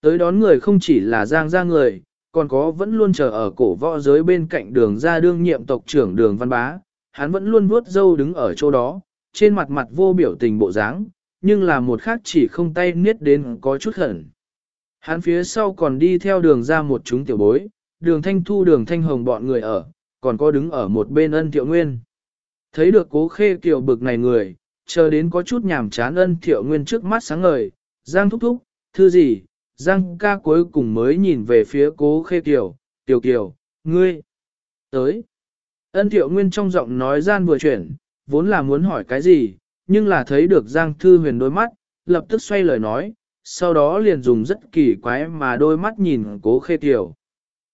Tới đón người không chỉ là giang ra người, còn có vẫn luôn chờ ở cổ võ giới bên cạnh đường ra đương nhiệm tộc trưởng đường văn bá, hắn vẫn luôn vuốt dâu đứng ở chỗ đó, trên mặt mặt vô biểu tình bộ dáng, nhưng là một khác chỉ không tay niết đến có chút hẩn. Hắn phía sau còn đi theo đường ra một chúng tiểu bối, đường thanh thu đường thanh hồng bọn người ở, còn có đứng ở một bên ân thiệu nguyên. Thấy được cố khê kiều bực này người, chờ đến có chút nhàm chán ân thiệu nguyên trước mắt sáng ngời, giang thúc thúc, thư gì, giang ca cuối cùng mới nhìn về phía cố khê kiều, tiểu kiều, ngươi, tới. Ân thiệu nguyên trong giọng nói gian vừa chuyển, vốn là muốn hỏi cái gì, nhưng là thấy được giang thư huyền đôi mắt, lập tức xoay lời nói, sau đó liền dùng rất kỳ quái mà đôi mắt nhìn cố khê tiểu.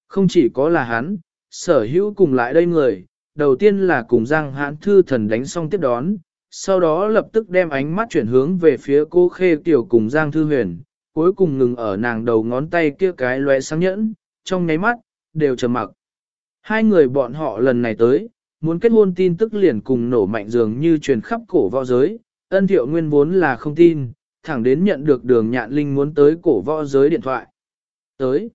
Không chỉ có là hắn, sở hữu cùng lại đây người, đầu tiên là cùng Giang Hãn Thư Thần đánh xong tiếp đón, sau đó lập tức đem ánh mắt chuyển hướng về phía cố Khê tiểu cùng Giang Thư Huyền, cuối cùng ngừng ở nàng đầu ngón tay kia cái lóe sáng nhẫn, trong nháy mắt, đều trầm mặc. Hai người bọn họ lần này tới, muốn kết hôn tin tức liền cùng nổ mạnh dường như truyền khắp cổ võ giới, ân thiệu nguyên vốn là không tin, thẳng đến nhận được đường nhạn linh muốn tới cổ võ giới điện thoại. Tới.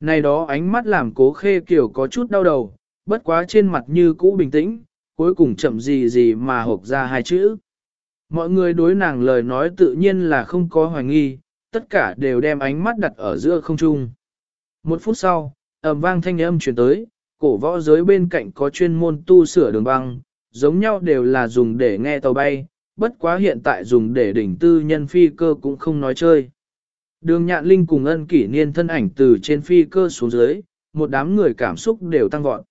Này đó ánh mắt làm cố khê kiểu có chút đau đầu, bất quá trên mặt như cũ bình tĩnh, cuối cùng chậm gì gì mà hộp ra hai chữ. Mọi người đối nàng lời nói tự nhiên là không có hoài nghi, tất cả đều đem ánh mắt đặt ở giữa không trung. Một phút sau, ầm vang thanh âm chuyển tới, cổ võ giới bên cạnh có chuyên môn tu sửa đường băng, giống nhau đều là dùng để nghe tàu bay, bất quá hiện tại dùng để đỉnh tư nhân phi cơ cũng không nói chơi. Đường nhạn linh cùng ân kỷ niên thân ảnh từ trên phi cơ xuống dưới, một đám người cảm xúc đều tăng vọt.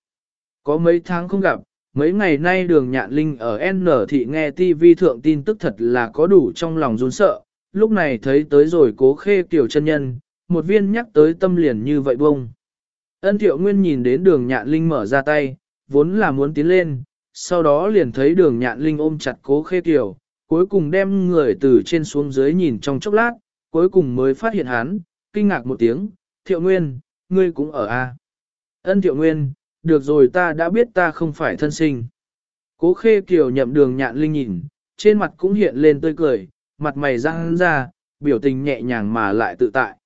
Có mấy tháng không gặp, mấy ngày nay đường nhạn linh ở N thị nghe TV thượng tin tức thật là có đủ trong lòng run sợ, lúc này thấy tới rồi cố khê tiểu chân nhân, một viên nhắc tới tâm liền như vậy bông. Ân thiệu nguyên nhìn đến đường nhạn linh mở ra tay, vốn là muốn tiến lên, sau đó liền thấy đường nhạn linh ôm chặt cố khê tiểu, cuối cùng đem người từ trên xuống dưới nhìn trong chốc lát, cuối cùng mới phát hiện hắn, kinh ngạc một tiếng, thiệu nguyên, ngươi cũng ở a à? Ân thiệu nguyên, được rồi ta đã biết ta không phải thân sinh. Cố khê kiều nhậm đường nhạn linh nhìn, trên mặt cũng hiện lên tươi cười, mặt mày răng ra, biểu tình nhẹ nhàng mà lại tự tại.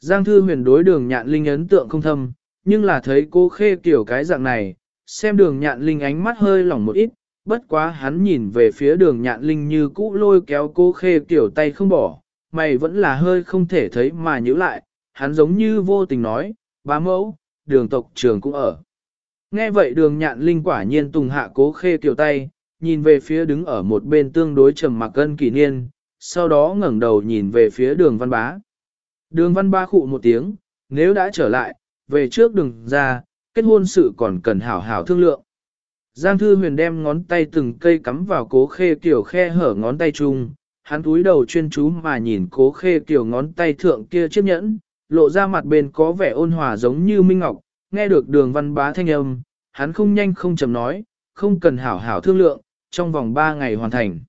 Giang thư huyền đối đường nhạn linh ấn tượng không thâm, nhưng là thấy cô khê kiểu cái dạng này, xem đường nhạn linh ánh mắt hơi lỏng một ít, bất quá hắn nhìn về phía đường nhạn linh như cũ lôi kéo cô khê kiểu tay không bỏ, mày vẫn là hơi không thể thấy mà nhíu lại, hắn giống như vô tình nói, bá mẫu, đường tộc trường cũng ở. Nghe vậy đường nhạn linh quả nhiên tùng hạ cố khê tiểu tay, nhìn về phía đứng ở một bên tương đối trầm mặc cân kỷ niên, sau đó ngẩng đầu nhìn về phía đường văn bá. Đường văn bá khụ một tiếng, nếu đã trở lại, về trước đường ra, kết hôn sự còn cần hảo hảo thương lượng. Giang thư huyền đem ngón tay từng cây cắm vào cố khê kiểu khe hở ngón tay chung, hắn túi đầu chuyên chú mà nhìn cố khê kiểu ngón tay thượng kia chiếc nhẫn, lộ ra mặt bên có vẻ ôn hòa giống như minh ngọc, nghe được đường văn bá thanh âm, hắn không nhanh không chậm nói, không cần hảo hảo thương lượng, trong vòng 3 ngày hoàn thành.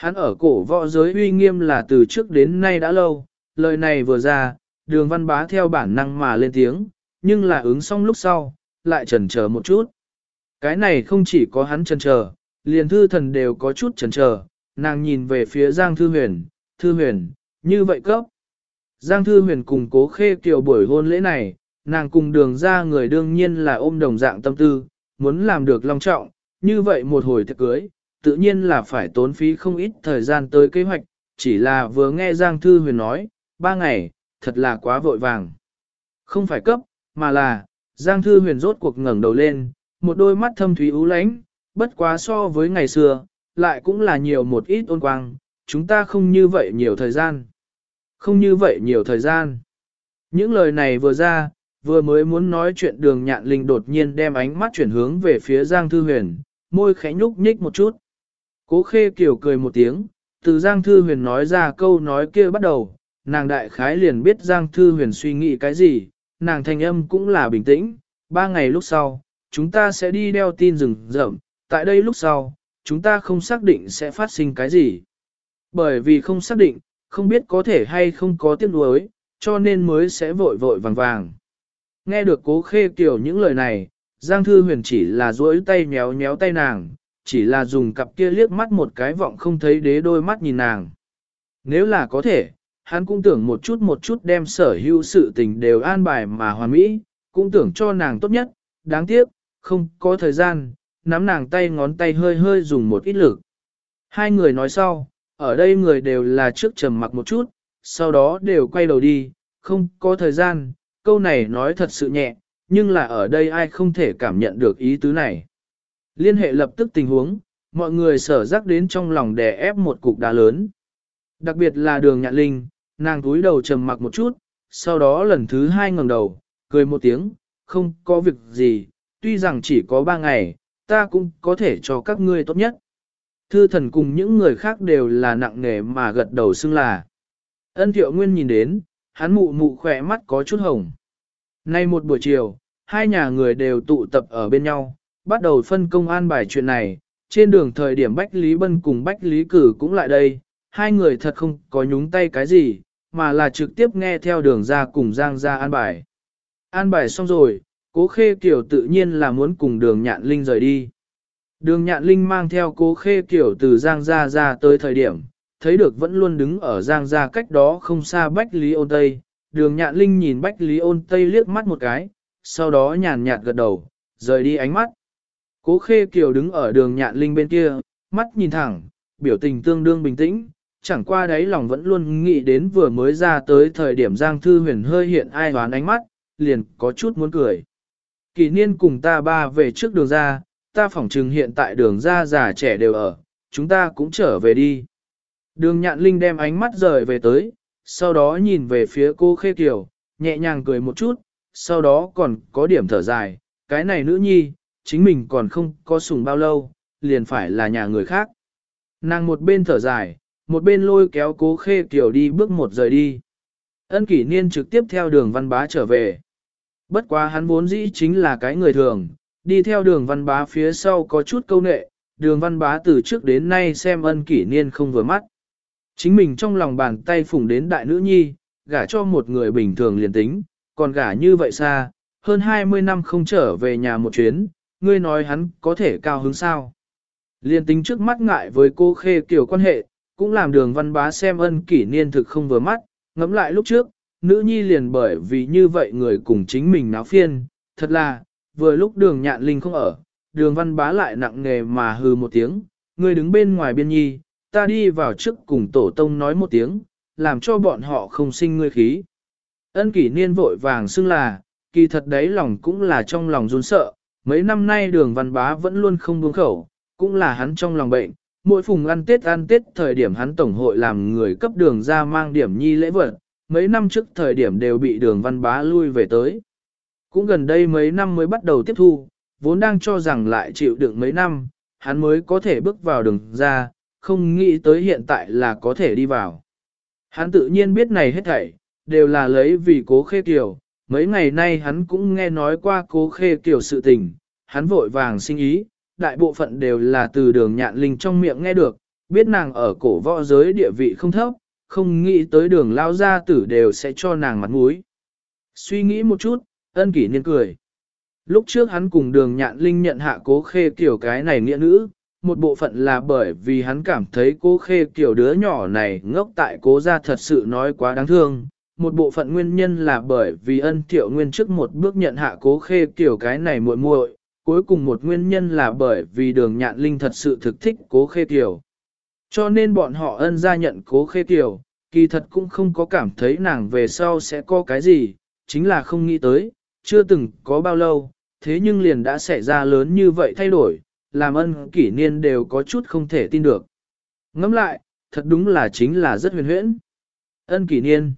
Hắn ở cổ võ giới uy nghiêm là từ trước đến nay đã lâu, lời này vừa ra, đường văn bá theo bản năng mà lên tiếng, nhưng là ứng xong lúc sau, lại chần chờ một chút. Cái này không chỉ có hắn chần chờ, liền thư thần đều có chút chần chờ, nàng nhìn về phía Giang Thư Huyền, Thư Huyền, như vậy cấp. Giang Thư Huyền cùng cố khê kiều buổi hôn lễ này, nàng cùng đường ra người đương nhiên là ôm đồng dạng tâm tư, muốn làm được long trọng, như vậy một hồi tiệc cưới, tự nhiên là phải tốn phí không ít thời gian tới kế hoạch, chỉ là vừa nghe Giang Thư Huyền nói, ba ngày, thật là quá vội vàng. Không phải cấp, mà là, Giang Thư Huyền rốt cuộc ngẩng đầu lên, một đôi mắt thâm thúy ú lánh, bất quá so với ngày xưa, lại cũng là nhiều một ít ôn quang, chúng ta không như vậy nhiều thời gian. Không như vậy nhiều thời gian. Những lời này vừa ra, vừa mới muốn nói chuyện đường nhạn linh đột nhiên đem ánh mắt chuyển hướng về phía Giang Thư Huyền, môi khẽ nhúc nhích một chút. Cố khê kiểu cười một tiếng, từ Giang Thư Huyền nói ra câu nói kia bắt đầu, nàng đại khái liền biết Giang Thư Huyền suy nghĩ cái gì, nàng thanh âm cũng là bình tĩnh, ba ngày lúc sau, chúng ta sẽ đi đeo tin rừng rậm, tại đây lúc sau, chúng ta không xác định sẽ phát sinh cái gì. Bởi vì không xác định, không biết có thể hay không có tiếc nuối, cho nên mới sẽ vội vội vàng vàng. Nghe được cố khê kiểu những lời này, Giang Thư Huyền chỉ là duỗi tay méo méo tay nàng, chỉ là dùng cặp kia liếc mắt một cái vọng không thấy đế đôi mắt nhìn nàng. Nếu là có thể, hắn cũng tưởng một chút một chút đem sở hữu sự tình đều an bài mà hoàn mỹ, cũng tưởng cho nàng tốt nhất, đáng tiếc, không có thời gian, nắm nàng tay ngón tay hơi hơi dùng một ít lực. Hai người nói sau, ở đây người đều là trước trầm mặc một chút, sau đó đều quay đầu đi, không có thời gian, câu này nói thật sự nhẹ, nhưng là ở đây ai không thể cảm nhận được ý tứ này. Liên hệ lập tức tình huống, mọi người sở rắc đến trong lòng đè ép một cục đá lớn. Đặc biệt là đường nhạn linh, nàng túi đầu trầm mặc một chút, sau đó lần thứ hai ngẩng đầu, cười một tiếng, không có việc gì, tuy rằng chỉ có ba ngày, ta cũng có thể cho các ngươi tốt nhất. Thư thần cùng những người khác đều là nặng nề mà gật đầu xưng là. Ân thiệu nguyên nhìn đến, hắn mụ mụ khỏe mắt có chút hồng. Nay một buổi chiều, hai nhà người đều tụ tập ở bên nhau, bắt đầu phân công an bài chuyện này. Trên đường thời điểm Bách Lý Bân cùng Bách Lý Cử cũng lại đây, hai người thật không có nhúng tay cái gì, mà là trực tiếp nghe theo đường ra cùng Giang ra an bài. An bài xong rồi, cố khê kiểu tự nhiên là muốn cùng đường nhạn linh rời đi. Đường nhạn linh mang theo cố khê kiểu từ Giang ra ra tới thời điểm, thấy được vẫn luôn đứng ở Giang ra cách đó không xa Bách Lý ôn Tây. Đường nhạn linh nhìn Bách Lý ôn Tây liếc mắt một cái, sau đó nhàn nhạt gật đầu, rời đi ánh mắt. Cố khê Kiều đứng ở đường nhạn linh bên kia, mắt nhìn thẳng, biểu tình tương đương bình tĩnh, chẳng qua đấy lòng vẫn luôn nghĩ đến vừa mới ra tới thời điểm Giang Thư Huyền hơi hiện ai hoán ánh mắt, liền có chút muốn cười. Kỷ niên cùng ta ba về trước đường ra, ta phỏng trừng hiện tại đường ra già trẻ đều ở, chúng ta cũng trở về đi. Đường nhạn linh đem ánh mắt rời về tới, sau đó nhìn về phía cô Khê Kiều, nhẹ nhàng cười một chút, sau đó còn có điểm thở dài, cái này nữ nhi, chính mình còn không có sùng bao lâu, liền phải là nhà người khác. Nàng một bên thở dài, một bên lôi kéo cố Khê kiểu đi bước một rời đi. Ân kỷ niên trực tiếp theo đường văn bá trở về. Bất quá hắn vốn dĩ chính là cái người thường, đi theo đường văn bá phía sau có chút câu nệ, đường văn bá từ trước đến nay xem ân kỷ niên không vừa mắt. Chính mình trong lòng bàn tay phủng đến đại nữ nhi, gả cho một người bình thường liền tính, còn gả như vậy xa, hơn 20 năm không trở về nhà một chuyến, ngươi nói hắn có thể cao hứng sao. Liên tính trước mắt ngại với cô khê kiểu quan hệ, cũng làm đường văn bá xem ân kỷ niên thực không vừa mắt, ngẫm lại lúc trước, nữ nhi liền bởi vì như vậy người cùng chính mình náo phiên, thật là, vừa lúc đường nhạn linh không ở, đường văn bá lại nặng nghề mà hừ một tiếng, Ngươi đứng bên ngoài biên nhi, ta đi vào trước cùng tổ tông nói một tiếng, làm cho bọn họ không sinh ngươi khí. Ân kỷ niên vội vàng xưng là, kỳ thật đấy lòng cũng là trong lòng run sợ, mấy năm nay đường văn bá vẫn luôn không buông khẩu, cũng là hắn trong lòng bệnh, mỗi phùng ăn tết ăn tết thời điểm hắn tổng hội làm người cấp đường ra mang điểm nhi lễ vật, mấy năm trước thời điểm đều bị đường văn bá lui về tới. Cũng gần đây mấy năm mới bắt đầu tiếp thu, vốn đang cho rằng lại chịu đựng mấy năm, hắn mới có thể bước vào đường ra, không nghĩ tới hiện tại là có thể đi vào. Hắn tự nhiên biết này hết thảy, đều là lấy vì cố khê kiều, mấy ngày nay hắn cũng nghe nói qua cố khê kiều sự tình, hắn vội vàng sinh ý, đại bộ phận đều là từ đường nhạn linh trong miệng nghe được, biết nàng ở cổ võ giới địa vị không thấp, không nghĩ tới đường lao gia tử đều sẽ cho nàng mặt mũi. Suy nghĩ một chút, ân kỷ niên cười. Lúc trước hắn cùng đường nhạn linh nhận hạ cố khê kiểu cái này nghĩa nữ, một bộ phận là bởi vì hắn cảm thấy cố khê kiểu đứa nhỏ này ngốc tại cố gia thật sự nói quá đáng thương. Một bộ phận nguyên nhân là bởi vì ân thiệu nguyên trước một bước nhận hạ cố khê kiểu cái này muội muội, cuối cùng một nguyên nhân là bởi vì đường nhạn linh thật sự thực thích cố khê kiểu. Cho nên bọn họ ân gia nhận cố khê kiểu, kỳ thật cũng không có cảm thấy nàng về sau sẽ có cái gì, chính là không nghĩ tới, chưa từng có bao lâu, thế nhưng liền đã xảy ra lớn như vậy thay đổi, làm ân kỷ niên đều có chút không thể tin được. Ngẫm lại, thật đúng là chính là rất huyền huyễn. Ân kỷ niên.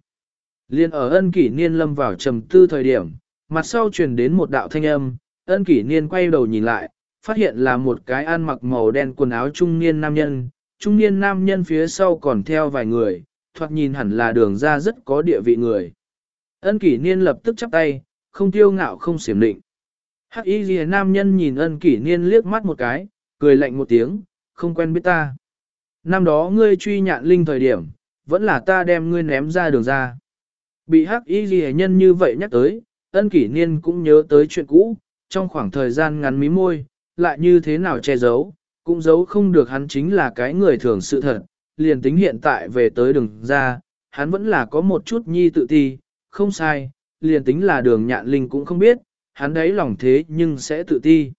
Liên ở ân kỷ niên lâm vào trầm tư thời điểm, mặt sau truyền đến một đạo thanh âm, ân kỷ niên quay đầu nhìn lại, phát hiện là một cái ăn mặc màu đen quần áo trung niên nam nhân, trung niên nam nhân phía sau còn theo vài người, thoạt nhìn hẳn là đường ra rất có địa vị người. Ân kỷ niên lập tức chắp tay, không tiêu ngạo không xiểm định. Hắc y ghi nam nhân nhìn ân kỷ niên liếc mắt một cái, cười lạnh một tiếng, không quen biết ta. Năm đó ngươi truy nhạn linh thời điểm, vẫn là ta đem ngươi ném ra đường ra. Bị hắc y ghi nhân như vậy nhắc tới, ân kỷ niên cũng nhớ tới chuyện cũ, trong khoảng thời gian ngắn mí môi, lại như thế nào che giấu, cũng giấu không được hắn chính là cái người thường sự thật, liền tính hiện tại về tới đường ra, hắn vẫn là có một chút nhi tự ti, không sai, liền tính là đường nhạn linh cũng không biết, hắn đấy lòng thế nhưng sẽ tự ti.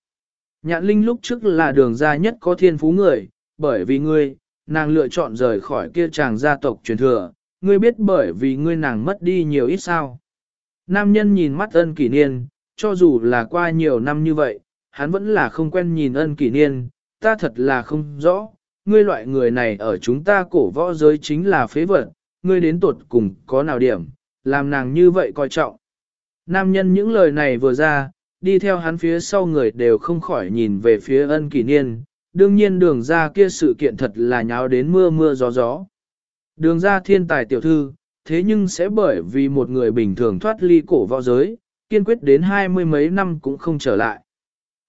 Nhạn linh lúc trước là đường gia nhất có thiên phú người, bởi vì ngươi, nàng lựa chọn rời khỏi kia chàng gia tộc truyền thừa, ngươi biết bởi vì ngươi nàng mất đi nhiều ít sao. Nam nhân nhìn mắt ân kỷ niên, cho dù là qua nhiều năm như vậy, hắn vẫn là không quen nhìn ân kỷ niên, ta thật là không rõ, ngươi loại người này ở chúng ta cổ võ giới chính là phế vật, ngươi đến tuột cùng có nào điểm, làm nàng như vậy coi trọng. Nam nhân những lời này vừa ra, đi theo hắn phía sau người đều không khỏi nhìn về phía ân kỷ niên, đương nhiên đường ra kia sự kiện thật là nháo đến mưa mưa gió gió. Đường ra thiên tài tiểu thư, thế nhưng sẽ bởi vì một người bình thường thoát ly cổ võ giới, kiên quyết đến hai mươi mấy năm cũng không trở lại.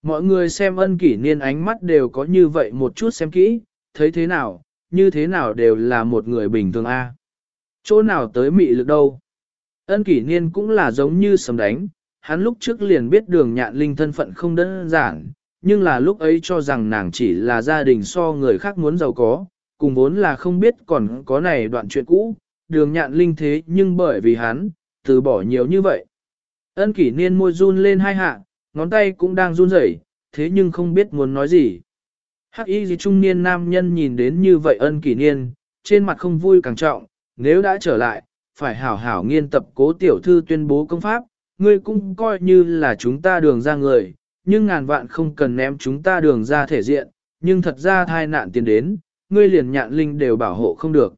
Mọi người xem ân kỷ niên ánh mắt đều có như vậy một chút xem kỹ, thấy thế nào, như thế nào đều là một người bình thường a. Chỗ nào tới mị lực đâu. Ân kỷ niên cũng là giống như sầm đánh, hắn lúc trước liền biết đường nhạn linh thân phận không đơn giản, nhưng là lúc ấy cho rằng nàng chỉ là gia đình so người khác muốn giàu có, cùng vốn là không biết còn có này đoạn chuyện cũ, đường nhạn linh thế nhưng bởi vì hắn, từ bỏ nhiều như vậy. Ân kỷ niên môi run lên hai hạ, ngón tay cũng đang run rẩy, thế nhưng không biết muốn nói gì. Hắc y gì trung niên nam nhân nhìn đến như vậy ân kỷ niên, trên mặt không vui càng trọng, nếu đã trở lại, phải hảo hảo nghiên tập cố tiểu thư tuyên bố công pháp, ngươi cũng coi như là chúng ta đường ra người, nhưng ngàn vạn không cần ném chúng ta đường ra thể diện, nhưng thật ra thai nạn tiền đến, ngươi liền nhạn linh đều bảo hộ không được.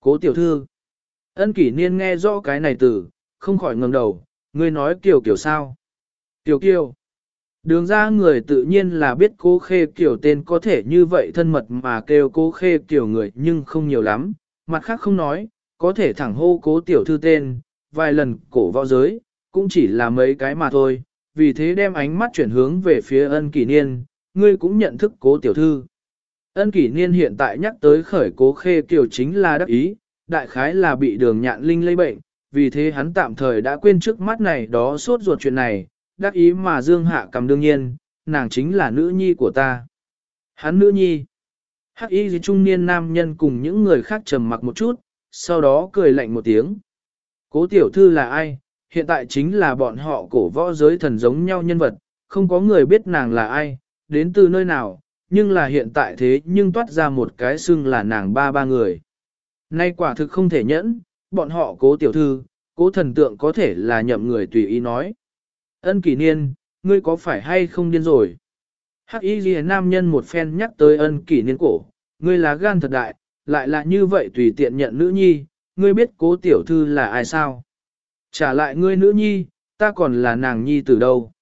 Cố tiểu thư, ân kỷ niên nghe rõ cái này từ, không khỏi ngẩng đầu, ngươi nói kiểu kiểu sao? Tiểu kiều. Đường ra người tự nhiên là biết cố khê kiểu tên có thể như vậy thân mật mà kêu cố khê kiểu người nhưng không nhiều lắm, mặt khác không nói, có thể thẳng hô cố tiểu thư tên, vài lần cổ vào giới, cũng chỉ là mấy cái mà thôi, vì thế đem ánh mắt chuyển hướng về phía ân kỷ niên, ngươi cũng nhận thức cố tiểu thư. Ân kỷ niên hiện tại nhắc tới khởi cố khê kiều chính là đắc ý, đại khái là bị đường nhạn linh lây bệnh, vì thế hắn tạm thời đã quên trước mắt này đó suốt ruột chuyện này, đắc ý mà dương hạ cầm đương nhiên, nàng chính là nữ nhi của ta. Hắn nữ nhi. Hắc y gì trung niên nam nhân cùng những người khác trầm mặc một chút, sau đó cười lạnh một tiếng. Cố tiểu thư là ai? Hiện tại chính là bọn họ cổ võ giới thần giống nhau nhân vật, không có người biết nàng là ai, đến từ nơi nào, nhưng là hiện tại thế nhưng toát ra một cái xưng là nàng ba ba người. Nay quả thực không thể nhẫn, bọn họ cố tiểu thư, cố thần tượng có thể là nhậm người tùy ý nói. Ân kỷ niên, ngươi có phải hay không điên rồi? Hắc y ghi nam nhân một phen nhắc tới ân kỷ niên cổ, ngươi là gan thật đại, lại là như vậy tùy tiện nhận nữ nhi, ngươi biết cố tiểu thư là ai sao? Trả lại ngươi nữ nhi, ta còn là nàng nhi từ đâu?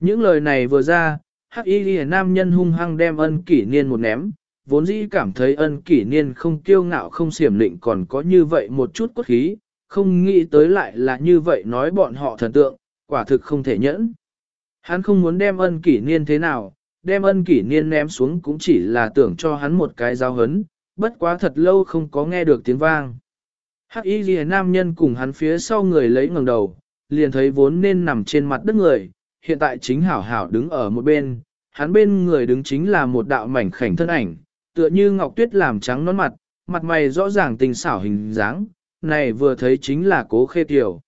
Những lời này vừa ra, hắc y ghi nam nhân hung hăng đem ân kỷ niên một ném, vốn dĩ cảm thấy ân kỷ niên không kiêu ngạo không xiểm định còn có như vậy một chút cốt khí, không nghĩ tới lại là như vậy nói bọn họ thần tượng, quả thực không thể nhẫn. Hắn không muốn đem ân kỷ niên thế nào, đem ân kỷ niên ném xuống cũng chỉ là tưởng cho hắn một cái giao hấn, bất quá thật lâu không có nghe được tiếng vang. Hắc y ghi nam nhân cùng hắn phía sau người lấy ngẩng đầu, liền thấy vốn nên nằm trên mặt đất người, hiện tại chính hảo hảo đứng ở một bên, hắn bên người đứng chính là một đạo mảnh khảnh thân ảnh, tựa như ngọc tuyết làm trắng nón mặt, mặt mày rõ ràng tình xảo hình dáng, này vừa thấy chính là cố khê kiều.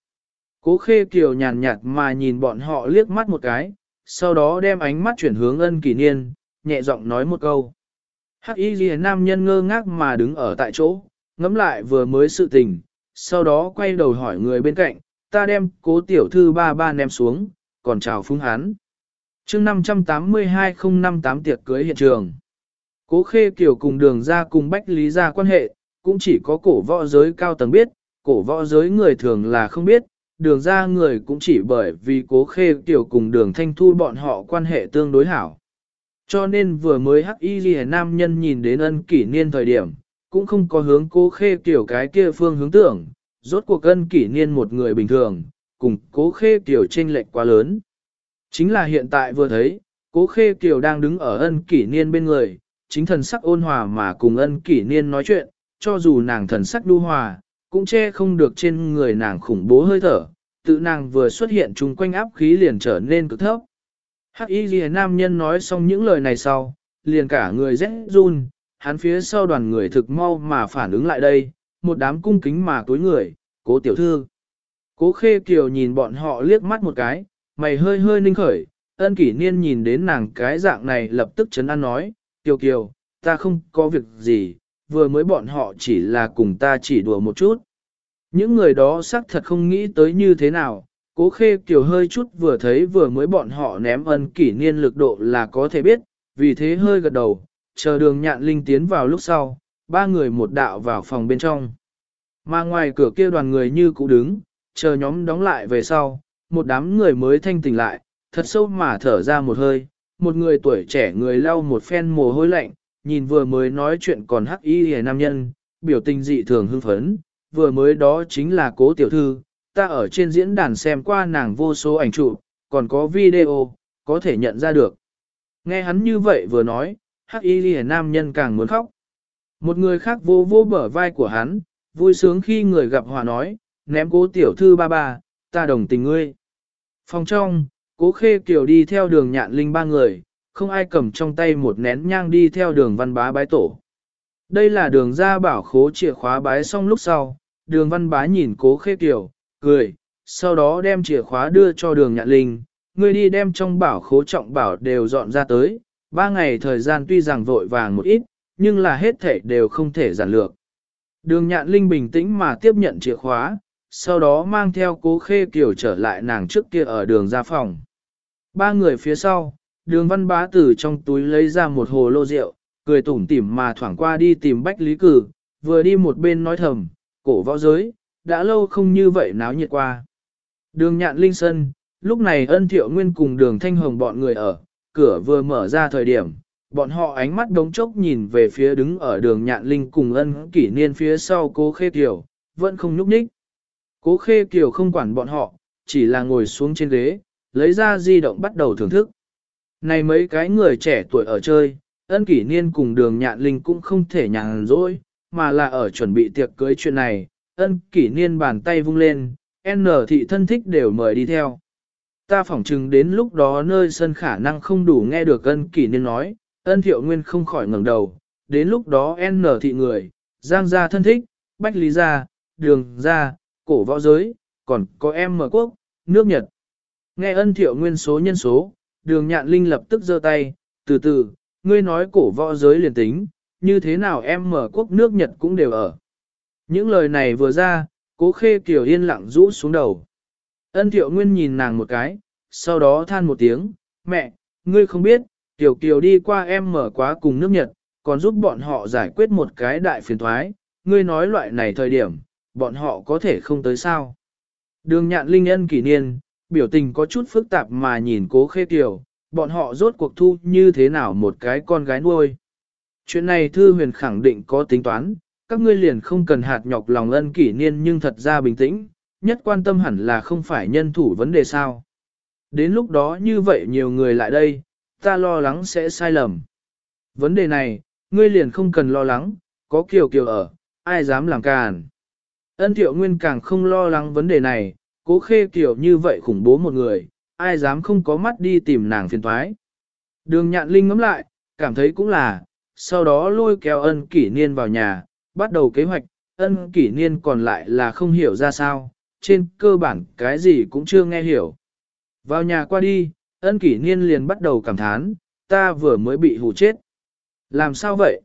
Cố khê kiều nhàn nhạt mà nhìn bọn họ liếc mắt một cái, sau đó đem ánh mắt chuyển hướng ân kỷ niên, nhẹ giọng nói một câu. Hắc y ghi nam nhân ngơ ngác mà đứng ở tại chỗ, ngẫm lại vừa mới sự tình, sau đó quay đầu hỏi người bên cạnh, ta đem cố tiểu thư ba ba ném xuống, còn chào phúng hắn. chương 582-058 tiệc cưới hiện trường. Cố khê kiều cùng đường ra cùng bách lý ra quan hệ, cũng chỉ có cổ võ giới cao tầng biết, cổ võ giới người thường là không biết, đường ra người cũng chỉ bởi vì cố khê kiều cùng đường thanh thu bọn họ quan hệ tương đối hảo. Cho nên vừa mới hắc y ghi nam nhân nhìn đến ân kỷ niên thời điểm, cũng không có hướng cố khê kiều cái kia phương hướng tưởng, rốt cuộc ân kỷ niên một người bình thường, cùng cố khê Kiều trên lệch quá lớn. Chính là hiện tại vừa thấy, cố khê Kiều đang đứng ở ân kỷ niên bên người, chính thần sắc ôn hòa mà cùng ân kỷ niên nói chuyện, cho dù nàng thần sắc đu hòa, cũng che không được trên người nàng khủng bố hơi thở, tự nàng vừa xuất hiện chung quanh áp khí liền trở nên cực thấp. Hắc y ghi nam nhân nói xong những lời này sau, liền cả người rét run, hắn phía sau đoàn người thực mau mà phản ứng lại đây, một đám cung kính mà tối người, cố tiểu thư. Cố khê kiều nhìn bọn họ liếc mắt một cái, mày hơi hơi ninh khởi, ân kỷ niên nhìn đến nàng cái dạng này lập tức chấn an nói, kiều kiều, ta không có việc gì, vừa mới bọn họ chỉ là cùng ta chỉ đùa một chút. Những người đó xác thật không nghĩ tới như thế nào, cố khê kiều hơi chút vừa thấy vừa mới bọn họ ném ân kỷ niên lực độ là có thể biết, vì thế hơi gật đầu, chờ đường nhạn linh tiến vào lúc sau, ba người một đạo vào phòng bên trong. Mà ngoài cửa kia đoàn người như cũ đứng, chờ nhóm đóng lại về sau, một đám người mới thanh tỉnh lại, thật sâu mà thở ra một hơi, một người tuổi trẻ người lau một phen mồ hôi lạnh, nhìn vừa mới nói chuyện còn hắc y hề nam nhân, biểu tình dị thường hưng phấn, vừa mới đó chính là cố tiểu thư, ta ở trên diễn đàn xem qua nàng vô số ảnh chụp, còn có video, có thể nhận ra được. Nghe hắn như vậy vừa nói, hắc y hề nam nhân càng muốn khóc. Một người khác vô vô bở vai của hắn, vui sướng khi người gặp hòa nói, ném cố tiểu thư ba ba, ta đồng tình ngươi. Phòng trong, cố khê kiều đi theo đường nhạn linh ba người, không ai cầm trong tay một nén nhang đi theo đường văn bá bái tổ. Đây là đường ra bảo khố chìa khóa bái xong lúc sau, đường văn bá nhìn cố khê kiều, cười, sau đó đem chìa khóa đưa cho đường nhạn linh, ngươi đi đem trong bảo khố trọng bảo đều dọn ra tới, ba ngày thời gian tuy rằng vội vàng một ít, nhưng là hết thể đều không thể giản lược. Đường nhạn linh bình tĩnh mà tiếp nhận chìa khóa, sau đó mang theo cố khê kiểu trở lại nàng trước kia ở đường ra phòng. Ba người phía sau, đường văn bá tử trong túi lấy ra một hồ lô rượu, cười tủm tỉm mà thoảng qua đi tìm bách lý cử, vừa đi một bên nói thầm, cổ võ giới, đã lâu không như vậy náo nhiệt qua. Đường nhạn linh sân, lúc này ân thiệu nguyên cùng đường thanh hồng bọn người ở, cửa vừa mở ra thời điểm, bọn họ ánh mắt đống chốc nhìn về phía đứng ở đường nhạn linh cùng ân kỷ niên phía sau cố khê tiểu vẫn không nhúc nhích. Cố khê kiều không quản bọn họ, chỉ là ngồi xuống trên ghế, lấy ra di động bắt đầu thưởng thức. Này mấy cái người trẻ tuổi ở chơi, ân kỷ niên cùng đường nhạn linh cũng không thể nhàn rỗi, mà là ở chuẩn bị tiệc cưới chuyện này, ân kỷ niên bàn tay vung lên, N thị thân thích đều mời đi theo. Ta phỏng chừng đến lúc đó nơi sân khả năng không đủ nghe được ân kỷ niên nói, ân thiệu nguyên không khỏi ngẩng đầu, đến lúc đó N thị người, giang gia thân thích, bách lý gia, đường gia, cổ võ giới, còn có em mở quốc, nước Nhật. Nghe ân thiệu nguyên số nhân số, đường nhạn linh lập tức giơ tay, từ từ, ngươi nói cổ võ giới liền tính, như thế nào em mở quốc nước Nhật cũng đều ở. Những lời này vừa ra, cố khê kiểu yên lặng rũ xuống đầu. Ân thiệu nguyên nhìn nàng một cái, sau đó than một tiếng, mẹ, ngươi không biết, tiểu kiều đi qua em mở quá cùng nước Nhật, còn giúp bọn họ giải quyết một cái đại phiền thoái, ngươi nói loại này thời điểm, bọn họ có thể không tới sao. Đường nhạn linh ân kỷ niên, biểu tình có chút phức tạp mà nhìn cố khê kiều, bọn họ rốt cuộc thu như thế nào một cái con gái nuôi. Chuyện này thư huyền khẳng định có tính toán, các ngươi liền không cần hạt nhọc lòng ân kỷ niên nhưng thật ra bình tĩnh, nhất quan tâm hẳn là không phải nhân thủ vấn đề sao. Đến lúc đó như vậy nhiều người lại đây, ta lo lắng sẽ sai lầm. Vấn đề này, ngươi liền không cần lo lắng, có kiều kiều ở, ai dám làm càn. Ân thiệu nguyên càng không lo lắng vấn đề này, cố khê kiểu như vậy khủng bố một người, ai dám không có mắt đi tìm nàng phiền thoái. Đường nhạn linh ngắm lại, cảm thấy cũng là, sau đó lôi kéo ân kỷ niên vào nhà, bắt đầu kế hoạch, ân kỷ niên còn lại là không hiểu ra sao, trên cơ bản cái gì cũng chưa nghe hiểu. Vào nhà qua đi, ân kỷ niên liền bắt đầu cảm thán, ta vừa mới bị hù chết. Làm sao vậy?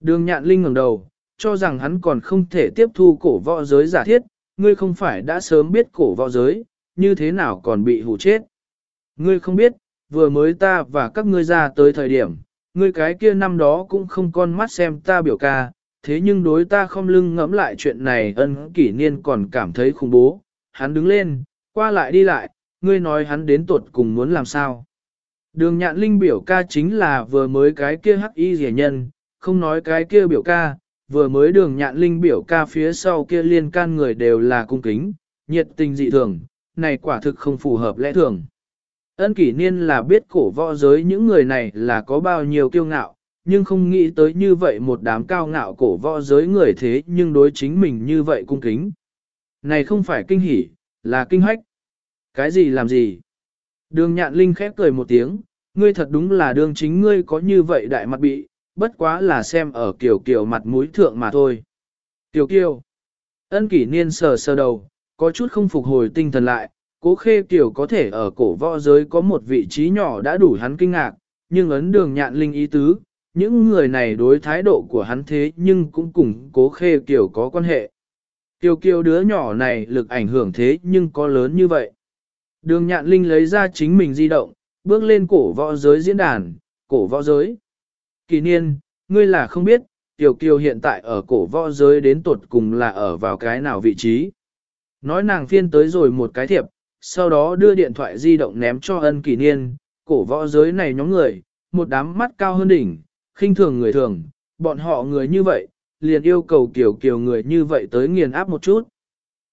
Đường nhạn linh ngẩng đầu, cho rằng hắn còn không thể tiếp thu cổ võ giới giả thiết, ngươi không phải đã sớm biết cổ võ giới, như thế nào còn bị hù chết. Ngươi không biết, vừa mới ta và các ngươi ra tới thời điểm, ngươi cái kia năm đó cũng không con mắt xem ta biểu ca, thế nhưng đối ta không lưng ngẫm lại chuyện này ân kỷ niên còn cảm thấy khủng bố. Hắn đứng lên, qua lại đi lại, ngươi nói hắn đến tuột cùng muốn làm sao. Đường nhạn linh biểu ca chính là vừa mới cái kia hắc y rẻ nhân, không nói cái kia biểu ca, vừa mới đường nhạn linh biểu ca phía sau kia liên can người đều là cung kính, nhiệt tình dị thường, này quả thực không phù hợp lẽ thường. Ân kỷ niên là biết cổ võ giới những người này là có bao nhiêu kiêu ngạo, nhưng không nghĩ tới như vậy một đám cao ngạo cổ võ giới người thế nhưng đối chính mình như vậy cung kính. Này không phải kinh hỉ, là kinh hách. Cái gì làm gì? Đường nhạn linh khép cười một tiếng, ngươi thật đúng là đường chính ngươi có như vậy đại mặt bị, bất quá là xem ở kiểu kiểu mặt mũi thượng mà thôi. Tiểu kiều, Ân kỷ niên sờ sờ đầu, có chút không phục hồi tinh thần lại, cố khê kiểu có thể ở cổ võ giới có một vị trí nhỏ đã đủ hắn kinh ngạc, nhưng ấn đường nhạn linh ý tứ, những người này đối thái độ của hắn thế nhưng cũng cùng cố khê kiểu có quan hệ. Kiều kiều đứa nhỏ này lực ảnh hưởng thế nhưng có lớn như vậy. Đường nhạn linh lấy ra chính mình di động, bước lên cổ võ giới diễn đàn, cổ võ giới. Kỳ niên, ngươi là không biết, Tiểu Kiều hiện tại ở cổ võ giới đến tuột cùng là ở vào cái nào vị trí. Nói nàng phiên tới rồi một cái thiệp, sau đó đưa điện thoại di động ném cho ân Kỳ niên, cổ võ giới này nhóm người, một đám mắt cao hơn đỉnh, khinh thường người thường, bọn họ người như vậy, liền yêu cầu kiểu kiểu người như vậy tới nghiền áp một chút.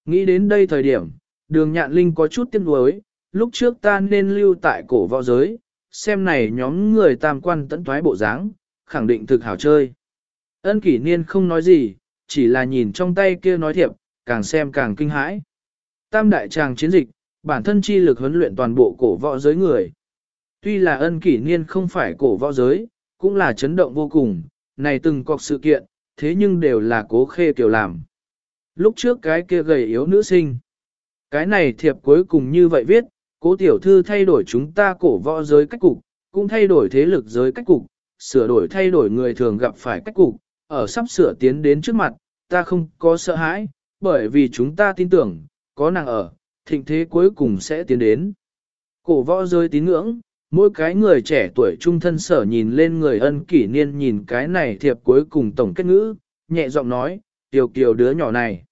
Nghĩ đến đây thời điểm, đường nhạn linh có chút tiếc nuối, lúc trước ta nên lưu tại cổ võ giới, xem này nhóm người tam quan tận thoái bộ dáng, khẳng định thực hảo chơi. Ân kỷ niên không nói gì, chỉ là nhìn trong tay kia nói thiệp, càng xem càng kinh hãi. Tam đại tràng chiến dịch, bản thân chi lực huấn luyện toàn bộ cổ võ giới người. Tuy là ân kỷ niên không phải cổ võ giới, cũng là chấn động vô cùng, này từng cọc sự kiện, thế nhưng đều là cố khê kiểu làm. Lúc trước cái kia gầy yếu nữ sinh. Cái này thiệp cuối cùng như vậy viết, cố tiểu thư thay đổi chúng ta cổ võ giới cách cục, cũng thay đổi thế lực giới cách cục, sửa đổi thay đổi người thường gặp phải cách cục, ở sắp sửa tiến đến trước mặt, ta không có sợ hãi, bởi vì chúng ta tin tưởng, có nàng ở, thịnh thế cuối cùng sẽ tiến đến. Cổ võ giới tín ngưỡng, mỗi cái người trẻ tuổi trung thân sở nhìn lên người ân kỷ niên nhìn cái này thiệp cuối cùng tổng kết ngữ, nhẹ giọng nói, tiểu kiều đứa nhỏ này.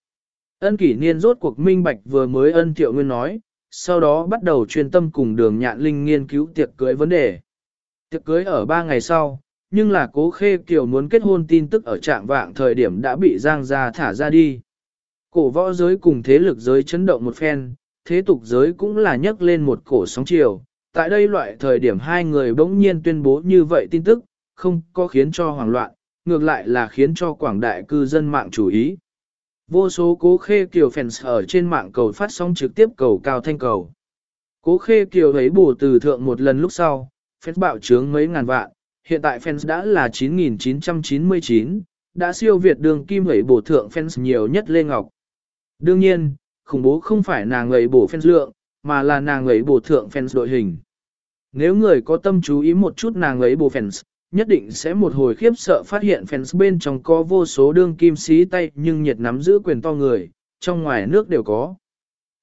Ân kỷ niên rốt cuộc minh bạch vừa mới ân thiệu nguyên nói, sau đó bắt đầu chuyên tâm cùng đường nhạn linh nghiên cứu tiệc cưới vấn đề. Tiệc cưới ở ba ngày sau, nhưng là cố khê kiều muốn kết hôn tin tức ở trạng vạng thời điểm đã bị giang ra thả ra đi. Cổ võ giới cùng thế lực giới chấn động một phen, thế tục giới cũng là nhấc lên một cổ sóng chiều. Tại đây loại thời điểm hai người bỗng nhiên tuyên bố như vậy tin tức, không có khiến cho hoảng loạn, ngược lại là khiến cho quảng đại cư dân mạng chú ý. Vô số cố khê kiều fans ở trên mạng cầu phát sóng trực tiếp cầu cao thanh cầu. Cố khê kiều thấy bù từ thượng một lần lúc sau, fans bạo trướng mấy ngàn vạn, hiện tại fans đã là 9.999, đã siêu việt đường kim ấy bổ thượng fans nhiều nhất Lê Ngọc. Đương nhiên, khủng bố không phải nàng ấy bổ fans lượng, mà là nàng ấy bổ thượng fans đội hình. Nếu người có tâm chú ý một chút nàng ấy bổ fans, nhất định sẽ một hồi khiếp sợ phát hiện fans bên trong có vô số đương kim xí tay nhưng nhiệt nắm giữ quyền to người, trong ngoài nước đều có.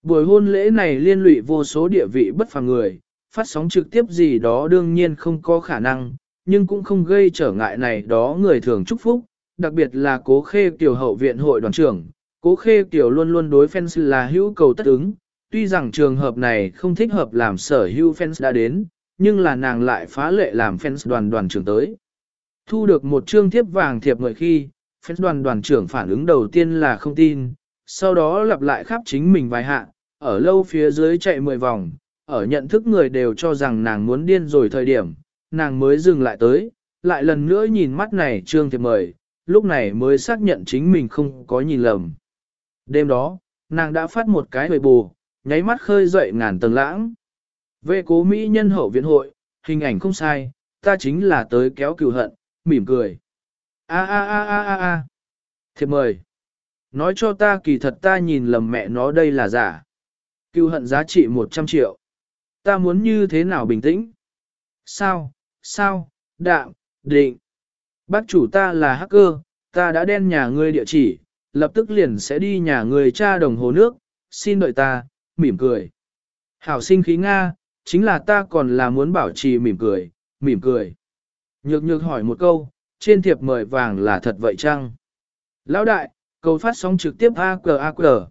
Buổi hôn lễ này liên lụy vô số địa vị bất phàm người, phát sóng trực tiếp gì đó đương nhiên không có khả năng, nhưng cũng không gây trở ngại này đó người thường chúc phúc, đặc biệt là cố khê tiểu hậu viện hội đoàn trưởng, Cố khê tiểu luôn luôn đối fans là hữu cầu tất ứng, tuy rằng trường hợp này không thích hợp làm sở hữu fans đã đến, nhưng là nàng lại phá lệ làm fans đoàn đoàn trưởng tới. Thu được một chương thiếp vàng thiệp người khi, fans đoàn đoàn trưởng phản ứng đầu tiên là không tin, sau đó lặp lại khắp chính mình vài hạ, ở lâu phía dưới chạy 10 vòng, ở nhận thức người đều cho rằng nàng muốn điên rồi thời điểm, nàng mới dừng lại tới, lại lần nữa nhìn mắt này trương thiệp mời, lúc này mới xác nhận chính mình không có nhìn lầm. Đêm đó, nàng đã phát một cái hồi bù, nháy mắt khơi dậy ngàn tầng lãng. Về cố Mỹ nhân hậu viện hội, hình ảnh không sai, ta chính là tới kéo cừu hận, mỉm cười. A a a a a a. Thiệp mời. Nói cho ta kỳ thật ta nhìn lầm mẹ nó đây là giả. Cừu hận giá trị 100 triệu. Ta muốn như thế nào bình tĩnh? Sao, sao, đạm, định. Bác chủ ta là hacker, ta đã đen nhà ngươi địa chỉ, lập tức liền sẽ đi nhà người cha đồng hồ nước, xin đợi ta, mỉm cười. Hảo sinh khí Nga, chính là ta còn là muốn bảo trì mỉm cười, mỉm cười. Nhược nhược hỏi một câu, trên thiệp mời vàng là thật vậy chăng? Lão đại, câu phát sóng trực tiếp AQAQ.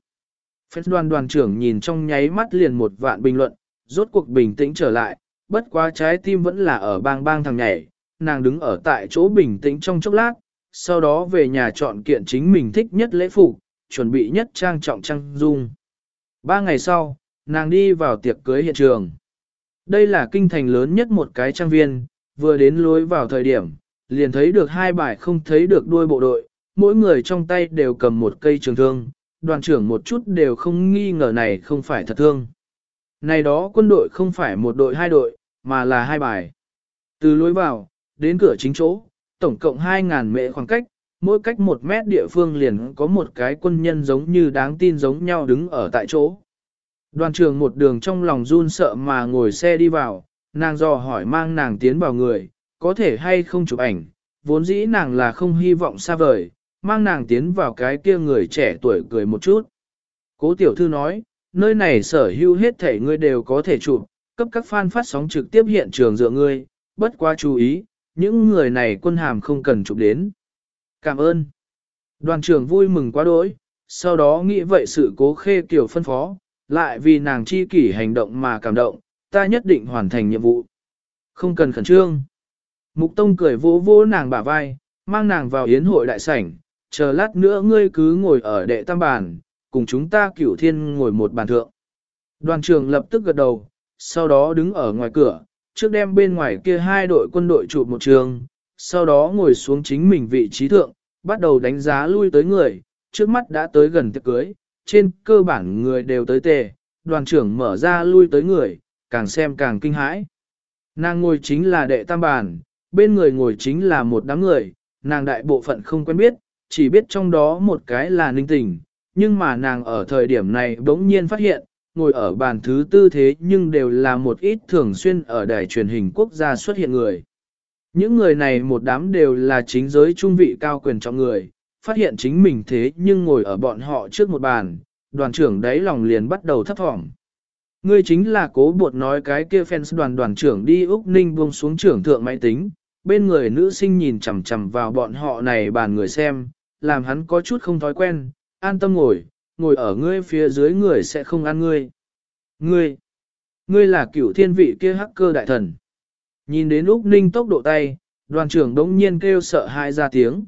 Phép đoàn đoàn trưởng nhìn trong nháy mắt liền một vạn bình luận, rốt cuộc bình tĩnh trở lại, bất quá trái tim vẫn là ở bang bang thằng nhảy, nàng đứng ở tại chỗ bình tĩnh trong chốc lát, sau đó về nhà chọn kiện chính mình thích nhất lễ phục, chuẩn bị nhất trang trọng trang dung. Ba ngày sau, nàng đi vào tiệc cưới hiện trường. Đây là kinh thành lớn nhất một cái trang viên, vừa đến lối vào thời điểm, liền thấy được hai bài không thấy được đuôi bộ đội, mỗi người trong tay đều cầm một cây trường thương, đoàn trưởng một chút đều không nghi ngờ này không phải thật thương. Này đó quân đội không phải một đội hai đội, mà là hai bài. Từ lối vào, đến cửa chính chỗ, tổng cộng 2.000 mệ khoảng cách, mỗi cách một mét địa phương liền có một cái quân nhân giống như đáng tin giống nhau đứng ở tại chỗ. Đoàn trưởng một đường trong lòng run sợ mà ngồi xe đi vào, nàng dò hỏi mang nàng tiến vào người, có thể hay không chụp ảnh, vốn dĩ nàng là không hy vọng xa vời, mang nàng tiến vào cái kia người trẻ tuổi cười một chút. Cố tiểu thư nói, nơi này sở hữu hết thể ngươi đều có thể chụp, cấp các fan phát sóng trực tiếp hiện trường dựa ngươi, bất quá chú ý, những người này quân hàm không cần chụp đến. Cảm ơn. Đoàn trưởng vui mừng quá đỗi, sau đó nghĩ vậy sự cố khê kiểu phân phó, lại vì nàng chi kỷ hành động mà cảm động, ta nhất định hoàn thành nhiệm vụ. Không cần khẩn trương. Mục Tông cười vỗ vỗ nàng bả vai, mang nàng vào yến hội đại sảnh, chờ lát nữa ngươi cứ ngồi ở đệ tam bàn, cùng chúng ta cửu thiên ngồi một bàn thượng. Đoàn trưởng lập tức gật đầu, sau đó đứng ở ngoài cửa, trước đem bên ngoài kia hai đội quân đội chụp một trường, sau đó ngồi xuống chính mình vị trí thượng, bắt đầu đánh giá lui tới người, trước mắt đã tới gần tiệc cưới, trên cơ bản người đều tới tề, đoàn trưởng mở ra lui tới người, càng xem càng kinh hãi. Nàng ngồi chính là đệ tam bàn, bên người ngồi chính là một đám người, nàng đại bộ phận không quen biết, chỉ biết trong đó một cái là ninh tình, nhưng mà nàng ở thời điểm này bỗng nhiên phát hiện, ngồi ở bàn thứ tư thế nhưng đều là một ít thường xuyên ở đài truyền hình quốc gia xuất hiện người. Những người này một đám đều là chính giới trung vị cao quyền trọng người, phát hiện chính mình thế nhưng ngồi ở bọn họ trước một bàn, đoàn trưởng đấy lòng liền bắt đầu thấp thỏm. Ngươi chính là cố buộc nói cái kia fans đoàn đoàn trưởng đi Úc Ninh buông xuống trưởng thượng máy tính, bên người nữ sinh nhìn chằm chằm vào bọn họ này bàn người xem, làm hắn có chút không thói quen, an tâm ngồi, ngồi ở ngươi phía dưới người sẽ không ăn ngươi. Ngươi, ngươi là cửu thiên vị kia hacker đại thần. Nhìn đến Úc Ninh tốc độ tay, đoàn trưởng đống nhiên kêu sợ hãi ra tiếng.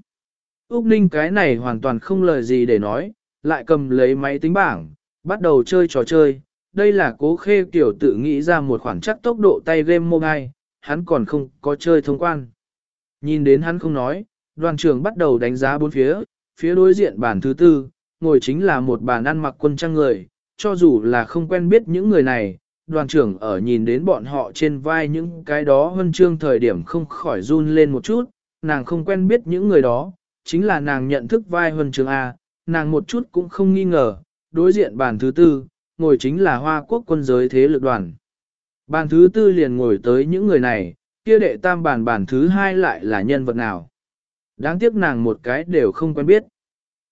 Úc Ninh cái này hoàn toàn không lời gì để nói, lại cầm lấy máy tính bảng, bắt đầu chơi trò chơi. Đây là cố khê kiểu tự nghĩ ra một khoản chắc tốc độ tay game mobile, hắn còn không có chơi thông quan. Nhìn đến hắn không nói, đoàn trưởng bắt đầu đánh giá bốn phía, phía đối diện bản thứ tư, ngồi chính là một bàn ăn mặc quân trang người, cho dù là không quen biết những người này, đoàn trưởng ở nhìn đến bọn họ trên vai những cái đó huân chương thời điểm không khỏi run lên một chút, nàng không quen biết những người đó, chính là nàng nhận thức vai huân chương A, nàng một chút cũng không nghi ngờ, đối diện bàn thứ tư, ngồi chính là Hoa Quốc quân giới thế lực đoàn. Bàn thứ tư liền ngồi tới những người này, kia đệ tam bàn bàn thứ hai lại là nhân vật nào. Đáng tiếc nàng một cái đều không quen biết.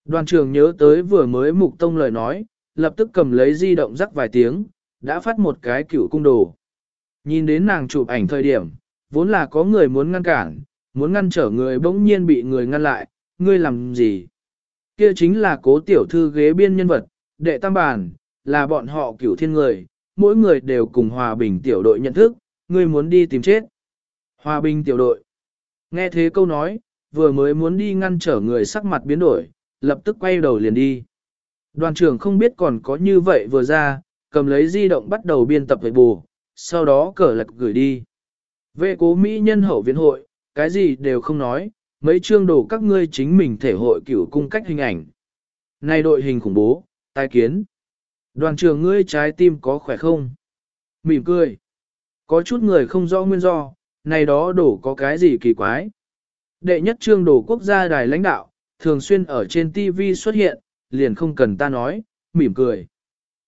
Đoàn trưởng nhớ tới vừa mới mục tông lời nói, lập tức cầm lấy di động rắc vài tiếng, đã phát một cái cửu cung đồ. Nhìn đến nàng chụp ảnh thời điểm, vốn là có người muốn ngăn cản, muốn ngăn trở người bỗng nhiên bị người ngăn lại, ngươi làm gì? Kia chính là cố tiểu thư ghế biên nhân vật, đệ tam bản là bọn họ cửu thiên người, mỗi người đều cùng hòa bình tiểu đội nhận thức, ngươi muốn đi tìm chết. Hòa bình tiểu đội. Nghe thế câu nói, vừa mới muốn đi ngăn trở người sắc mặt biến đổi, lập tức quay đầu liền đi. Đoàn trưởng không biết còn có như vậy vừa ra, cầm lấy di động bắt đầu biên tập về bù, sau đó cờ lật gửi đi. Vệ cố Mỹ nhân hậu viện hội, cái gì đều không nói, mấy chương đồ các ngươi chính mình thể hội cửu cung cách hình ảnh. Này đội hình khủng bố, tai kiến. Đoàn trưởng ngươi trái tim có khỏe không? Mỉm cười. Có chút người không rõ nguyên do, này đó đổ có cái gì kỳ quái. Đệ nhất trương đồ quốc gia đài lãnh đạo, thường xuyên ở trên TV xuất hiện, liền không cần ta nói, mỉm cười.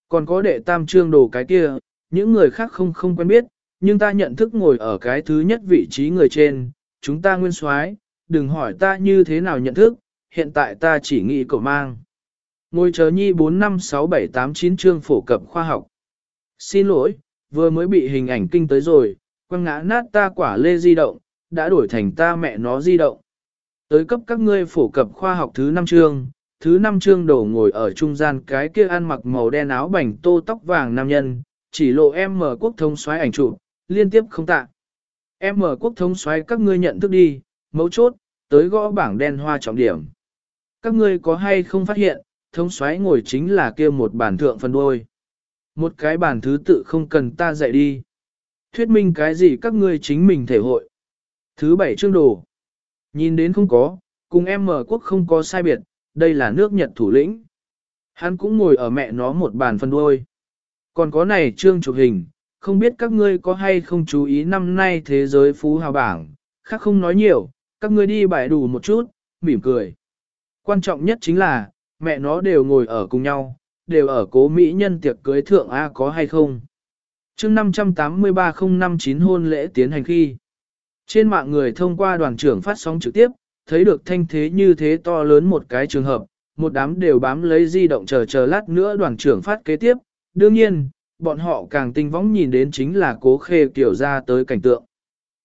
Còn có đệ tam trương đồ cái kia, những người khác không không quen biết, nhưng ta nhận thức ngồi ở cái thứ nhất vị trí người trên, chúng ta nguyên soái, đừng hỏi ta như thế nào nhận thức, hiện tại ta chỉ nghĩ cậu mang. Ngồi chờ nhi 4 năm 6 7 8 9 chương phổ cập khoa học. Xin lỗi, vừa mới bị hình ảnh kinh tới rồi, quăng ngã nát ta quả lê di động, đã đổi thành ta mẹ nó di động. Tới cấp các ngươi phổ cập khoa học thứ 5 chương, thứ 5 chương đổ ngồi ở trung gian cái kia ăn mặc màu đen áo bảnh tô tóc vàng nam nhân, chỉ lộ em mở quốc thông xoáy ảnh chụp, liên tiếp không tạ. Em mở quốc thông xoáy các ngươi nhận thức đi, mấu chốt, tới gõ bảng đen hoa trọng điểm. Các ngươi có hay không phát hiện, thông xoáy ngồi chính là kia một bản thượng phân đôi. Một cái bản thứ tự không cần ta dạy đi. Thuyết minh cái gì các ngươi chính mình thể hội. Thứ bảy chương đồ. Nhìn đến không có, cùng em mở quốc không có sai biệt, đây là nước Nhật thủ lĩnh. Hắn cũng ngồi ở mẹ nó một bàn phân đôi. Còn có này trương chụp hình, không biết các ngươi có hay không chú ý năm nay thế giới phú hào bảng, khác không nói nhiều, các ngươi đi bài đủ một chút, mỉm cười, Quan trọng nhất chính là, mẹ nó đều ngồi ở cùng nhau, đều ở cố mỹ nhân tiệc cưới thượng A có hay không. chương 583-059 hôn lễ tiến hành khi. Trên mạng người thông qua đoàn trưởng phát sóng trực tiếp, thấy được thanh thế như thế to lớn một cái trường hợp, một đám đều bám lấy di động chờ chờ lát nữa đoàn trưởng phát kế tiếp. Đương nhiên, bọn họ càng tinh võng nhìn đến chính là cố khê kiểu ra tới cảnh tượng.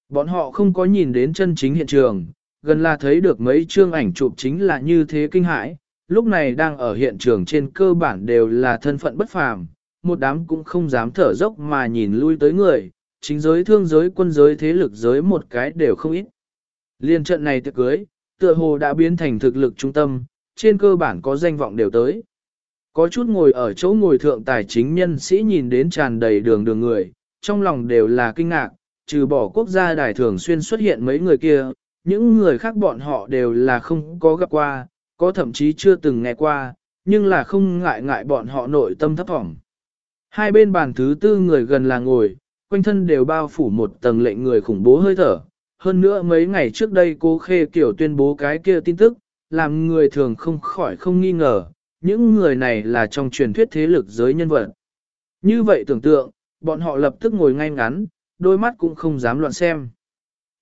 Bọn họ không có nhìn đến chân chính hiện trường, gần là thấy được mấy chương ảnh chụp chính là như thế kinh hãi, lúc này đang ở hiện trường trên cơ bản đều là thân phận bất phàm, một đám cũng không dám thở dốc mà nhìn lui tới người, chính giới thương giới quân giới thế lực giới một cái đều không ít. Liên trận này tiệc cưới, tựa hồ đã biến thành thực lực trung tâm, trên cơ bản có danh vọng đều tới. Có chút ngồi ở chỗ ngồi thượng tài chính nhân sĩ nhìn đến tràn đầy đường đường người, trong lòng đều là kinh ngạc, trừ bỏ quốc gia đài thường xuyên xuất hiện mấy người kia, những người khác bọn họ đều là không có gặp qua, có thậm chí chưa từng nghe qua, nhưng là không ngại ngại bọn họ nội tâm thấp thỏm. Hai bên bàn thứ tư người gần là ngồi, quanh thân đều bao phủ một tầng lệnh người khủng bố hơi thở. Hơn nữa mấy ngày trước đây cô Khê Kiều tuyên bố cái kia tin tức, làm người thường không khỏi không nghi ngờ, những người này là trong truyền thuyết thế lực giới nhân vật. Như vậy tưởng tượng, bọn họ lập tức ngồi ngay ngắn, đôi mắt cũng không dám loạn xem.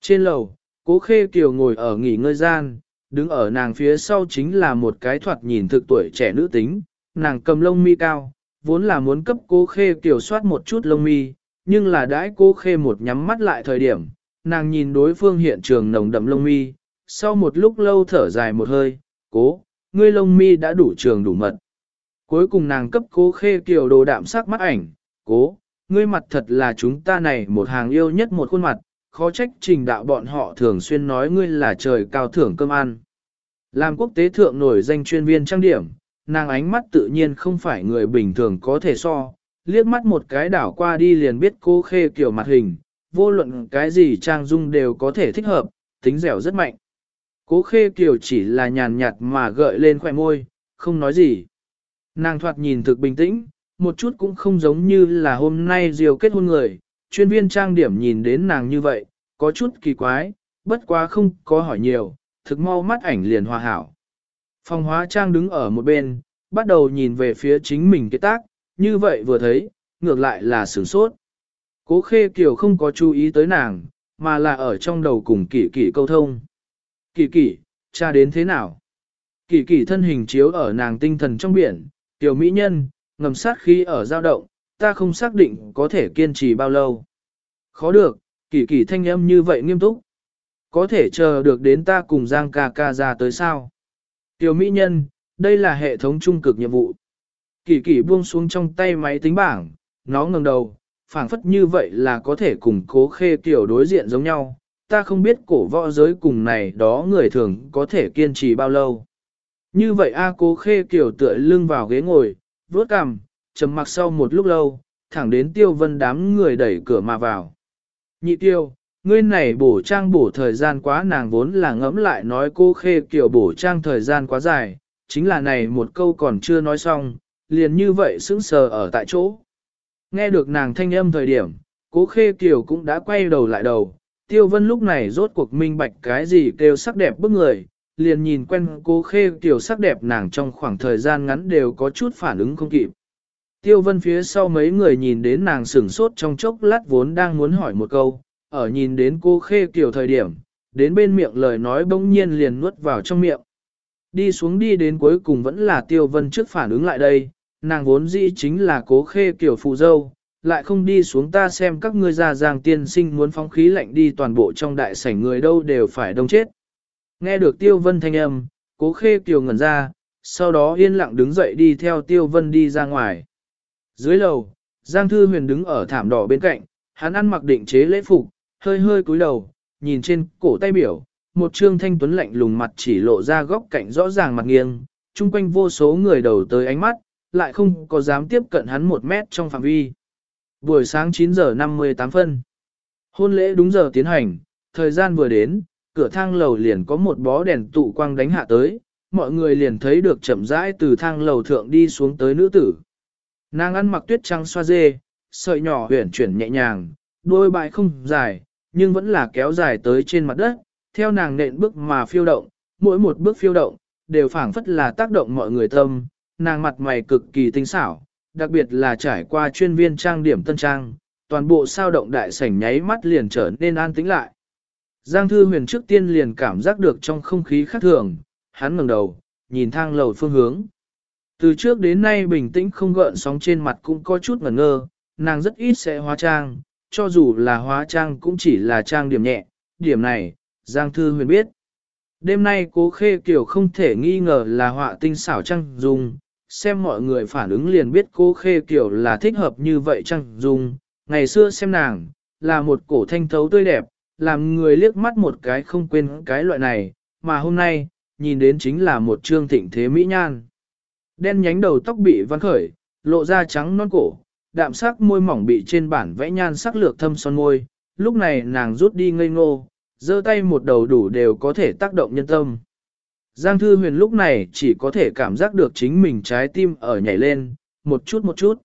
Trên lầu, cố Khê Kiều ngồi ở nghỉ ngơi gian, đứng ở nàng phía sau chính là một cái thoạt nhìn thực tuổi trẻ nữ tính, nàng cầm lông mi cao, vốn là muốn cấp cố khê kiều soát một chút lông mi, nhưng là đãi cô khê một nhắm mắt lại thời điểm, nàng nhìn đối phương hiện trường nồng đậm lông mi, sau một lúc lâu thở dài một hơi, cố, ngươi lông mi đã đủ trường đủ mật. Cuối cùng nàng cấp cố khê kiểu đồ đạm sắc mắt ảnh, cố, ngươi mặt thật là chúng ta này một hàng yêu nhất một khuôn mặt, khó trách trình đạo bọn họ thường xuyên nói ngươi là trời cao thưởng cơm ăn. Làm quốc tế thượng nổi danh chuyên viên trang điểm, nàng ánh mắt tự nhiên không phải người bình thường có thể so, liếc mắt một cái đảo qua đi liền biết cô khê kiểu mặt hình, vô luận cái gì trang dung đều có thể thích hợp, tính dẻo rất mạnh. Cố khê kiểu chỉ là nhàn nhạt mà gợi lên khỏe môi, không nói gì. Nàng thoạt nhìn thực bình tĩnh, một chút cũng không giống như là hôm nay diều kết hôn người, chuyên viên trang điểm nhìn đến nàng như vậy, có chút kỳ quái, bất quá không có hỏi nhiều, thực mau mắt ảnh liền hòa hảo. Phòng hóa trang đứng ở một bên, bắt đầu nhìn về phía chính mình cái tác, như vậy vừa thấy, ngược lại là sửng sốt. Cố khê kiều không có chú ý tới nàng, mà là ở trong đầu cùng kỷ kỷ câu thông. Kỷ kỷ, cha đến thế nào? Kỷ kỷ thân hình chiếu ở nàng tinh thần trong biển, tiểu mỹ nhân, ngầm sát khí ở dao động, ta không xác định có thể kiên trì bao lâu. Khó được, kỷ kỷ thanh âm như vậy nghiêm túc. Có thể chờ được đến ta cùng Giang ca ca ra tới sao? Tiểu mỹ nhân, đây là hệ thống trung cực nhiệm vụ. Kỳ kỳ buông xuống trong tay máy tính bảng, nó ngẩng đầu, phảng phất như vậy là có thể cùng cố khê tiểu đối diện giống nhau. Ta không biết cổ võ giới cùng này đó người thường có thể kiên trì bao lâu. Như vậy A cố khê kiểu tựa lưng vào ghế ngồi, vuốt cằm, trầm mặc sau một lúc lâu, thẳng đến tiêu vân đám người đẩy cửa mà vào. Nhị tiêu, ngươi này bổ trang bổ thời gian quá nàng vốn là ngẫm lại nói cô khê kiểu bổ trang thời gian quá dài, chính là này một câu còn chưa nói xong, liền như vậy sững sờ ở tại chỗ. Nghe được nàng thanh âm thời điểm, cố khê kiều cũng đã quay đầu lại đầu, tiêu vân lúc này rốt cuộc minh bạch cái gì kêu sắc đẹp bức người, liền nhìn quen cố khê kiều sắc đẹp nàng trong khoảng thời gian ngắn đều có chút phản ứng không kịp. Tiêu vân phía sau mấy người nhìn đến nàng sửng sốt trong chốc lát vốn đang muốn hỏi một câu, ở nhìn đến cô khê kiểu thời điểm, đến bên miệng lời nói bỗng nhiên liền nuốt vào trong miệng. Đi xuống đi đến cuối cùng vẫn là tiêu vân trước phản ứng lại đây, nàng vốn dĩ chính là cố khê kiểu phụ dâu, lại không đi xuống ta xem các ngươi già giang tiên sinh muốn phóng khí lạnh đi toàn bộ trong đại sảnh người đâu đều phải đông chết. Nghe được tiêu vân thanh âm, cố khê kiểu ngẩn ra, sau đó yên lặng đứng dậy đi theo tiêu vân đi ra ngoài. Dưới lầu, Giang Thư Huyền đứng ở thảm đỏ bên cạnh, hắn ăn mặc định chế lễ phục, hơi hơi cúi đầu, nhìn trên cổ tay biểu, một trương thanh tuấn lạnh lùng mặt chỉ lộ ra góc cạnh rõ ràng mặt nghiêng, chung quanh vô số người đầu tới ánh mắt, lại không có dám tiếp cận hắn một mét trong phạm vi. Buổi sáng 9 giờ 58 phân. Hôn lễ đúng giờ tiến hành, thời gian vừa đến, cửa thang lầu liền có một bó đèn tụ quang đánh hạ tới, mọi người liền thấy được chậm rãi từ thang lầu thượng đi xuống tới nữ tử. Nàng ăn mặc tuyết trắng xoa dê, sợi nhỏ huyển chuyển nhẹ nhàng, đôi bại không dài, nhưng vẫn là kéo dài tới trên mặt đất, theo nàng nện bước mà phiêu động, mỗi một bước phiêu động, đều phảng phất là tác động mọi người tâm, nàng mặt mày cực kỳ tinh xảo, đặc biệt là trải qua chuyên viên trang điểm tân trang, toàn bộ sao động đại sảnh nháy mắt liền trở nên an tĩnh lại. Giang Thư Huyền trước tiên liền cảm giác được trong không khí khác thường, hắn ngẩng đầu, nhìn thang lầu phương hướng. Từ trước đến nay bình tĩnh không gợn sóng trên mặt cũng có chút ngẩn ngơ, nàng rất ít sẽ hóa trang, cho dù là hóa trang cũng chỉ là trang điểm nhẹ, điểm này, Giang Thư Huyền biết. Đêm nay cố khê kiểu không thể nghi ngờ là họa tinh xảo trang dùng xem mọi người phản ứng liền biết cô khê kiểu là thích hợp như vậy chăng dùng, Ngày xưa xem nàng, là một cổ thanh thấu tươi đẹp, làm người liếc mắt một cái không quên cái loại này, mà hôm nay, nhìn đến chính là một trương thịnh thế mỹ nhan. Đen nhánh đầu tóc bị văn khởi, lộ ra trắng non cổ, đạm sắc môi mỏng bị trên bản vẽ nhan sắc lược thâm son môi, lúc này nàng rút đi ngây ngô, giơ tay một đầu đủ đều có thể tác động nhân tâm. Giang Thư Huyền lúc này chỉ có thể cảm giác được chính mình trái tim ở nhảy lên, một chút một chút.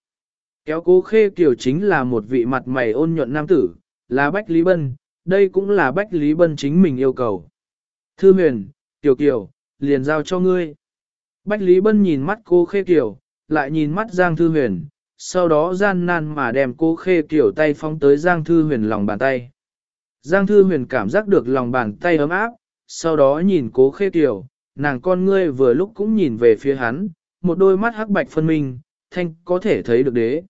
Kéo cố khê kiều chính là một vị mặt mày ôn nhuận nam tử, là Bách Lý Bân, đây cũng là Bách Lý Bân chính mình yêu cầu. Thư Huyền, Kiều Kiều, liền giao cho ngươi. Bách Lý Bân nhìn mắt cô khê kiều, lại nhìn mắt Giang Thư Huyền, sau đó gian nan mà đem cô khê kiều tay phóng tới Giang Thư Huyền lòng bàn tay. Giang Thư Huyền cảm giác được lòng bàn tay ấm áp, sau đó nhìn cố khê kiều, nàng con ngươi vừa lúc cũng nhìn về phía hắn, một đôi mắt hắc bạch phân minh, thanh có thể thấy được đế.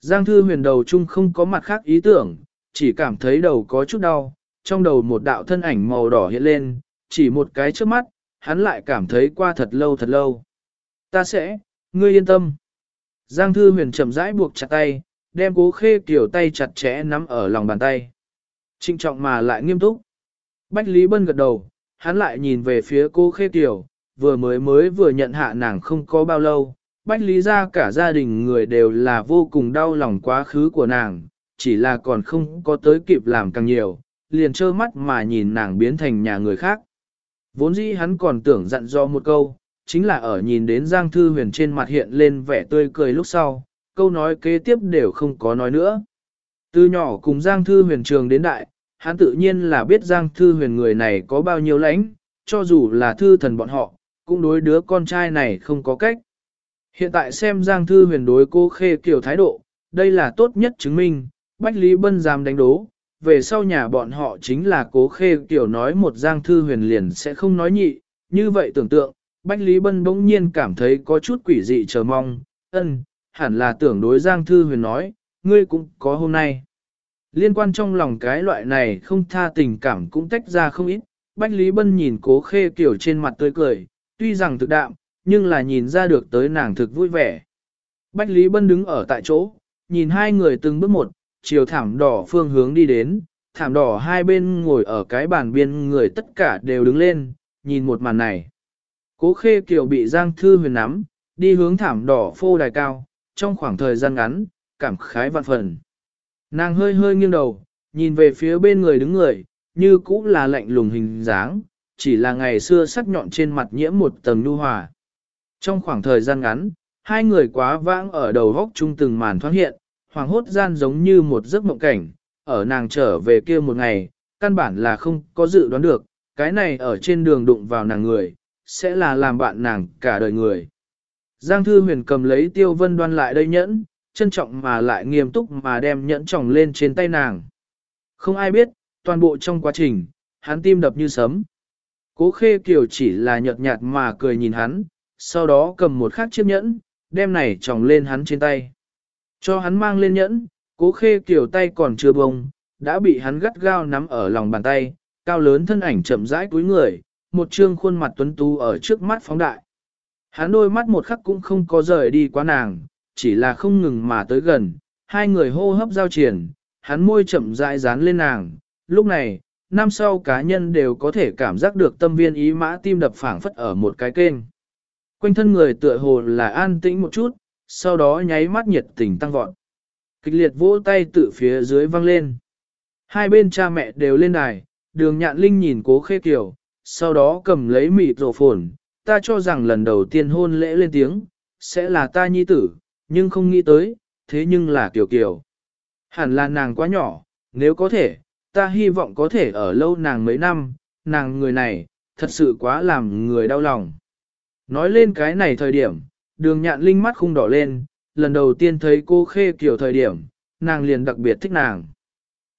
Giang Thư Huyền đầu chung không có mặt khác ý tưởng, chỉ cảm thấy đầu có chút đau, trong đầu một đạo thân ảnh màu đỏ hiện lên, chỉ một cái trước mắt, hắn lại cảm thấy qua thật lâu thật lâu. Ta sẽ, ngươi yên tâm. Giang Thư Huyền chậm rãi buộc chặt tay, đem cố khê kiểu tay chặt chẽ nắm ở lòng bàn tay. Trinh trọng mà lại nghiêm túc. Bách Lý Bân gật đầu, hắn lại nhìn về phía cô khê tiểu vừa mới mới vừa nhận hạ nàng không có bao lâu. Bách Lý ra cả gia đình người đều là vô cùng đau lòng quá khứ của nàng, chỉ là còn không có tới kịp làm càng nhiều, liền trơ mắt mà nhìn nàng biến thành nhà người khác. Vốn dĩ hắn còn tưởng dặn do một câu, chính là ở nhìn đến Giang Thư Huyền trên mặt hiện lên vẻ tươi cười lúc sau, câu nói kế tiếp đều không có nói nữa. Từ nhỏ cùng Giang Thư Huyền trường đến đại, hắn tự nhiên là biết Giang Thư Huyền người này có bao nhiêu lãnh, cho dù là thư thần bọn họ, cũng đối đứa con trai này không có cách. Hiện tại xem Giang Thư Huyền đối cô Khê Kiều thái độ, đây là tốt nhất chứng minh, Bách Lý Bân dám đánh đố, về sau nhà bọn họ chính là cố khê kiểu nói một giang thư huyền liền sẽ không nói nhị, như vậy tưởng tượng, Bách Lý Bân bỗng nhiên cảm thấy có chút quỷ dị chờ mong, ân, hẳn là tưởng đối giang thư huyền nói, ngươi cũng có hôm nay. Liên quan trong lòng cái loại này không tha tình cảm cũng tách ra không ít, Bách Lý Bân nhìn cố khê kiểu trên mặt tươi cười, tuy rằng thực đạm, nhưng là nhìn ra được tới nàng thực vui vẻ. Bách Lý Bân đứng ở tại chỗ, nhìn hai người từng bước một, chiều thảm đỏ phương hướng đi đến, thảm đỏ hai bên ngồi ở cái bàn biên người tất cả đều đứng lên, nhìn một màn này. Cố khê kiều bị Giang Thư huyền nắm, đi hướng thảm đỏ phô đài cao, trong khoảng thời gian ngắn, cảm khái vạn phần. Nàng hơi hơi nghiêng đầu, nhìn về phía bên người đứng người, như cũng là lạnh lùng hình dáng, chỉ là ngày xưa sắc nhọn trên mặt nhiễm một tầng nhu hòa. Trong khoảng thời gian ngắn, hai người quá vãng ở đầu góc chung từng màn thoáng hiện, hoàng hốt gian giống như một giấc mộng cảnh, ở nàng trở về kia một ngày, căn bản là không có dự đoán được, cái này ở trên đường đụng vào nàng người, sẽ là làm bạn nàng cả đời người. Giang Thư Huyền cầm lấy Tiêu Vân đoan lại đây nhẫn, trân trọng mà lại nghiêm túc mà đem nhẫn tròng lên trên tay nàng. Không ai biết, toàn bộ trong quá trình, hắn tim đập như sấm. Cố khê kiều chỉ là nhợt nhạt mà cười nhìn hắn, sau đó cầm một khắc chiếc nhẫn, đem này tròng lên hắn trên tay. Cho hắn mang lên nhẫn, cố khê kiểu tay còn chưa bông, đã bị hắn gắt gao nắm ở lòng bàn tay, cao lớn thân ảnh chậm rãi cúi người, một trương khuôn mặt tuấn tú ở trước mắt phóng đại. Hắn đôi mắt một khắc cũng không có rời đi quá nàng, chỉ là không ngừng mà tới gần, hai người hô hấp giao triển, hắn môi chậm rãi dán lên nàng, lúc này, năm sau cá nhân đều có thể cảm giác được tâm viên ý mã tim đập phảng phất ở một cái kênh. Quanh thân người tựa hồ là an tĩnh một chút, sau đó nháy mắt nhiệt tình tăng vọt. Kịch liệt vỗ tay tự phía dưới văng lên. Hai bên cha mẹ đều lên đài, đường nhạn linh nhìn cố khê kiểu, sau đó cầm lấy mịt rổ phồn, ta cho rằng lần đầu tiên hôn lễ lên tiếng, sẽ là ta nhi tử, nhưng không nghĩ tới, thế nhưng là Kiều Kiều. Hẳn là nàng quá nhỏ, nếu có thể, ta hy vọng có thể ở lâu nàng mấy năm, nàng người này, thật sự quá làm người đau lòng. Nói lên cái này thời điểm, đường nhạn linh mắt khung đỏ lên, lần đầu tiên thấy cô khê kiểu thời điểm, nàng liền đặc biệt thích nàng.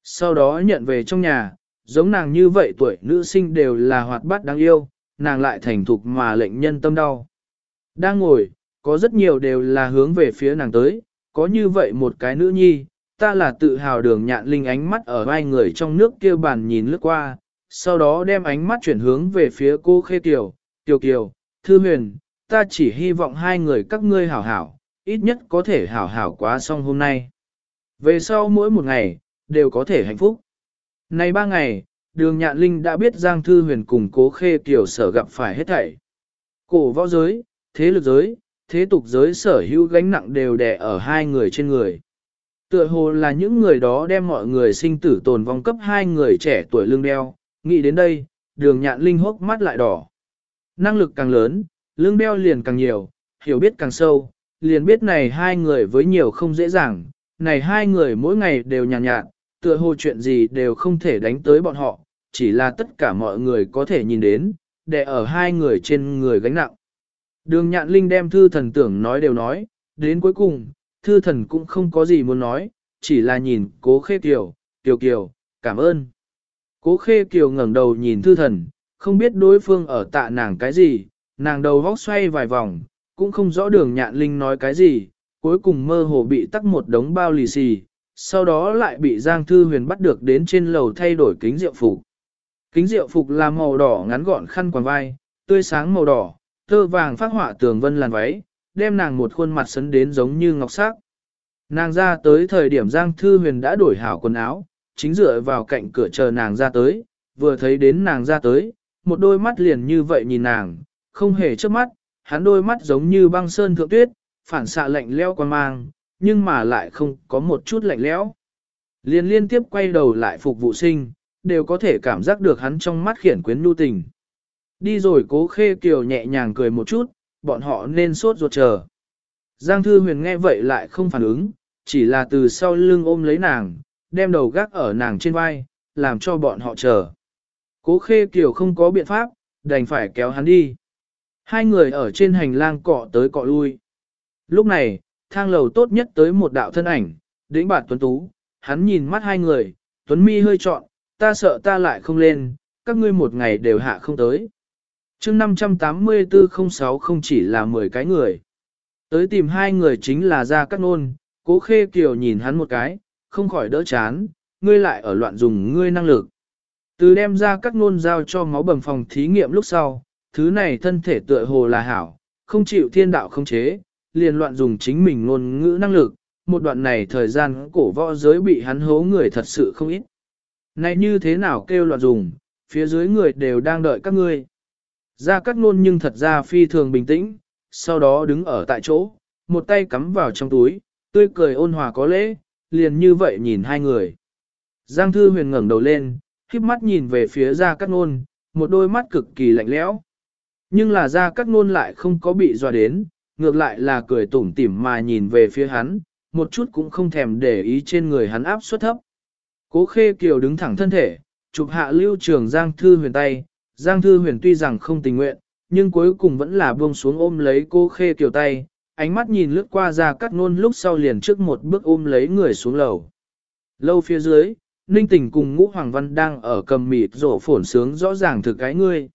Sau đó nhận về trong nhà, giống nàng như vậy tuổi nữ sinh đều là hoạt bát đáng yêu, nàng lại thành thục mà lệnh nhân tâm đau. Đang ngồi, có rất nhiều đều là hướng về phía nàng tới, có như vậy một cái nữ nhi, ta là tự hào đường nhạn linh ánh mắt ở hai người trong nước kia bàn nhìn lướt qua, sau đó đem ánh mắt chuyển hướng về phía cô Khê Kiều, Kiều Kiều, Thư Huyền, ta chỉ hy vọng hai người các ngươi hảo hảo, ít nhất có thể hảo hảo quá xong hôm nay. Về sau mỗi một ngày, đều có thể hạnh phúc. Nay ba ngày, đường nhạn linh đã biết Giang Thư Huyền cùng cố Khê Kiều sở gặp phải hết thảy. Cổ võ giới, thế lực giới, thế tục giới sở hữu gánh nặng đều đè ở hai người trên người. Tựa hồ là những người đó đem mọi người sinh tử tồn vong cấp hai người trẻ tuổi lương đeo, nghĩ đến đây, đường nhạn linh hốc mắt lại đỏ. Năng lực càng lớn, lương đeo liền càng nhiều, hiểu biết càng sâu, liền biết này hai người với nhiều không dễ dàng, này hai người mỗi ngày đều nhàn nhạt, nhạt, tựa hồ chuyện gì đều không thể đánh tới bọn họ, chỉ là tất cả mọi người có thể nhìn đến, để ở hai người trên người gánh nặng. Đường nhạn linh đem thư thần tưởng nói đều nói, đến cuối cùng, thư thần cũng không có gì muốn nói, chỉ là nhìn cố khê kiều, kiều kiều, cảm ơn. Cố khê kiều ngẩng đầu nhìn thư thần, không biết đối phương ở tạ nàng cái gì, nàng đầu vóc xoay vài vòng, cũng không rõ đường nhạn linh nói cái gì, cuối cùng mơ hồ bị tắc một đống bao lì xì, sau đó lại bị Giang Thư Huyền bắt được đến trên lầu thay đổi kính rượu phục. Kính rượu phục là màu đỏ ngắn gọn khăn quàng vai, tươi sáng màu đỏ, tơ vàng phát họa tường vân làn váy, đem nàng một khuôn mặt sấn đến giống như ngọc sắc. Nàng ra tới thời điểm Giang Thư Huyền đã đổi hảo quần áo, chính dựa vào cạnh cửa chờ nàng ra tới, vừa thấy đến nàng ra tới, một đôi mắt liền như vậy nhìn nàng, không hề chớp mắt, hắn đôi mắt giống như băng sơn thượng tuyết, phản xạ lạnh leo quan mang, nhưng mà lại không có một chút lạnh lẽo. Liên liên tiếp quay đầu lại phục vụ sinh, đều có thể cảm giác được hắn trong mắt khiển quyến nhu tình. Đi rồi cố khê kiều nhẹ nhàng cười một chút, bọn họ nên sốt ruột chờ. Giang Thư Huyền nghe vậy lại không phản ứng, chỉ là từ sau lưng ôm lấy nàng, đem đầu gác ở nàng trên vai, làm cho bọn họ chờ. Cố khê kiều không có biện pháp, đành phải kéo hắn đi. Hai người ở trên hành lang cọ tới cọ lui. Lúc này, thang lầu tốt nhất tới một đạo thân ảnh, đỉnh bản tuấn tú, hắn nhìn mắt hai người, tuấn mi hơi trọn, ta sợ ta lại không lên, các ngươi một ngày đều hạ không tới chương 58406 không chỉ là 10 cái người. Tới tìm hai người chính là Gia Cát Nôn, cố khê kiều nhìn hắn một cái, không khỏi đỡ chán, ngươi lại ở loạn dùng ngươi năng lực. Từ đem ra Cát nôn giao cho máu bầm phòng thí nghiệm lúc sau, thứ này thân thể tựa hồ là hảo, không chịu thiên đạo không chế, liền loạn dùng chính mình ngôn ngữ năng lực, một đoạn này thời gian cổ võ giới bị hắn hố người thật sự không ít. Này như thế nào kêu loạn dùng, phía dưới người đều đang đợi các ngươi. Ra Cát nôn nhưng thật ra phi thường bình tĩnh, sau đó đứng ở tại chỗ, một tay cắm vào trong túi, tươi cười ôn hòa có lễ, liền như vậy nhìn hai người. Giang Thư Huyền ngẩng đầu lên, khiếp mắt nhìn về phía Gia Cát Nôn, một đôi mắt cực kỳ lạnh lẽo. Nhưng là Gia Cát Nôn lại không có bị dọa đến, ngược lại là cười tủm tỉm mà nhìn về phía hắn, một chút cũng không thèm để ý trên người hắn áp suất thấp. Cố Khê Kiều đứng thẳng thân thể, chụp hạ lưu trường Giang Thư Huyền tay, Giang Thư Huyền tuy rằng không tình nguyện, nhưng cuối cùng vẫn là buông xuống ôm lấy cô Khê Kiều tay, ánh mắt nhìn lướt qua ra cắt nôn lúc sau liền trước một bước ôm lấy người xuống lầu. Lâu phía dưới, Ninh Tình cùng Ngũ Hoàng Văn đang ở cầm mịt rổ phổn sướng rõ ràng thực cái ngươi.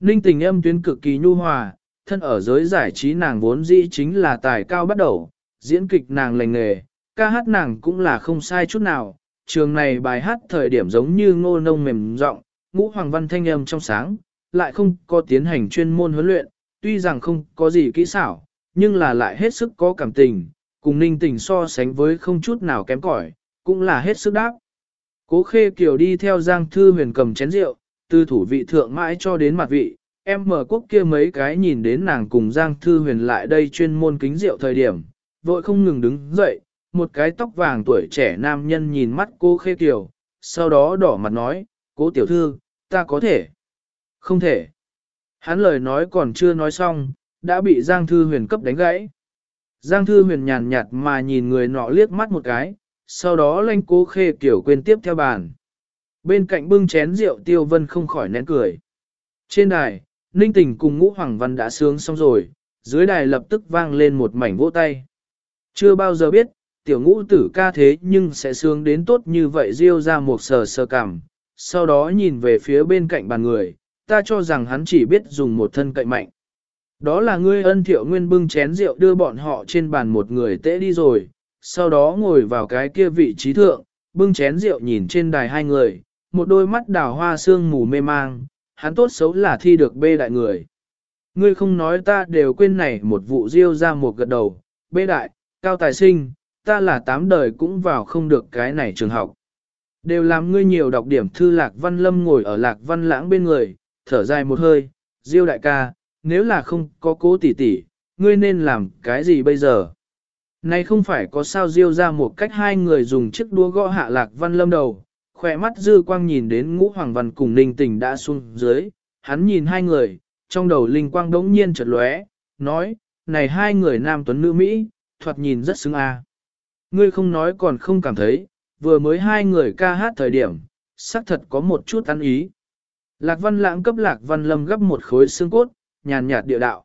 Ninh Tình âm tuyến cực kỳ nhu hòa, thân ở giới giải trí nàng vốn dĩ chính là tài cao bắt đầu, diễn kịch nàng lành nghề, ca hát nàng cũng là không sai chút nào. Trường này bài hát thời điểm giống như ngô nông mềm rộng, Ngũ Hoàng Văn thanh âm trong sáng, lại không có tiến hành chuyên môn huấn luyện, tuy rằng không có gì kỹ xảo, nhưng là lại hết sức có cảm tình, cùng ninh tình so sánh với không chút nào kém cỏi, cũng là hết sức đáp. Cố khê kiều đi theo Giang Thư Huyền cầm chén rượu, từ thủ vị thượng mãi cho đến mặt vị, em mở quốc kia mấy cái nhìn đến nàng cùng Giang Thư Huyền lại đây chuyên môn kính rượu thời điểm, vội không ngừng đứng dậy, một cái tóc vàng tuổi trẻ nam nhân nhìn mắt cô khê kiều, sau đó đỏ mặt nói, cố tiểu thư, ta có thể. Không thể. Hắn lời nói còn chưa nói xong, đã bị Giang Thư Huyền cấp đánh gãy. Giang Thư Huyền nhàn nhạt mà nhìn người nọ liếc mắt một cái, sau đó lanh cố khê kiểu quên tiếp theo bàn. Bên cạnh bưng chén rượu Tiêu Vân không khỏi nén cười. Trên đài, Ninh tình cùng ngũ hoàng văn đã sướng xong rồi, dưới đài lập tức vang lên một mảnh vỗ tay. Chưa bao giờ biết, tiểu ngũ tử ca thế nhưng sẽ sướng đến tốt như vậy riêu ra một sờ sờ cảm, sau đó nhìn về phía bên cạnh bàn người, ta cho rằng hắn chỉ biết dùng một thân cậy mạnh. Đó là ngươi ân thiệu nguyên bưng chén rượu đưa bọn họ trên bàn một người tễ đi rồi, sau đó ngồi vào cái kia vị trí thượng, bưng chén rượu nhìn trên đài hai người, một đôi mắt đào hoa sương mù mê mang, hắn tốt xấu là thi được bê đại người. Ngươi không nói ta đều quên này một vụ riêu ra một gật đầu, bê đại, cao tài sinh, ta là tám đời cũng vào không được cái này trường học. Đều làm ngươi nhiều đọc điểm thư lạc văn lâm ngồi ở lạc văn lãng bên người, thở dài một hơi, diêu đại ca, nếu là không có cố tỷ tỷ, ngươi nên làm cái gì bây giờ? Này không phải có sao diêu ra một cách hai người dùng chiếc đũa gõ hạ lạc văn lâm đầu, khỏe mắt dư quang nhìn đến ngũ hoàng văn cùng ninh tình đã xuống dưới, hắn nhìn hai người, trong đầu linh quang đống nhiên chợt lóe, nói, này hai người nam tuấn nữ Mỹ, thoạt nhìn rất xứng a. Ngươi không nói còn không cảm thấy, vừa mới hai người ca hát thời điểm, xác thật có một chút ăn ý. Lạc văn lãng cấp lạc văn lâm gấp một khối xương cốt, nhàn nhạt địa đạo.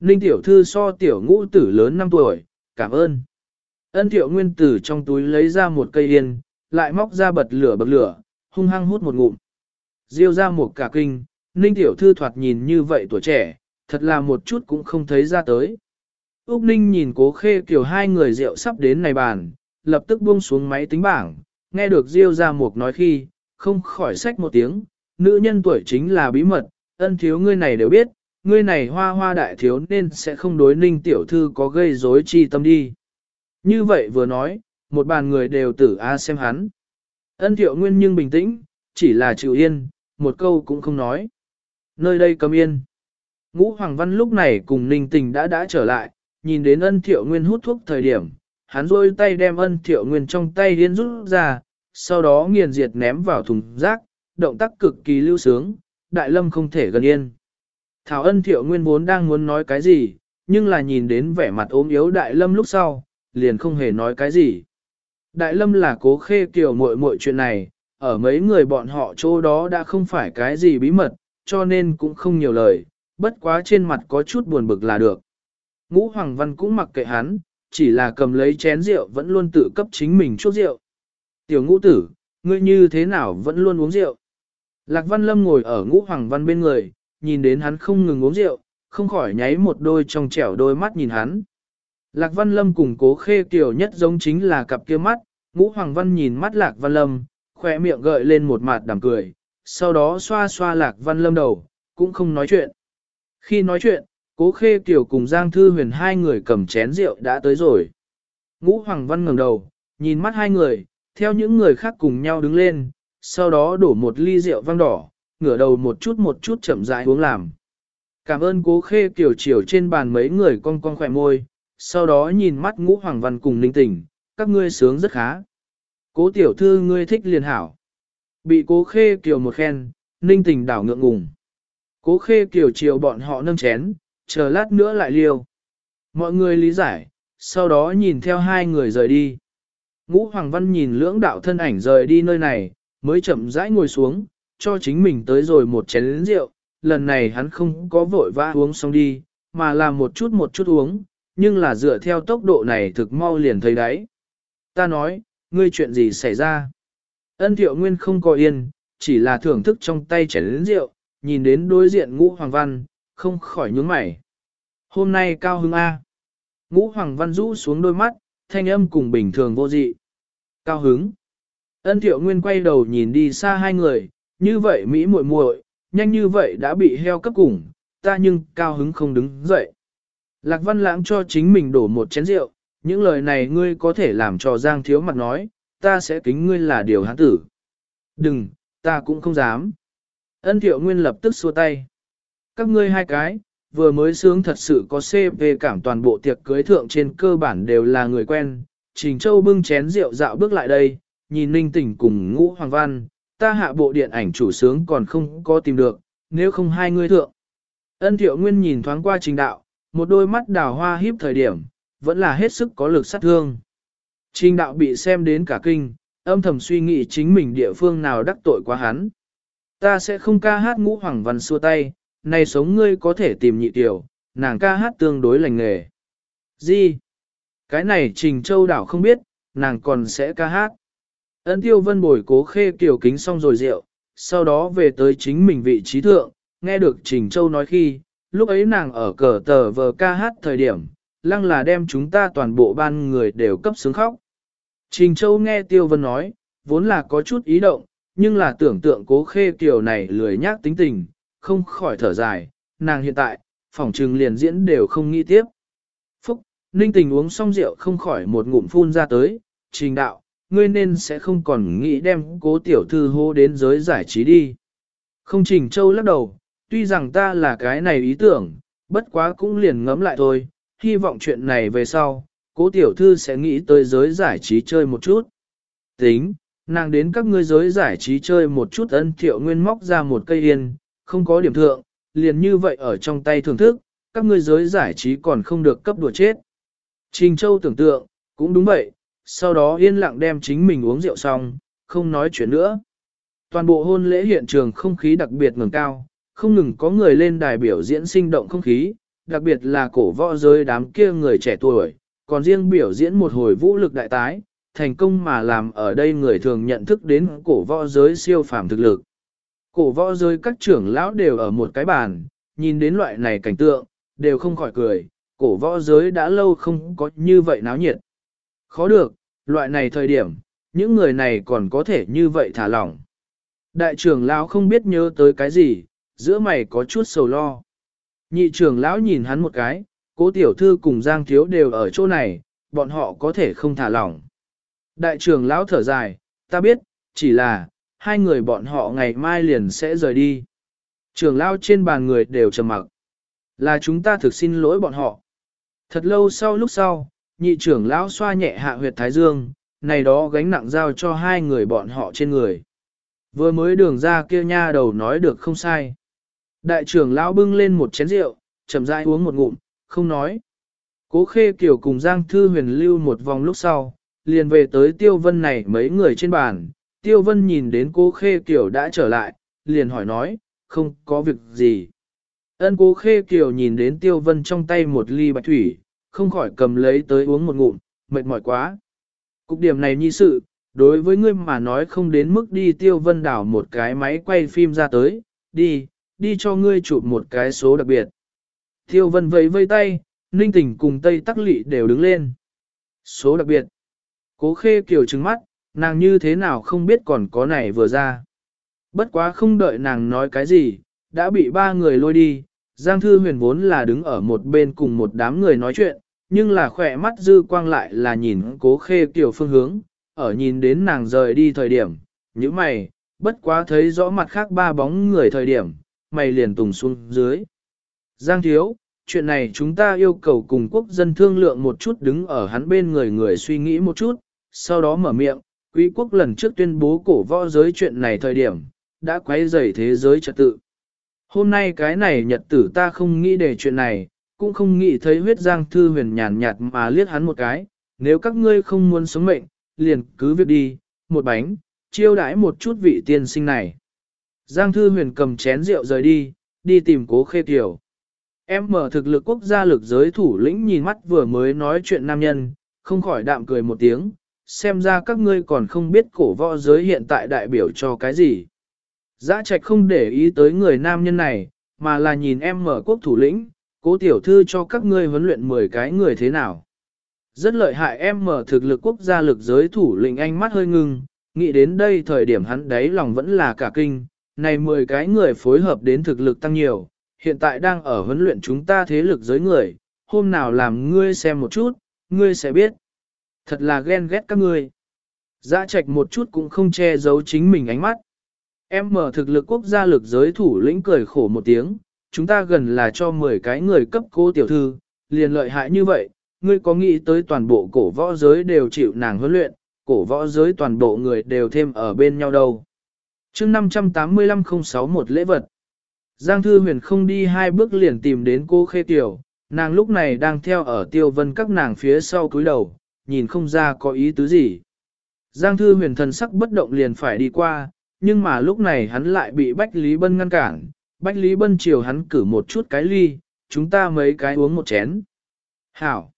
Ninh tiểu thư so tiểu ngũ tử lớn 5 tuổi, cảm ơn. Ân thiệu nguyên tử trong túi lấy ra một cây yên, lại móc ra bật lửa bật lửa, hung hăng hút một ngụm. Diêu ra một cả kinh, Ninh tiểu thư thoạt nhìn như vậy tuổi trẻ, thật là một chút cũng không thấy ra tới. Úc Ninh nhìn cố khê kiểu hai người rượu sắp đến này bàn, lập tức buông xuống máy tính bảng, nghe được Diêu gia một nói khi, không khỏi sách một tiếng, nữ nhân tuổi chính là bí mật, ân thiếu ngươi này đều biết, ngươi này hoa hoa đại thiếu nên sẽ không đối ninh tiểu thư có gây rối chi tâm đi. Như vậy vừa nói, một bàn người đều tử a xem hắn. Ân thiệu nguyên nhưng bình tĩnh, chỉ là chịu yên, một câu cũng không nói. Nơi đây cầm yên. Ngũ Hoàng Văn lúc này cùng ninh tình đã đã trở lại, nhìn đến ân thiệu nguyên hút thuốc thời điểm, hắn rôi tay đem ân thiệu nguyên trong tay điên rút ra, sau đó nghiền diệt ném vào thùng rác, động tác cực kỳ lưu sướng, đại lâm không thể gần yên. Thảo ân thiệu nguyên vốn đang muốn nói cái gì, nhưng là nhìn đến vẻ mặt ốm yếu đại lâm lúc sau, liền không hề nói cái gì. Đại lâm là cố khê kiểu muội muội chuyện này, ở mấy người bọn họ chỗ đó đã không phải cái gì bí mật, cho nên cũng không nhiều lời, bất quá trên mặt có chút buồn bực là được. Ngũ Hoàng Văn cũng mặc kệ hắn, chỉ là cầm lấy chén rượu vẫn luôn tự cấp chính mình chút rượu. Tiểu ngũ tử, ngươi như thế nào vẫn luôn uống rượu? Lạc Văn Lâm ngồi ở ngũ Hoàng Văn bên người, nhìn đến hắn không ngừng uống rượu, không khỏi nháy một đôi trong trẻo đôi mắt nhìn hắn. Lạc Văn Lâm cùng cố khê kiểu nhất giống chính là cặp kia mắt, ngũ Hoàng Văn nhìn mắt Lạc Văn Lâm, khỏe miệng gợi lên một mặt đàm cười, sau đó xoa xoa Lạc Văn Lâm đầu, cũng không nói chuyện. Khi nói chuyện, cố khê Kiều cùng Giang Thư Huyền hai người cầm chén rượu đã tới rồi. Ngũ Hoàng Văn ngẩng đầu, nhìn mắt hai người, theo những người khác cùng nhau đứng lên, sau đó đổ một ly rượu vang đỏ, ngửa đầu một chút một chút chậm rãi uống làm. Cảm ơn cố khê Kiều chiều trên bàn mấy người cong cong khỏe môi, sau đó nhìn mắt ngũ hoàng văn cùng ninh tình, các ngươi sướng rất khá. Cố tiểu thư ngươi thích liền hảo. Bị cố khê Kiều một khen, ninh tình đảo ngượng ngùng. Cố khê Kiều chiều bọn họ nâng chén, chờ lát nữa lại liêu. Mọi người lý giải, sau đó nhìn theo hai người rời đi. Ngũ Hoàng Văn nhìn lưỡng đạo thân ảnh rời đi nơi này, mới chậm rãi ngồi xuống, cho chính mình tới rồi một chén rượu, lần này hắn không có vội vã uống xong đi, mà là một chút một chút uống, nhưng là dựa theo tốc độ này thực mau liền thấy đấy. Ta nói, ngươi chuyện gì xảy ra? Ân thiệu nguyên không có yên, chỉ là thưởng thức trong tay chén rượu, nhìn đến đối diện ngũ hoàng văn, không khỏi nhướng mày. Hôm nay cao hứng A. Ngũ hoàng văn rũ xuống đôi mắt, thanh âm cùng bình thường vô dị. Cao hứng. Ân thiệu nguyên quay đầu nhìn đi xa hai người, như vậy Mỹ muội muội, nhanh như vậy đã bị heo cấp cùng, ta nhưng cao hứng không đứng dậy. Lạc Văn Lãng cho chính mình đổ một chén rượu, những lời này ngươi có thể làm cho Giang Thiếu mặt nói, ta sẽ kính ngươi là điều hán tử. Đừng, ta cũng không dám. Ân Thiệu Nguyên lập tức xua tay. Các ngươi hai cái, vừa mới sướng thật sự có CP cảm toàn bộ tiệc cưới thượng trên cơ bản đều là người quen. Trình Châu bưng chén rượu dạo bước lại đây, nhìn Ninh Tỉnh cùng Ngũ Hoàng Văn, ta hạ bộ điện ảnh chủ sướng còn không có tìm được, nếu không hai người thượng. Ân thiệu nguyên nhìn thoáng qua trình đạo, một đôi mắt đào hoa híp thời điểm, vẫn là hết sức có lực sát thương. Trình đạo bị xem đến cả kinh, âm thầm suy nghĩ chính mình địa phương nào đắc tội quá hắn. Ta sẽ không ca hát ngũ hoàng văn xua tay, này sống ngươi có thể tìm nhị tiểu, nàng ca hát tương đối lành nghề. Gì? Cái này Trình Châu đảo không biết, nàng còn sẽ ca hát. ấn tiêu vân bồi cố khê kiểu kính xong rồi rượu, sau đó về tới chính mình vị trí thượng, nghe được Trình Châu nói khi, lúc ấy nàng ở cờ tờ vờ ca hát thời điểm, lăng là đem chúng ta toàn bộ ban người đều cấp sướng khóc. Trình Châu nghe Tiêu Vân nói, vốn là có chút ý động, nhưng là tưởng tượng cố khê kiểu này lười nhác tính tình, không khỏi thở dài, nàng hiện tại, phỏng trừng liền diễn đều không nghĩ tiếp. Phúc, ninh tình uống xong rượu không khỏi một ngụm phun ra tới, trình đạo, ngươi nên sẽ không còn nghĩ đem cố tiểu thư hô đến giới giải trí đi. Không trình châu lắc đầu, tuy rằng ta là cái này ý tưởng, bất quá cũng liền ngấm lại thôi, hy vọng chuyện này về sau, cố tiểu thư sẽ nghĩ tới giới giải trí chơi một chút. Tính, nàng đến các ngươi giới giải trí chơi một chút ân thiệu nguyên móc ra một cây yên, không có điểm thượng, liền như vậy ở trong tay thưởng thức, các ngươi giới giải trí còn không được cấp đùa chết. Trình Châu tưởng tượng, cũng đúng vậy, sau đó yên lặng đem chính mình uống rượu xong, không nói chuyện nữa. Toàn bộ hôn lễ hiện trường không khí đặc biệt ngừng cao, không ngừng có người lên đài biểu diễn sinh động không khí, đặc biệt là cổ võ giới đám kia người trẻ tuổi, còn riêng biểu diễn một hồi vũ lực đại tái, thành công mà làm ở đây người thường nhận thức đến cổ võ giới siêu phàm thực lực. Cổ võ giới các trưởng lão đều ở một cái bàn, nhìn đến loại này cảnh tượng, đều không khỏi cười, cổ võ giới đã lâu không có như vậy náo nhiệt. Khó được, loại này thời điểm, những người này còn có thể như vậy thả lỏng. Đại trưởng lão không biết nhớ tới cái gì, giữa mày có chút sầu lo. Nhị trưởng lão nhìn hắn một cái, cố tiểu thư cùng Giang Thiếu đều ở chỗ này, bọn họ có thể không thả lỏng. Đại trưởng lão thở dài, ta biết, chỉ là, hai người bọn họ ngày mai liền sẽ rời đi. Trưởng lão trên bàn người đều trầm mặc. Là chúng ta thực xin lỗi bọn họ. Thật lâu sau lúc sau, nhị trưởng lão xoa nhẹ hạ huyệt thái dương, này đó gánh nặng giao cho hai người bọn họ trên người. Vừa mới đường ra kia nha đầu nói được không sai. Đại trưởng lão bưng lên một chén rượu, chậm rãi uống một ngụm, không nói. Cố khê kiểu cùng Giang Thư huyền lưu một vòng lúc sau, liền về tới Tiêu Vân này mấy người trên bàn. Tiêu Vân nhìn đến cô khê kiều đã trở lại, liền hỏi nói, không có việc gì. Ân cố khê kiều nhìn đến Tiêu Vân trong tay một ly bạch thủy, không khỏi cầm lấy tới uống một ngụm, mệt mỏi quá. Cục điểm này nhi sự, đối với ngươi mà nói không đến mức đi Tiêu Vân đảo một cái máy quay phim ra tới, đi, đi cho ngươi chụp một cái số đặc biệt. Tiêu vân vẫy vây tay, ninh tỉnh cùng tây tắc lị đều đứng lên. Số đặc biệt. Cố khê kiều trừng mắt, nàng như thế nào không biết còn có này vừa ra. Bất quá không đợi nàng nói cái gì, đã bị ba người lôi đi. Giang thư huyền vốn là đứng ở một bên cùng một đám người nói chuyện, nhưng là khỏe mắt dư quang lại là nhìn cố khê tiểu phương hướng, ở nhìn đến nàng rời đi thời điểm, như mày, bất quá thấy rõ mặt khác ba bóng người thời điểm, mày liền tùng xuống dưới. Giang thiếu, chuyện này chúng ta yêu cầu cùng quốc dân thương lượng một chút đứng ở hắn bên người người suy nghĩ một chút, sau đó mở miệng, quý quốc lần trước tuyên bố cổ võ giới chuyện này thời điểm, đã quấy rầy thế giới trật tự. Hôm nay cái này nhật tử ta không nghĩ để chuyện này, cũng không nghĩ thấy huyết giang thư huyền nhàn nhạt mà liếc hắn một cái, nếu các ngươi không muốn sống mệnh, liền cứ việc đi, một bánh, chiêu đãi một chút vị tiên sinh này. Giang Thư Huyền cầm chén rượu rời đi, đi tìm cố khê tiểu. Em mở thực lực quốc gia lực giới thủ lĩnh nhìn mắt vừa mới nói chuyện nam nhân, không khỏi đạm cười một tiếng, xem ra các ngươi còn không biết cổ võ giới hiện tại đại biểu cho cái gì. Giã trạch không để ý tới người nam nhân này, mà là nhìn em mở quốc thủ lĩnh, cố tiểu thư cho các ngươi huấn luyện 10 cái người thế nào. Rất lợi hại em mở thực lực quốc gia lực giới thủ lĩnh anh mắt hơi ngưng, nghĩ đến đây thời điểm hắn đấy lòng vẫn là cả kinh, này 10 cái người phối hợp đến thực lực tăng nhiều, hiện tại đang ở huấn luyện chúng ta thế lực giới người, hôm nào làm ngươi xem một chút, ngươi sẽ biết. Thật là ghen ghét các ngươi. Dã trạch một chút cũng không che giấu chính mình ánh mắt. Em mở thực lực quốc gia lực giới thủ lĩnh cười khổ một tiếng, chúng ta gần là cho 10 cái người cấp cô tiểu thư, liền lợi hại như vậy, ngươi có nghĩ tới toàn bộ cổ võ giới đều chịu nàng huấn luyện, cổ võ giới toàn bộ người đều thêm ở bên nhau đâu chương 585 một lễ vật. Giang Thư Huyền không đi hai bước liền tìm đến cô Khê Tiểu, nàng lúc này đang theo ở tiêu vân các nàng phía sau cúi đầu, nhìn không ra có ý tứ gì. Giang Thư Huyền thần sắc bất động liền phải đi qua, nhưng mà lúc này hắn lại bị Bách Lý Bân ngăn cản, Bách Lý Bân chiều hắn cử một chút cái ly, chúng ta mấy cái uống một chén. Hảo.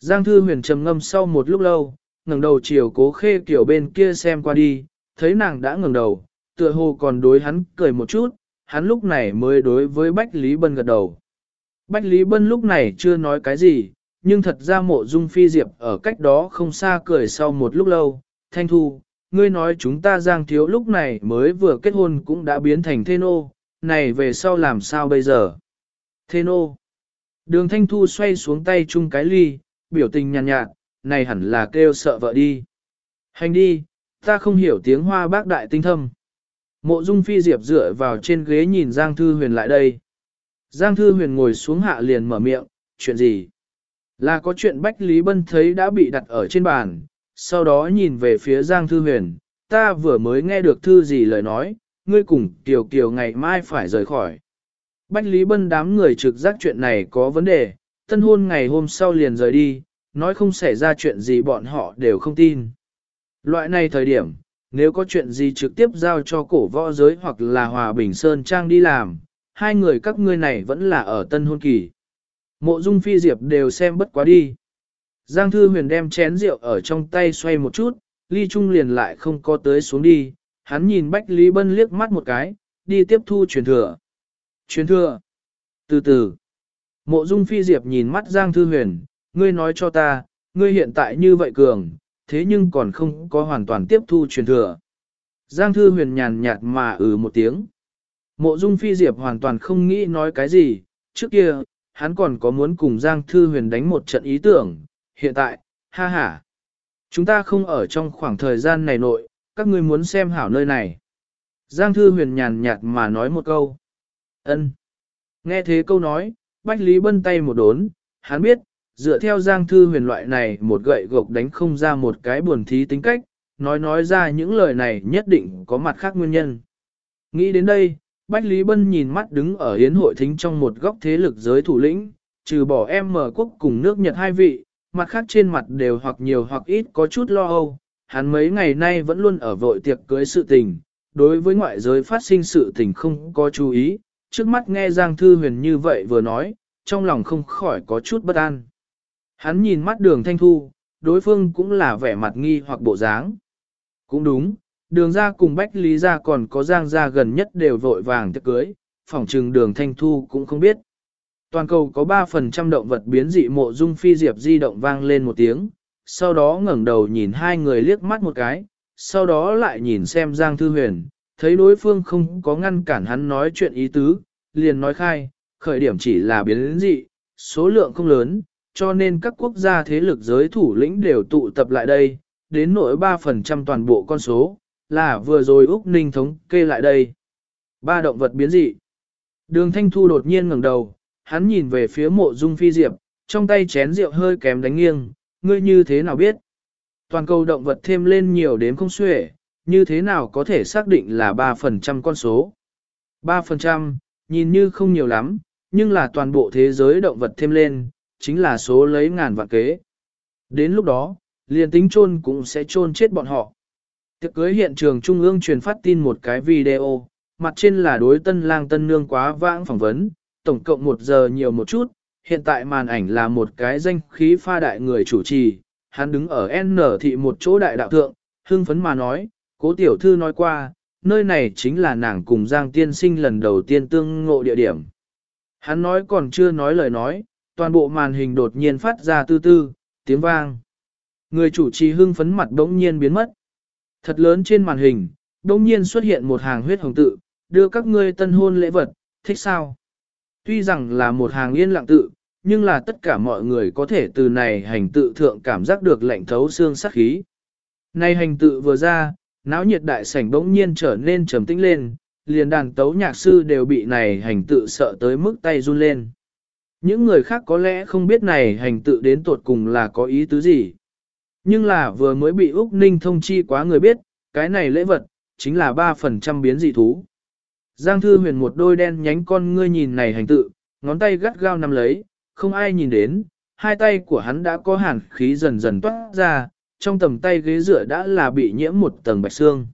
Giang Thư Huyền trầm ngâm sau một lúc lâu, ngẩng đầu chiều cố khê kiểu bên kia xem qua đi, thấy nàng đã ngẩng đầu, tựa hồ còn đối hắn cười một chút, hắn lúc này mới đối với Bách Lý Bân gật đầu. Bách Lý Bân lúc này chưa nói cái gì, nhưng thật ra mộ dung phi diệp ở cách đó không xa cười sau một lúc lâu, thanh thu, ngươi nói chúng ta giang thiếu lúc này mới vừa kết hôn cũng đã biến thành thê nô, này về sau làm sao bây giờ? Thê nô. Đường thanh thu xoay xuống tay chung cái ly, biểu tình nhàn nhạt, nhạt, này hẳn là kêu sợ vợ đi. Hành đi, ta không hiểu tiếng hoa bác đại tinh thâm. Mộ dung phi diệp dựa vào trên ghế nhìn Giang Thư Huyền lại đây. Giang Thư Huyền ngồi xuống hạ liền mở miệng, chuyện gì? Là có chuyện Bách Lý Bân thấy đã bị đặt ở trên bàn, sau đó nhìn về phía Giang Thư Huyền, ta vừa mới nghe được thư gì lời nói, ngươi cùng Kiều Kiều ngày mai phải rời khỏi. Bách Lý Bân đám người trực giác chuyện này có vấn đề, tân hôn ngày hôm sau liền rời đi, nói không xảy ra chuyện gì bọn họ đều không tin. Loại này thời điểm, nếu có chuyện gì trực tiếp giao cho cổ võ giới hoặc là Hòa Bình Sơn Trang đi làm, hai người các ngươi này vẫn là ở tân hôn kỳ. Mộ Dung Phi Diệp đều xem bất quá đi. Giang Thư Huyền đem chén rượu ở trong tay xoay một chút, ly trung liền lại không có tới xuống đi, hắn nhìn Bách Lý Bân liếc mắt một cái, đi tiếp thu truyền thừa. Truyền thừa. Từ từ. Mộ Dung Phi Diệp nhìn mắt Giang Thư Huyền, ngươi nói cho ta, ngươi hiện tại như vậy cường, thế nhưng còn không có hoàn toàn tiếp thu truyền thừa. Giang Thư Huyền nhàn nhạt mà ừ một tiếng. Mộ Dung Phi Diệp hoàn toàn không nghĩ nói cái gì, trước kia, hắn còn có muốn cùng Giang Thư Huyền đánh một trận ý tưởng, hiện tại, ha ha. Chúng ta không ở trong khoảng thời gian này nội, các ngươi muốn xem hảo nơi này. Giang Thư Huyền nhàn nhạt mà nói một câu. ân. Nghe thế câu nói, Bách Lý bân tay một đốn, hắn biết, dựa theo Giang Thư Huyền loại này một gậy gộc đánh không ra một cái buồn thí tính cách, nói nói ra những lời này nhất định có mặt khác nguyên nhân. Nghĩ đến đây, Bách Lý Bân nhìn mắt đứng ở hiến hội thính trong một góc thế lực giới thủ lĩnh, trừ bỏ em mở quốc cùng nước Nhật hai vị, mặt khác trên mặt đều hoặc nhiều hoặc ít có chút lo âu. Hắn mấy ngày nay vẫn luôn ở vội tiệc cưới sự tình, đối với ngoại giới phát sinh sự tình không có chú ý, trước mắt nghe Giang Thư Huyền như vậy vừa nói, trong lòng không khỏi có chút bất an. Hắn nhìn mắt đường thanh thu, đối phương cũng là vẻ mặt nghi hoặc bộ dáng. Cũng đúng, đường ra cùng Bách Lý ra còn có Giang ra gần nhất đều vội vàng tiệc cưới, phỏng trừng đường thanh thu cũng không biết. Toàn cầu có 3% động vật biến dị mộ dung phi diệp di động vang lên một tiếng, sau đó ngẩng đầu nhìn hai người liếc mắt một cái, sau đó lại nhìn xem Giang Thư Huyền, thấy đối phương không có ngăn cản hắn nói chuyện ý tứ, liền nói khai, khởi điểm chỉ là biến dị, số lượng không lớn, cho nên các quốc gia thế lực giới thủ lĩnh đều tụ tập lại đây, đến nỗi 3% toàn bộ con số, là vừa rồi Úc Ninh thống kê lại đây. Ba động vật biến dị. Đường Thanh Thu đột nhiên ngẩng đầu, hắn nhìn về phía mộ dung phi diệp, trong tay chén rượu hơi kém đánh nghiêng, ngươi như thế nào biết? Toàn cầu động vật thêm lên nhiều đến không xuể, như thế nào có thể xác định là 3% con số? 3%, nhìn như không nhiều lắm, nhưng là toàn bộ thế giới động vật thêm lên, chính là số lấy ngàn vạn kế. Đến lúc đó, liền tính chôn cũng sẽ chôn chết bọn họ. Tiệc cưới hiện trường Trung ương truyền phát tin một cái video, mặt trên là đối tân lang tân nương quá vãng phỏng vấn, tổng cộng một giờ nhiều một chút, hiện tại màn ảnh là một cái danh khí pha đại người chủ trì, hắn đứng ở N thị một chỗ đại đạo thượng, hưng phấn mà nói, cố tiểu thư nói qua, nơi này chính là nàng cùng Giang tiên sinh lần đầu tiên tương ngộ địa điểm. Hắn nói còn chưa nói lời nói, toàn bộ màn hình đột nhiên phát ra tư tư, tiếng vang. Người chủ trì hưng phấn mặt đống nhiên biến mất. Thật lớn trên màn hình, đống nhiên xuất hiện một hàng huyết hồng tự, đưa các ngươi tân hôn lễ vật, thích sao? Tuy rằng là một hàng yên lặng tự, nhưng là tất cả mọi người có thể từ này hành tự thượng cảm giác được lạnh thấu xương sắc khí. Này hành tự vừa ra, náo nhiệt đại sảnh bỗng nhiên trở nên trầm tĩnh lên, liền đàn tấu nhạc sư đều bị này hành tự sợ tới mức tay run lên. Những người khác có lẽ không biết này hành tự đến tột cùng là có ý tứ gì. Nhưng là vừa mới bị Úc Ninh thông chi quá người biết, cái này lễ vật, chính là 3% biến dị thú. Giang Thư Huyền một đôi đen nhánh con ngươi nhìn này hành tự, ngón tay gắt gao nắm lấy, không ai nhìn đến, hai tay của hắn đã có hàn khí dần dần toát ra, trong tầm tay ghế dựa đã là bị nhiễm một tầng bạch xương.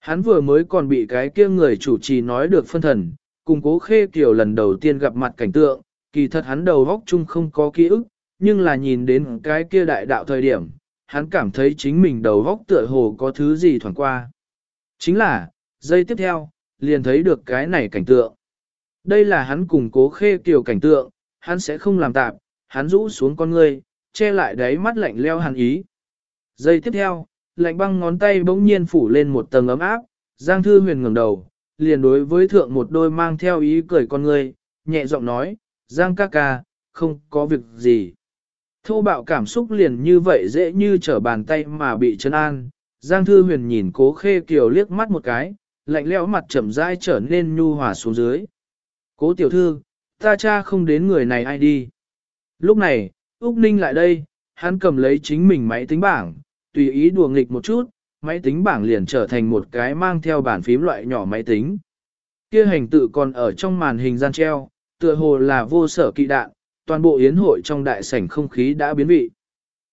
Hắn vừa mới còn bị cái kia người chủ trì nói được phân thần, cùng cố khê kiểu lần đầu tiên gặp mặt cảnh tượng, kỳ thật hắn đầu góc chung không có ký ức, nhưng là nhìn đến cái kia đại đạo thời điểm, hắn cảm thấy chính mình đầu góc tựa hồ có thứ gì thoảng qua. Chính là, giây tiếp theo, liền thấy được cái này cảnh tượng. Đây là hắn cùng cố khê kiểu cảnh tượng, hắn sẽ không làm tạm, hắn rũ xuống con ngươi, che lại đáy mắt lạnh leo hàn ý. Giây tiếp theo, lạnh băng ngón tay bỗng nhiên phủ lên một tầng ấm áp, Giang Thư Huyền ngẩng đầu, liền đối với thượng một đôi mang theo ý cười con ngươi, nhẹ giọng nói, Giang ca ca, không có việc gì. Thô bạo cảm xúc liền như vậy dễ như trở bàn tay mà bị chân an. Giang Thư Huyền nhìn cố khê kiều liếc mắt một cái, lạnh lẽo mặt chậm rãi trở nên nhu hòa xuống dưới. Cố tiểu thư, ta cha không đến người này ai đi. Lúc này, Úc Ninh lại đây, hắn cầm lấy chính mình máy tính bảng, tùy ý đùa nghịch một chút, máy tính bảng liền trở thành một cái mang theo bàn phím loại nhỏ máy tính. Kia hành tự còn ở trong màn hình gian treo, tựa hồ là vô sở kỵ đạn, toàn bộ yến hội trong đại sảnh không khí đã biến vị.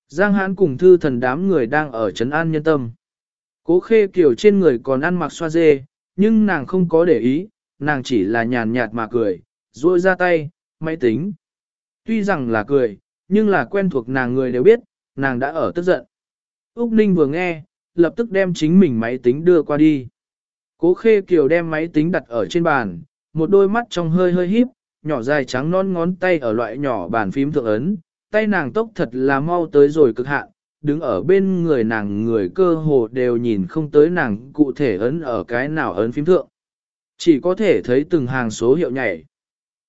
Giang Hán cùng thư thần đám người đang ở trấn an nhân tâm. Cố khê kiểu trên người còn ăn mặc xoa dê, nhưng nàng không có để ý, nàng chỉ là nhàn nhạt mà cười, duỗi ra tay, máy tính. Tuy rằng là cười, nhưng là quen thuộc nàng người đều biết, nàng đã ở tức giận. Úc Ninh vừa nghe, lập tức đem chính mình máy tính đưa qua đi. Cố khê kiều đem máy tính đặt ở trên bàn, một đôi mắt trong hơi hơi híp, nhỏ dài trắng non ngón tay ở loại nhỏ bàn phím thượng ấn, tay nàng tốc thật là mau tới rồi cực hạn, đứng ở bên người nàng người cơ hồ đều nhìn không tới nàng cụ thể ấn ở cái nào ấn phím thượng. Chỉ có thể thấy từng hàng số hiệu nhảy.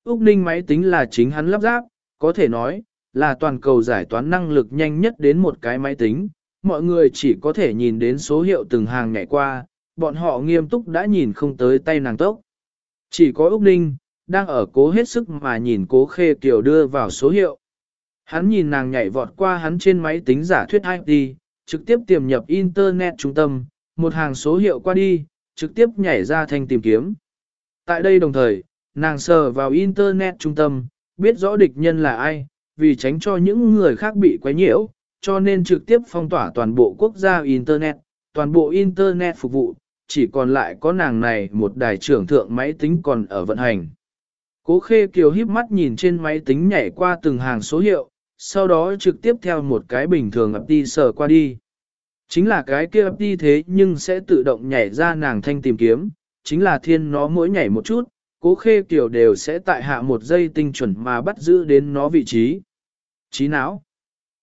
Úc Ninh máy tính là chính hắn lắp ráp, có thể nói, là toàn cầu giải toán năng lực nhanh nhất đến một cái máy tính, mọi người chỉ có thể nhìn đến số hiệu từng hàng nhảy qua, bọn họ nghiêm túc đã nhìn không tới tay nàng tốc. Chỉ có Úc Ninh, đang ở cố hết sức mà nhìn cố khê kiều đưa vào số hiệu. Hắn nhìn nàng nhảy vọt qua hắn trên máy tính giả thuyết IT, trực tiếp tiềm nhập Internet trung tâm, một hàng số hiệu qua đi, trực tiếp nhảy ra thành tìm kiếm. Tại đây đồng thời, nàng sờ vào Internet trung tâm, biết rõ địch nhân là ai, vì tránh cho những người khác bị quấy nhiễu, cho nên trực tiếp phong tỏa toàn bộ quốc gia Internet, toàn bộ Internet phục vụ, chỉ còn lại có nàng này một đài trưởng thượng máy tính còn ở vận hành. Cố khê kiều híp mắt nhìn trên máy tính nhảy qua từng hàng số hiệu, sau đó trực tiếp theo một cái bình thường ập đi sờ qua đi. Chính là cái kia ập đi thế nhưng sẽ tự động nhảy ra nàng thanh tìm kiếm, chính là thiên nó mỗi nhảy một chút, cố khê kiều đều sẽ tại hạ một giây tinh chuẩn mà bắt giữ đến nó vị trí. Trí não.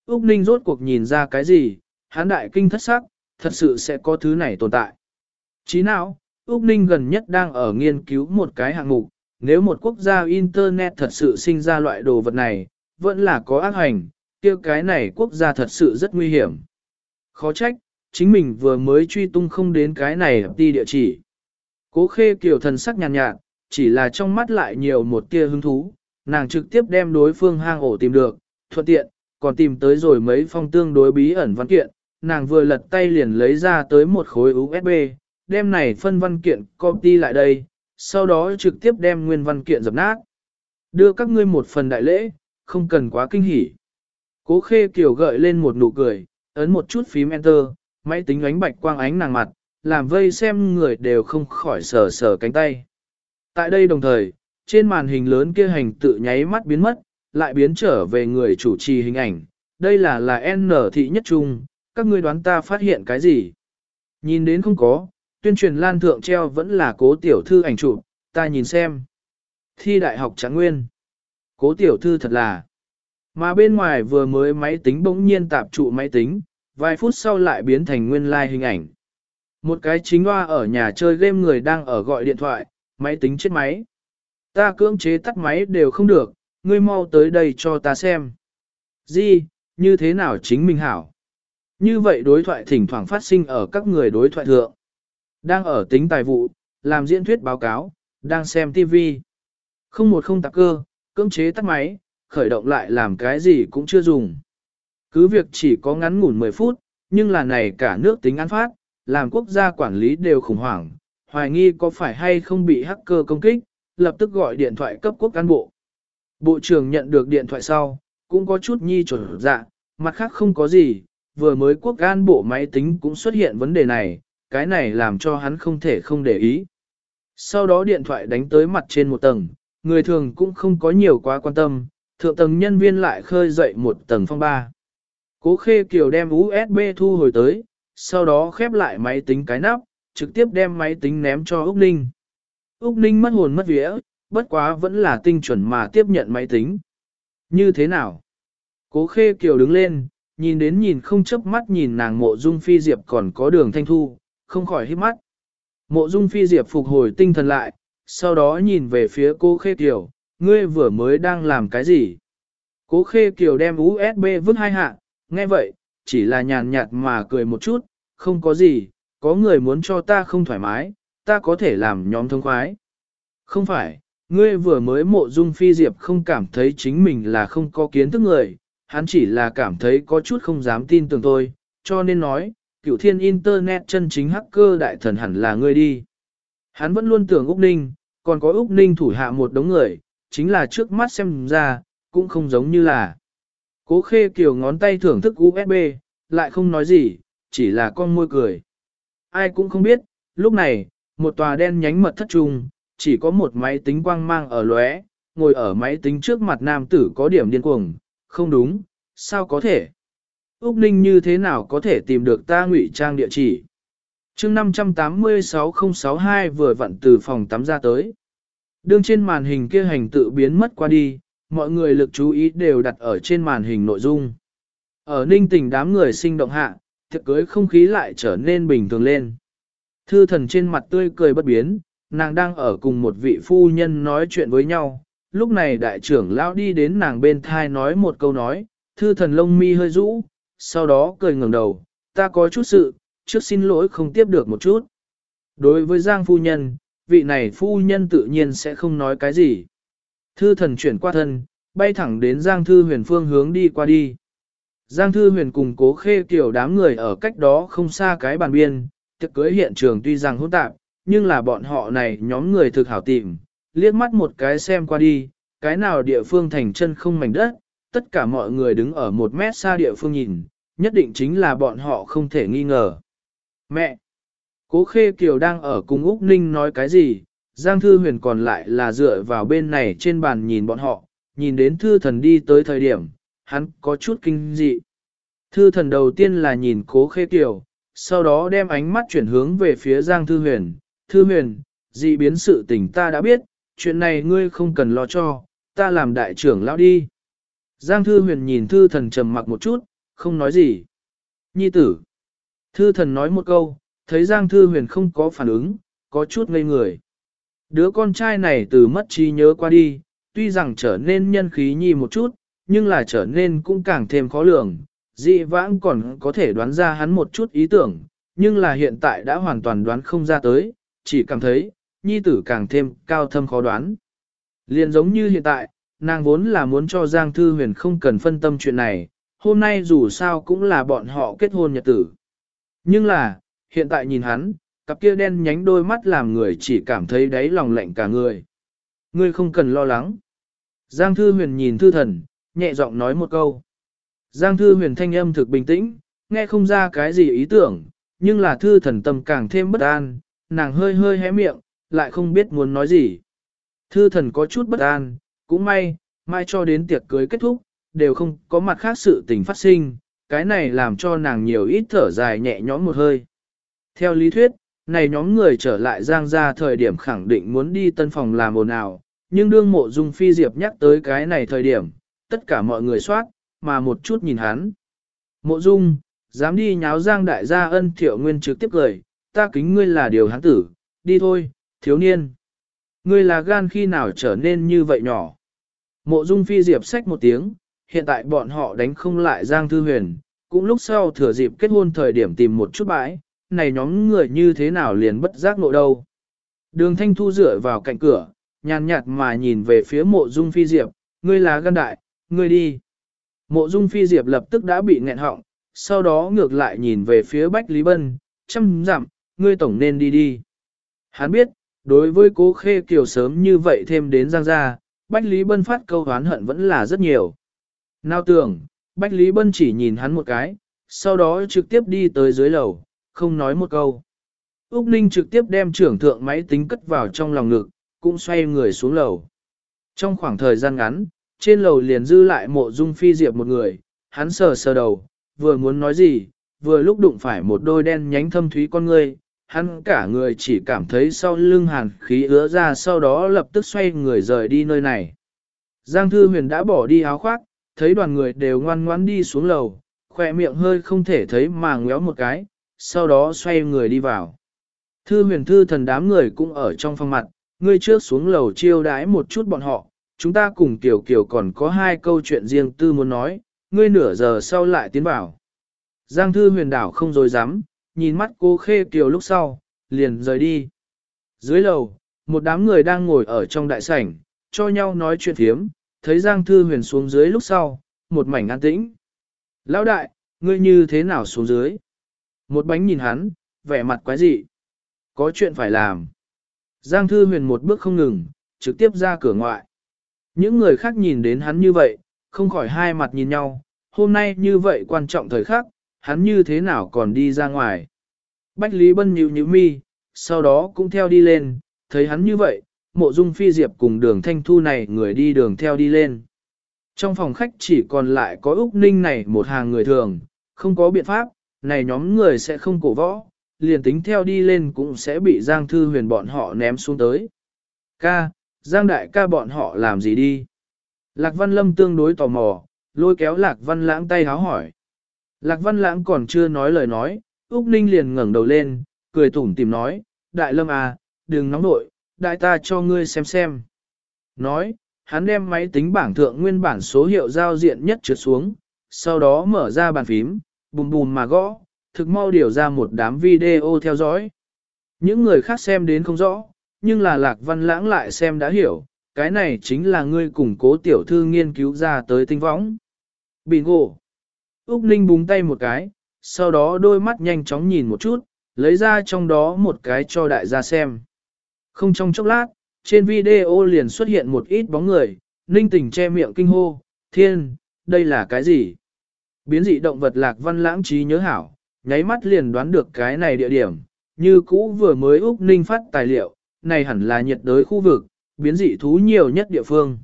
Úc Ninh rốt cuộc nhìn ra cái gì, hán đại kinh thất sắc, thật sự sẽ có thứ này tồn tại. Trí não, Úc Ninh gần nhất đang ở nghiên cứu một cái hạng mục, nếu một quốc gia Internet thật sự sinh ra loại đồ vật này, vẫn là có ác hành, kia cái này quốc gia thật sự rất nguy hiểm. Khó trách, chính mình vừa mới truy tung không đến cái này đi địa chỉ. Cố khê kiểu thần sắc nhàn nhạt, nhạt, chỉ là trong mắt lại nhiều một tia hứng thú, nàng trực tiếp đem đối phương hang ổ tìm được, thuận tiện, còn tìm tới rồi mấy phong tương đối bí ẩn văn kiện, nàng vừa lật tay liền lấy ra tới một khối USB, đem này phân văn kiện copy lại đây, sau đó trực tiếp đem nguyên văn kiện dập nát. Đưa các ngươi một phần đại lễ, không cần quá kinh hỉ. Cố khê kiểu gợi lên một nụ cười, ấn một chút phím enter, máy tính ánh bạch quang ánh nàng mặt, làm vây xem người đều không khỏi sờ sờ cánh tay. Tại đây đồng thời, trên màn hình lớn kia hành tự nháy mắt biến mất, lại biến trở về người chủ trì hình ảnh. Đây là là N thị nhất trung, các ngươi đoán ta phát hiện cái gì? Nhìn đến không có, tuyên truyền lan thượng treo vẫn là cố tiểu thư ảnh chụp, ta nhìn xem. Thi đại học tráng nguyên. Cố tiểu thư thật là. Mà bên ngoài vừa mới máy tính bỗng nhiên tạp trụ máy tính, vài phút sau lại biến thành nguyên lai like hình ảnh. Một cái chính hoa ở nhà chơi game người đang ở gọi điện thoại, máy tính chết máy. Ta cưỡng chế tắt máy đều không được, ngươi mau tới đây cho ta xem. Gì, như thế nào chính mình hảo? Như vậy đối thoại thỉnh thoảng phát sinh ở các người đối thoại thượng. Đang ở tính tài vụ, làm diễn thuyết báo cáo, đang xem TV. Không một không tạc cơ, cưỡng chế tắt máy, khởi động lại làm cái gì cũng chưa dùng. Cứ việc chỉ có ngắn ngủn 10 phút, nhưng là này cả nước tính án phát, làm quốc gia quản lý đều khủng hoảng, hoài nghi có phải hay không bị hacker công kích, lập tức gọi điện thoại cấp quốc cán bộ. Bộ trưởng nhận được điện thoại sau, cũng có chút nhi trở dạ, mặt khác không có gì, vừa mới quốc an bộ máy tính cũng xuất hiện vấn đề này, cái này làm cho hắn không thể không để ý. Sau đó điện thoại đánh tới mặt trên một tầng, người thường cũng không có nhiều quá quan tâm, thượng tầng nhân viên lại khơi dậy một tầng phong ba. Cố khê kiều đem USB thu hồi tới, sau đó khép lại máy tính cái nắp, trực tiếp đem máy tính ném cho Úc Ninh. Úc Ninh mất hồn mất vía, bất quá vẫn là tinh chuẩn mà tiếp nhận máy tính. Như thế nào? Cố khê kiều đứng lên, nhìn đến nhìn không chớp mắt nhìn nàng mộ dung phi diệp còn có đường thanh thu, không khỏi hít mắt. Mộ dung phi diệp phục hồi tinh thần lại, sau đó nhìn về phía cô khê kiều, ngươi vừa mới đang làm cái gì? Cố khê kiều đem USB vứt hai hạ, nghe vậy, chỉ là nhàn nhạt mà cười một chút, không có gì, có người muốn cho ta không thoải mái, ta có thể làm nhóm thông khoái. Không phải, ngươi vừa mới mộ dung phi diệp không cảm thấy chính mình là không có kiến thức người, hắn chỉ là cảm thấy có chút không dám tin tưởng tôi, cho nên nói, cựu thiên internet chân chính hacker đại thần hẳn là ngươi đi. Hắn vẫn luôn tưởng Úc Ninh, còn có Úc Ninh thủ hạ một đống người, chính là trước mắt xem ra, cũng không giống như là. Cố khê kiều ngón tay thưởng thức USB, lại không nói gì, chỉ là con môi cười. Ai cũng không biết, lúc này, một tòa đen nhánh mật thất trung, chỉ có một máy tính quang mang ở lóe, ngồi ở máy tính trước mặt nam tử có điểm điên cuồng, không đúng, sao có thể? Úc Ninh như thế nào có thể tìm được ta ngụy trang địa chỉ? chương 586062 vừa vặn từ phòng tắm ra tới. Đương trên màn hình kia hành tự biến mất qua đi, mọi người lực chú ý đều đặt ở trên màn hình nội dung. Ở ninh tình đám người sinh động hạ, thiệt cưới không khí lại trở nên bình thường lên. Thư thần trên mặt tươi cười bất biến, nàng đang ở cùng một vị phu nhân nói chuyện với nhau. Lúc này đại trưởng lão đi đến nàng bên thai nói một câu nói, thư thần lông mi hơi rũ, sau đó cười ngẩng đầu, ta có chút sự, trước xin lỗi không tiếp được một chút. Đối với Giang phu nhân, vị này phu nhân tự nhiên sẽ không nói cái gì. Thư thần chuyển qua thân, bay thẳng đến Giang Thư huyền phương hướng đi qua đi. Giang Thư huyền cùng cố khê kiểu đám người ở cách đó không xa cái bàn biên, thực cưới hiện trường tuy rằng hỗn tạp, nhưng là bọn họ này nhóm người thực hảo tìm, liếc mắt một cái xem qua đi, cái nào địa phương thành chân không mảnh đất, tất cả mọi người đứng ở một mét xa địa phương nhìn, nhất định chính là bọn họ không thể nghi ngờ. Mẹ! Cố Khê Kiều đang ở cùng Úc Ninh nói cái gì, Giang Thư Huyền còn lại là dựa vào bên này trên bàn nhìn bọn họ, nhìn đến Thư Thần đi tới thời điểm, hắn có chút kinh dị. Thư Thần đầu tiên là nhìn Cố Khê Kiều, sau đó đem ánh mắt chuyển hướng về phía Giang Thư Huyền. Thư Huyền, dị biến sự tình ta đã biết, chuyện này ngươi không cần lo cho, ta làm đại trưởng lão đi. Giang Thư Huyền nhìn Thư Thần trầm mặc một chút, không nói gì. Nhi tử. Thư Thần nói một câu, thấy Giang Thư Huyền không có phản ứng, có chút ngây người. Đứa con trai này từ mất trí nhớ qua đi, tuy rằng trở nên nhân khí nhi một chút, nhưng là trở nên cũng càng thêm khó lường. Dị vãng còn có thể đoán ra hắn một chút ý tưởng, nhưng là hiện tại đã hoàn toàn đoán không ra tới, chỉ cảm thấy, nhi tử càng thêm cao thâm khó đoán. Liền giống như hiện tại, nàng vốn là muốn cho Giang Thư Huyền không cần phân tâm chuyện này, hôm nay dù sao cũng là bọn họ kết hôn nhật tử. Nhưng là, hiện tại nhìn hắn, cặp kia đen nhánh đôi mắt làm người chỉ cảm thấy đáy lòng lạnh cả người. Ngươi không cần lo lắng. Giang Thư Huyền nhìn Thư Thần, nhẹ giọng nói một câu. Giang Thư Huyền thanh âm thực bình tĩnh, nghe không ra cái gì ý tưởng, nhưng là Thư Thần tâm càng thêm bất an, nàng hơi hơi hé miệng, lại không biết muốn nói gì. Thư Thần có chút bất an, cũng may, mai cho đến tiệc cưới kết thúc, đều không có mặt khác sự tình phát sinh, cái này làm cho nàng nhiều ít thở dài nhẹ nhõm một hơi. Theo lý thuyết, này nhóm người trở lại giang ra thời điểm khẳng định muốn đi tân phòng làm ồn ào, nhưng đương mộ dung phi diệp nhắc tới cái này thời điểm, tất cả mọi người soát, mà một chút nhìn hắn. Mộ dung, dám đi nháo giang đại gia ân thiệu nguyên trực tiếp cười, ta kính ngươi là điều hắn tử, đi thôi, thiếu niên. Ngươi là gan khi nào trở nên như vậy nhỏ. Mộ dung phi diệp sách một tiếng, hiện tại bọn họ đánh không lại giang thư huyền, cũng lúc sau thừa dịp kết hôn thời điểm tìm một chút bãi, này nhóm người như thế nào liền bất giác nội đâu. Đường thanh thu dựa vào cạnh cửa, nhàn nhạt mà nhìn về phía mộ dung phi diệp, ngươi là gan đại, ngươi đi. Mộ dung phi diệp lập tức đã bị nghẹn họng, sau đó ngược lại nhìn về phía Bách Lý Bân, chăm dặm, ngươi tổng nên đi đi. Hắn biết, đối với cố khê kiều sớm như vậy thêm đến giang gia, Bách Lý Bân phát câu hán hận vẫn là rất nhiều. Nào tưởng, Bách Lý Bân chỉ nhìn hắn một cái, sau đó trực tiếp đi tới dưới lầu, không nói một câu. Úc Ninh trực tiếp đem trưởng thượng máy tính cất vào trong lòng ngực, cũng xoay người xuống lầu. Trong khoảng thời gian ngắn, trên lầu liền dư lại mộ dung phi diệp một người, hắn sờ sờ đầu, vừa muốn nói gì, vừa lúc đụng phải một đôi đen nhánh thâm thúy con người, hắn cả người chỉ cảm thấy sau lưng hàn khí ứa ra sau đó lập tức xoay người rời đi nơi này. Giang Thư Huyền đã bỏ đi áo khoác, thấy đoàn người đều ngoan ngoãn đi xuống lầu, khỏe miệng hơi không thể thấy mà ngéo một cái, sau đó xoay người đi vào. Thư huyền thư thần đám người cũng ở trong phòng mặt, ngươi trước xuống lầu chiêu đãi một chút bọn họ, chúng ta cùng Kiều Kiều còn có hai câu chuyện riêng tư muốn nói, ngươi nửa giờ sau lại tiến vào. Giang thư huyền đảo không dối dám, nhìn mắt cô khê Kiều lúc sau, liền rời đi. Dưới lầu, một đám người đang ngồi ở trong đại sảnh, cho nhau nói chuyện thiếm, thấy Giang thư huyền xuống dưới lúc sau, một mảnh an tĩnh. Lão đại, ngươi như thế nào xuống dưới? Một bánh nhìn hắn, vẻ mặt quái dị. Có chuyện phải làm. Giang Thư Huyền một bước không ngừng, trực tiếp ra cửa ngoại. Những người khác nhìn đến hắn như vậy, không khỏi hai mặt nhìn nhau, hôm nay như vậy quan trọng thời khắc, hắn như thế nào còn đi ra ngoài. Bách Lý Bân nhíu nhíu mi, sau đó cũng theo đi lên, thấy hắn như vậy, mộ dung phi diệp cùng đường thanh thu này người đi đường theo đi lên. Trong phòng khách chỉ còn lại có Úc Ninh này một hàng người thường, không có biện pháp, này nhóm người sẽ không cổ võ, liền tính theo đi lên cũng sẽ bị Giang Thư Huyền bọn họ ném xuống tới. Ca, Giang Đại ca bọn họ làm gì đi? Lạc Văn Lâm tương đối tò mò, lôi kéo Lạc Văn Lãng tay háo hỏi. Lạc Văn Lãng còn chưa nói lời nói, Úc Ninh liền ngẩng đầu lên, cười tủm tìm nói, Đại Lâm à, đừng nóng nội, đại ta cho ngươi xem xem. Nói, hắn đem máy tính bảng thượng nguyên bản số hiệu giao diện nhất trượt xuống, sau đó mở ra bàn phím, bùm bùm mà gõ, thực mau điều ra một đám video theo dõi. Những người khác xem đến không rõ, nhưng là lạc văn lãng lại xem đã hiểu, cái này chính là ngươi củng cố tiểu thư nghiên cứu ra tới tinh võng. Bingo! Úc Ninh búng tay một cái, sau đó đôi mắt nhanh chóng nhìn một chút, lấy ra trong đó một cái cho đại gia xem. Không trong chốc lát, trên video liền xuất hiện một ít bóng người, ninh tình che miệng kinh hô, thiên, đây là cái gì? Biến dị động vật lạc văn lãng trí nhớ hảo, nháy mắt liền đoán được cái này địa điểm, như cũ vừa mới Úc Ninh phát tài liệu, này hẳn là nhiệt đới khu vực, biến dị thú nhiều nhất địa phương.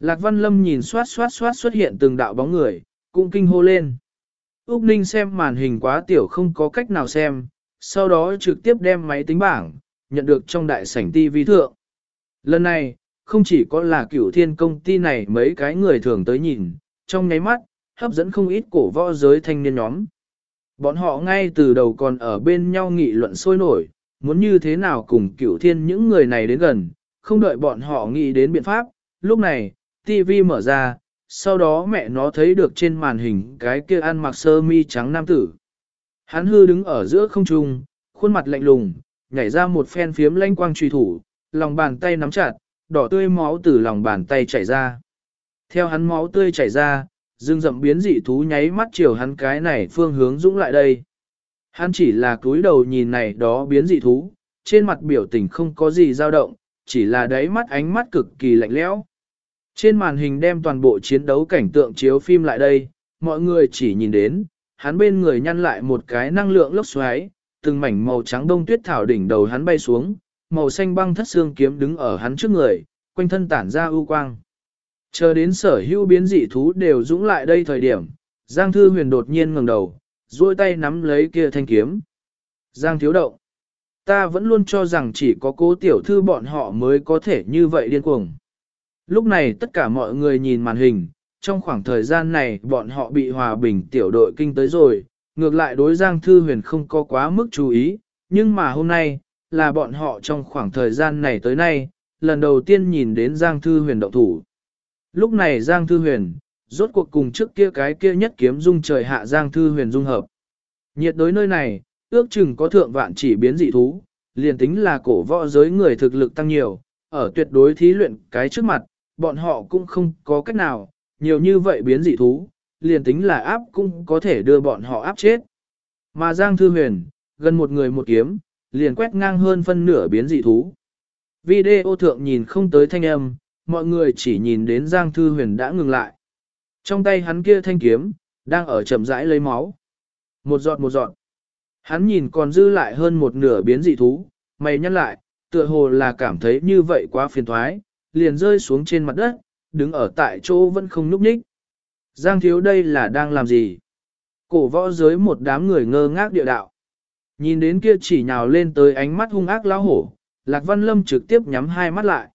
Lạc Văn Lâm nhìn xoát xoát xoát xuất hiện từng đạo bóng người, cũng kinh hô lên. Úc Ninh xem màn hình quá tiểu không có cách nào xem, sau đó trực tiếp đem máy tính bảng, nhận được trong đại sảnh TV thượng. Lần này, không chỉ có là cửu thiên công ty này mấy cái người thường tới nhìn, trong nháy mắt, hấp dẫn không ít cổ võ giới thanh niên nhóm. Bọn họ ngay từ đầu còn ở bên nhau nghị luận sôi nổi, muốn như thế nào cùng cửu thiên những người này đến gần, không đợi bọn họ nghĩ đến biện pháp. Lúc này, TV mở ra, sau đó mẹ nó thấy được trên màn hình cái kia ăn mặc sơ mi trắng nam tử. Hắn hư đứng ở giữa không trung, khuôn mặt lạnh lùng, nhảy ra một phen phiếm lanh quang truy thủ, lòng bàn tay nắm chặt, đỏ tươi máu từ lòng bàn tay chảy ra. Theo hắn máu tươi chảy ra, dương rậm biến dị thú nháy mắt chiều hắn cái này phương hướng dũng lại đây. Hắn chỉ là cúi đầu nhìn này đó biến dị thú, trên mặt biểu tình không có gì dao động, chỉ là đáy mắt ánh mắt cực kỳ lạnh lẽo. Trên màn hình đem toàn bộ chiến đấu cảnh tượng chiếu phim lại đây, mọi người chỉ nhìn đến, hắn bên người nhăn lại một cái năng lượng lốc xoáy, từng mảnh màu trắng đông tuyết thảo đỉnh đầu hắn bay xuống, màu xanh băng thất xương kiếm đứng ở hắn trước người, quanh thân tản ra ưu quang. Chờ đến sở hữu biến dị thú đều dũng lại đây thời điểm, Giang Thư Huyền đột nhiên ngẩng đầu, duỗi tay nắm lấy kia thanh kiếm. Giang thiếu động. Ta vẫn luôn cho rằng chỉ có cố tiểu thư bọn họ mới có thể như vậy điên cuồng. Lúc này tất cả mọi người nhìn màn hình, trong khoảng thời gian này bọn họ bị hòa bình tiểu đội kinh tới rồi, ngược lại đối Giang Thư Huyền không có quá mức chú ý, nhưng mà hôm nay, là bọn họ trong khoảng thời gian này tới nay, lần đầu tiên nhìn đến Giang Thư Huyền động thủ. Lúc này Giang Thư Huyền, rốt cuộc cùng trước kia cái kia nhất kiếm dung trời hạ Giang Thư Huyền dung hợp. Nhiệt đối nơi này, ước chừng có thượng vạn chỉ biến dị thú, liền tính là cổ võ giới người thực lực tăng nhiều, ở tuyệt đối thí luyện cái trước mặt, bọn họ cũng không có cách nào, nhiều như vậy biến dị thú, liền tính là áp cũng có thể đưa bọn họ áp chết. Mà Giang Thư Huyền, gần một người một kiếm, liền quét ngang hơn phân nửa biến dị thú. Video thượng nhìn không tới thanh âm, mọi người chỉ nhìn đến Giang Thư Huyền đã ngừng lại. Trong tay hắn kia thanh kiếm, đang ở chậm rãi lấy máu. Một giọt một giọt. Hắn nhìn còn dư lại hơn một nửa biến dị thú, mày nhăn lại, tựa hồ là cảm thấy như vậy quá phiền thoái, liền rơi xuống trên mặt đất, đứng ở tại chỗ vẫn không núp ních. Giang thiếu đây là đang làm gì? Cổ võ giới một đám người ngơ ngác địa đạo. Nhìn đến kia chỉ nhào lên tới ánh mắt hung ác lão hổ, Lạc Văn Lâm trực tiếp nhắm hai mắt lại.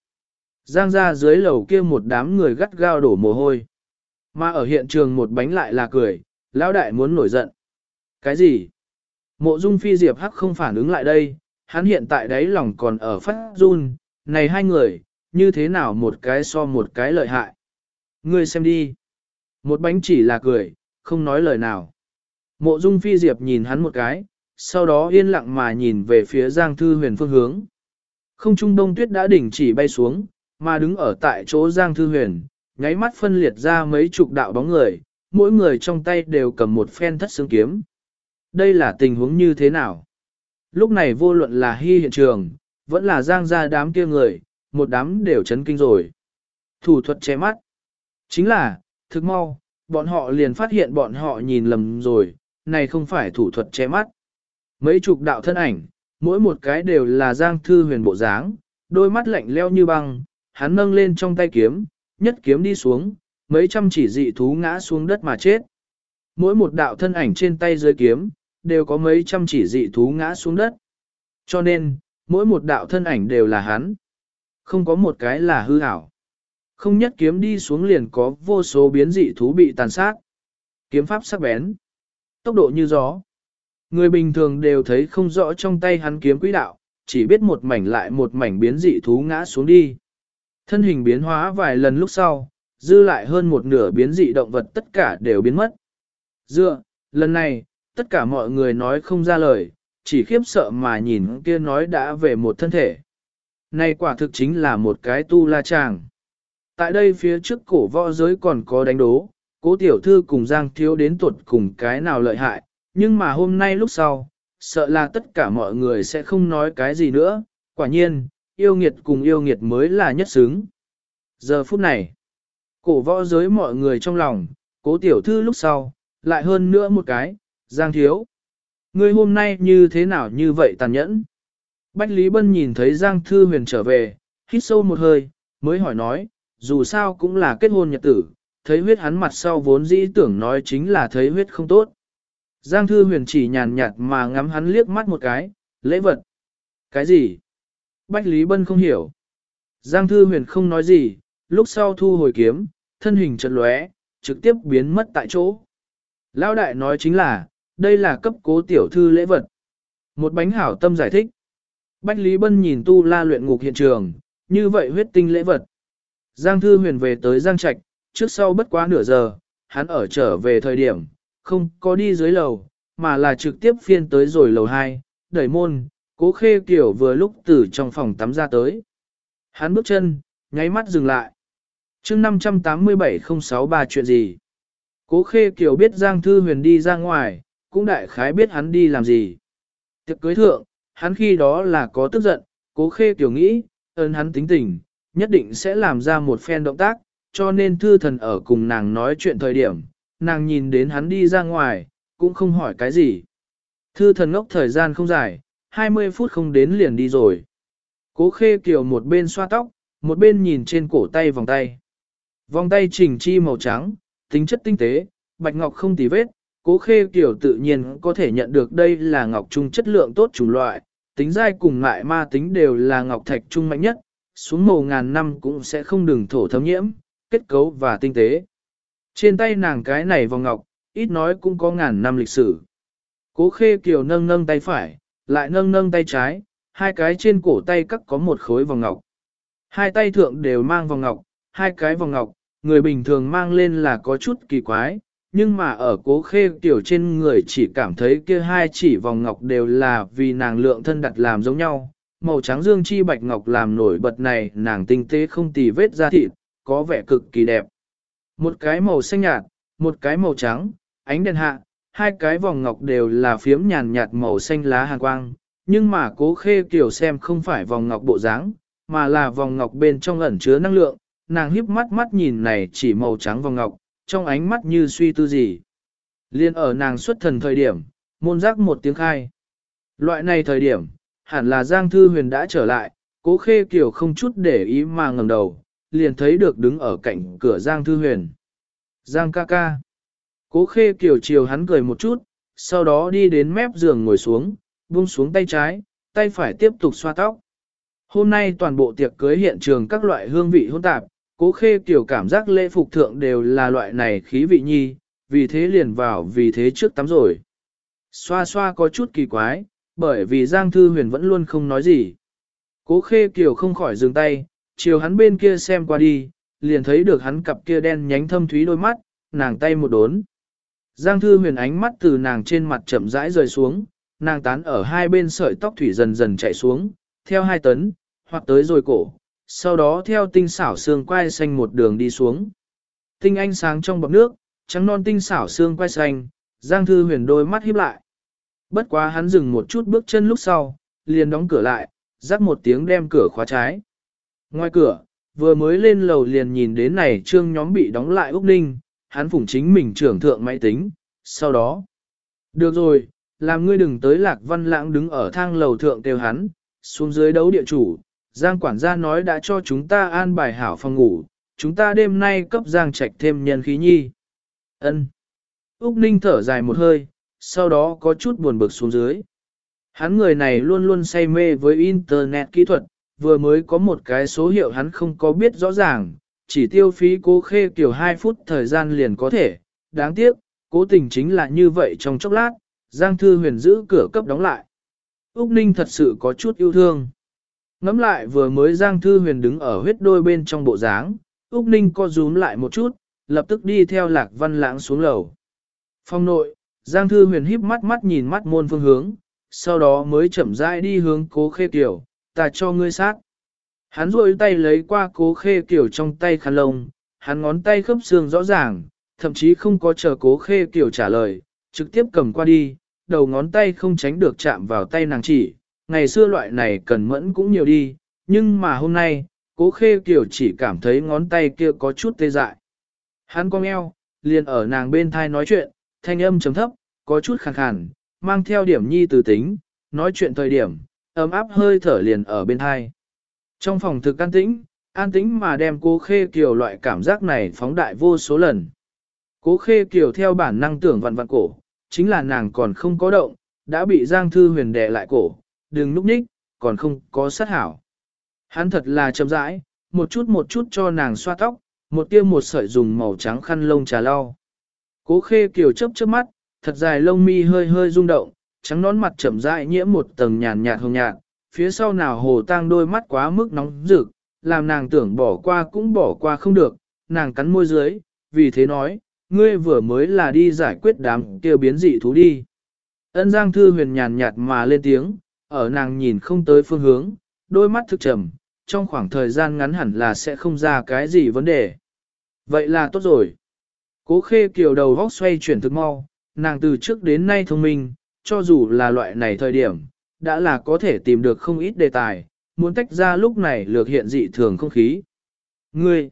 Giang ra dưới lầu kia một đám người gắt gao đổ mồ hôi. Mà ở hiện trường một bánh lại là cười, lão đại muốn nổi giận. Cái gì? Mộ dung phi diệp hắc không phản ứng lại đây, hắn hiện tại đấy lòng còn ở phát run, này hai người, như thế nào một cái so một cái lợi hại. Ngươi xem đi. Một bánh chỉ là cười, không nói lời nào. Mộ dung phi diệp nhìn hắn một cái, sau đó yên lặng mà nhìn về phía Giang Thư Huyền phương hướng. Không trung đông tuyết đã đỉnh chỉ bay xuống, mà đứng ở tại chỗ Giang Thư Huyền, nháy mắt phân liệt ra mấy chục đạo bóng người, mỗi người trong tay đều cầm một phen thất xương kiếm. Đây là tình huống như thế nào? Lúc này vô luận là hy hiện trường, vẫn là Giang ra đám kia người, một đám đều chấn kinh rồi. Thủ thuật che mắt. Chính là, thực mau, bọn họ liền phát hiện bọn họ nhìn lầm rồi, này không phải thủ thuật che mắt. Mấy chục đạo thân ảnh, mỗi một cái đều là giang thư huyền bộ dáng, đôi mắt lạnh leo như băng, hắn nâng lên trong tay kiếm, nhất kiếm đi xuống, mấy trăm chỉ dị thú ngã xuống đất mà chết. Mỗi một đạo thân ảnh trên tay dưới kiếm, đều có mấy trăm chỉ dị thú ngã xuống đất. Cho nên, mỗi một đạo thân ảnh đều là hắn. Không có một cái là hư ảo. Không nhất kiếm đi xuống liền có vô số biến dị thú bị tàn sát. Kiếm pháp sắc bén. Tốc độ như gió. Người bình thường đều thấy không rõ trong tay hắn kiếm quỹ đạo, chỉ biết một mảnh lại một mảnh biến dị thú ngã xuống đi. Thân hình biến hóa vài lần lúc sau, dư lại hơn một nửa biến dị động vật tất cả đều biến mất. Dựa, lần này, tất cả mọi người nói không ra lời, chỉ khiếp sợ mà nhìn kia nói đã về một thân thể. Này quả thực chính là một cái tu la chàng. Tại đây phía trước cổ võ giới còn có đánh đố, cố tiểu thư cùng Giang Thiếu đến tuột cùng cái nào lợi hại, nhưng mà hôm nay lúc sau, sợ là tất cả mọi người sẽ không nói cái gì nữa, quả nhiên, yêu nghiệt cùng yêu nghiệt mới là nhất xứng. Giờ phút này, cổ võ giới mọi người trong lòng, cố tiểu thư lúc sau, lại hơn nữa một cái, Giang Thiếu. Ngươi hôm nay như thế nào như vậy tàn nhẫn? Bách Lý Bân nhìn thấy Giang Thư Huyền trở về, hít sâu một hơi, mới hỏi nói, dù sao cũng là kết hôn nhật tử, thấy huyết hắn mặt sau vốn dĩ tưởng nói chính là thấy huyết không tốt. Giang Thư Huyền chỉ nhàn nhạt mà ngắm hắn liếc mắt một cái, lễ vật. Cái gì? Bách Lý Bân không hiểu. Giang Thư Huyền không nói gì, lúc sau thu hồi kiếm, thân hình chật lóe, trực tiếp biến mất tại chỗ. Lão đại nói chính là, đây là cấp cố tiểu thư lễ vật. Một bánh hảo tâm giải thích. Bách Lý Bân nhìn tu la luyện ngục hiện trường, như vậy huyết tinh lễ vật. Giang Thư Huyền về tới Giang Trạch, trước sau bất quá nửa giờ, hắn ở trở về thời điểm, không có đi dưới lầu, mà là trực tiếp phiên tới rồi lầu 2, đẩy môn, cố khê kiểu vừa lúc từ trong phòng tắm ra tới. Hắn bước chân, nháy mắt dừng lại. chương 587-063 chuyện gì? Cố khê kiểu biết Giang Thư Huyền đi ra ngoài, cũng đại khái biết hắn đi làm gì. Tiệc cưới thượng, hắn khi đó là có tức giận, cố khê tiểu nghĩ, ơn hắn tính tình, nhất định sẽ làm ra một phen động tác, cho nên thư thần ở cùng nàng nói chuyện thời điểm, nàng nhìn đến hắn đi ra ngoài, cũng không hỏi cái gì. Thư thần ngốc thời gian không dài, 20 phút không đến liền đi rồi. Cố khê kiểu một bên xoa tóc, một bên nhìn trên cổ tay vòng tay. Vòng tay chỉnh chi màu trắng, tính chất tinh tế, bạch ngọc không tì vết, cố khê kiểu tự nhiên có thể nhận được đây là ngọc trung chất lượng tốt chủng loại, tính dai cùng ngại ma tính đều là ngọc thạch trung mạnh nhất, xuống màu ngàn năm cũng sẽ không đừng thổ thấm nhiễm, kết cấu và tinh tế. Trên tay nàng cái này vòng ngọc, ít nói cũng có ngàn năm lịch sử. Cố khê kiều nâng nâng tay phải, lại nâng nâng tay trái, hai cái trên cổ tay cắt có một khối vòng ngọc. Hai tay thượng đều mang vòng ngọc, hai cái vòng ngọc, người bình thường mang lên là có chút kỳ quái, nhưng mà ở cố khê tiểu trên người chỉ cảm thấy kia hai chỉ vòng ngọc đều là vì nàng lượng thân đặt làm giống nhau. Màu trắng dương chi bạch ngọc làm nổi bật này nàng tinh tế không tì vết ra thịt, có vẻ cực kỳ đẹp. Một cái màu xanh nhạt, một cái màu trắng, ánh đèn hạ, hai cái vòng ngọc đều là phiếm nhàn nhạt màu xanh lá hàn quang, nhưng mà cố khê kiểu xem không phải vòng ngọc bộ dáng, mà là vòng ngọc bên trong ẩn chứa năng lượng, nàng híp mắt mắt nhìn này chỉ màu trắng vòng ngọc, trong ánh mắt như suy tư gì. Liên ở nàng xuất thần thời điểm, môn giác một tiếng khai. Loại này thời điểm, hẳn là Giang Thư Huyền đã trở lại, cố khê kiểu không chút để ý mà ngẩng đầu, liền thấy được đứng ở cạnh cửa Giang Thư Huyền. Giang ca ca. Cố khê kiểu chiều hắn cười một chút, sau đó đi đến mép giường ngồi xuống, buông xuống tay trái, tay phải tiếp tục xoa tóc. Hôm nay toàn bộ tiệc cưới hiện trường các loại hương vị hỗn tạp, cố khê kiểu cảm giác lễ phục thượng đều là loại này khí vị nhi, vì thế liền vào vì thế trước tắm rồi. Xoa xoa có chút kỳ quái, bởi vì Giang Thư Huyền vẫn luôn không nói gì. Cố khê kiểu không khỏi dừng tay, chiều hắn bên kia xem qua đi, liền thấy được hắn cặp kia đen nhánh thâm thúy đôi mắt, nàng tay một đốn. Giang Thư Huyền ánh mắt từ nàng trên mặt chậm rãi rời xuống, nàng tán ở hai bên sợi tóc thủy dần dần chạy xuống, theo hai tấn, hoặc tới rồi cổ, sau đó theo tinh xảo xương quai xanh một đường đi xuống. Tinh ánh sáng trong bọc nước, trắng non tinh xảo xương quai xanh, Giang Thư Huyền đôi mắt híp lại. Bất quá hắn dừng một chút bước chân lúc sau, liền đóng cửa lại, rắc một tiếng đem cửa khóa trái. Ngoài cửa, vừa mới lên lầu liền nhìn đến này trương nhóm bị đóng lại Úc Ninh, hắn phủng chính mình trưởng thượng máy tính, sau đó. Được rồi, làm ngươi đừng tới lạc văn lãng đứng ở thang lầu thượng kêu hắn, xuống dưới đấu địa chủ, Giang quản gia nói đã cho chúng ta an bài hảo phòng ngủ, chúng ta đêm nay cấp Giang Trạch thêm nhân khí nhi. Ân. Úc Ninh thở dài một hơi, sau đó có chút buồn bực xuống dưới. Hắn người này luôn luôn say mê với Internet kỹ thuật, vừa mới có một cái số hiệu hắn không có biết rõ ràng, chỉ tiêu phí cố khê kiểu 2 phút thời gian liền có thể. Đáng tiếc, cố tình chính là như vậy trong chốc lát, Giang Thư Huyền giữ cửa cấp đóng lại. Úc Ninh thật sự có chút yêu thương. Ngắm lại vừa mới Giang Thư Huyền đứng ở huyết đôi bên trong bộ dáng, Úc Ninh co rúm lại một chút, lập tức đi theo Lạc Văn Lãng xuống lầu. Phong nội, Giang Thư Huyền híp mắt mắt nhìn mắt môn phương hướng, sau đó mới chậm rãi đi hướng cố khê kiểu, ta cho ngươi sát. Hắn duỗi tay lấy qua cố khê kiểu trong tay khăn lông, hắn ngón tay khớp xương rõ ràng, thậm chí không có chờ cố khê kiểu trả lời, trực tiếp cầm qua đi, đầu ngón tay không tránh được chạm vào tay nàng chỉ, ngày xưa loại này cần mẫn cũng nhiều đi, nhưng mà hôm nay, cố khê kiểu chỉ cảm thấy ngón tay kia có chút tê dại. Hắn cong eo, liền ở nàng bên thai nói chuyện, thanh âm chấm thấp, có chút khàn khàn, mang theo điểm nhi từ tính, nói chuyện thời điểm, ấm áp hơi thở liền ở bên thai. Trong phòng thực an tĩnh, an tĩnh mà đem cố khê kiều loại cảm giác này phóng đại vô số lần. Cố khê kiều theo bản năng tưởng vặn vặn cổ, chính là nàng còn không có động, đã bị Giang Thư Huyền đè lại cổ, đừng núp ních, còn không có sát hảo. Hắn thật là chậm rãi, một chút một chút cho nàng xoa tóc, một tia một sợi dùng màu trắng khăn lông trà lau. Cố khê kiều chớp chớp mắt, thật dài lông mi hơi hơi rung động, trắng nón mặt chậm rãi nhiễm một tầng nhàn nhạt hồng nhạt, phía sau nào hồ tang đôi mắt quá mức nóng rực, làm nàng tưởng bỏ qua cũng bỏ qua không được, nàng cắn môi dưới, vì thế nói, ngươi vừa mới là đi giải quyết đám kia biến dị thú đi. Ân Giang Thư huyền nhàn nhạt mà lên tiếng, ở nàng nhìn không tới phương hướng, đôi mắt thực trầm, trong khoảng thời gian ngắn hẳn là sẽ không ra cái gì vấn đề. Vậy là tốt rồi. Cố khê kiều đầu vóc xoay chuyển thực mau, nàng từ trước đến nay thông minh, cho dù là loại này thời điểm, đã là có thể tìm được không ít đề tài, muốn tách ra lúc này lược hiện dị thường không khí. Ngươi,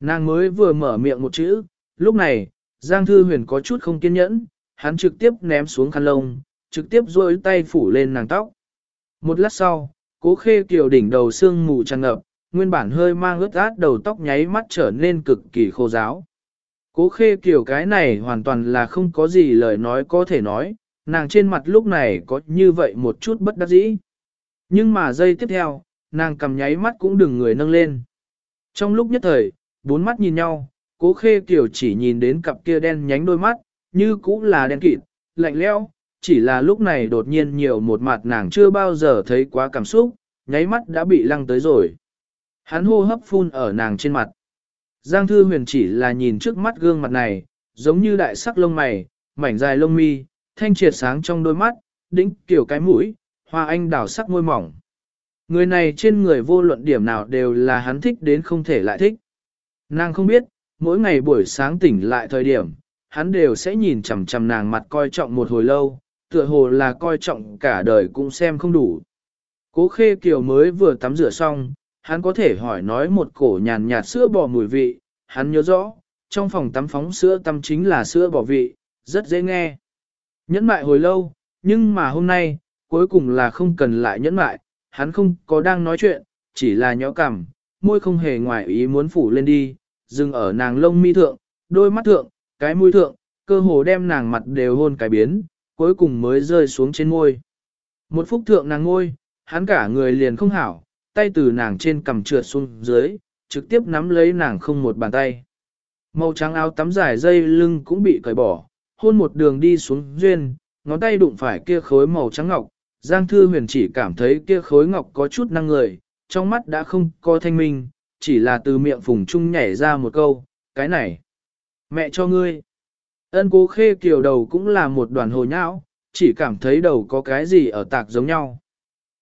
nàng mới vừa mở miệng một chữ, lúc này, Giang Thư Huyền có chút không kiên nhẫn, hắn trực tiếp ném xuống khăn lông, trực tiếp duỗi tay phủ lên nàng tóc. Một lát sau, cố khê kiều đỉnh đầu xương mù tràn ngập, nguyên bản hơi mang ướt át đầu tóc nháy mắt trở nên cực kỳ khô giáo. Cố khê kiều cái này hoàn toàn là không có gì lời nói có thể nói, nàng trên mặt lúc này có như vậy một chút bất đắc dĩ. Nhưng mà giây tiếp theo, nàng cầm nháy mắt cũng đừng người nâng lên. Trong lúc nhất thời, bốn mắt nhìn nhau, cố khê kiều chỉ nhìn đến cặp kia đen nhánh đôi mắt, như cũng là đen kịt, lạnh lẽo, chỉ là lúc này đột nhiên nhiều một mặt nàng chưa bao giờ thấy quá cảm xúc, nháy mắt đã bị lăng tới rồi. Hắn hô hấp phun ở nàng trên mặt. Giang Thư Huyền chỉ là nhìn trước mắt gương mặt này, giống như đại sắc lông mày, mảnh dài lông mi, thanh triệt sáng trong đôi mắt, đĩnh kiểu cái mũi, hoa anh đào sắc môi mỏng. Người này trên người vô luận điểm nào đều là hắn thích đến không thể lại thích. Nàng không biết, mỗi ngày buổi sáng tỉnh lại thời điểm, hắn đều sẽ nhìn chằm chằm nàng mặt coi trọng một hồi lâu, tựa hồ là coi trọng cả đời cũng xem không đủ. Cố khê kiều mới vừa tắm rửa xong, hắn có thể hỏi nói một cổ nhàn nhạt sữa bò mùi vị, hắn nhớ rõ, trong phòng tắm phóng sữa tắm chính là sữa bò vị, rất dễ nghe. Nhẫn mại hồi lâu, nhưng mà hôm nay, cuối cùng là không cần lại nhẫn mại, hắn không có đang nói chuyện, chỉ là nhõ cằm, môi không hề ngoài ý muốn phủ lên đi, dừng ở nàng lông mi thượng, đôi mắt thượng, cái mũi thượng, cơ hồ đem nàng mặt đều hôn cái biến, cuối cùng mới rơi xuống trên môi. Một phút thượng nàng ngôi, hắn cả người liền không hảo, tay từ nàng trên cầm trượt xuống dưới, trực tiếp nắm lấy nàng không một bàn tay. Màu trắng áo tắm dài dây lưng cũng bị cởi bỏ, hôn một đường đi xuống duyên, ngón tay đụng phải kia khối màu trắng ngọc, Giang Thư Huyền chỉ cảm thấy kia khối ngọc có chút năng người, trong mắt đã không có thanh minh, chỉ là từ miệng phùng trung nhảy ra một câu, cái này, mẹ cho ngươi. Ân cố khê kiều đầu cũng là một đoàn hồ nhão, chỉ cảm thấy đầu có cái gì ở tạc giống nhau.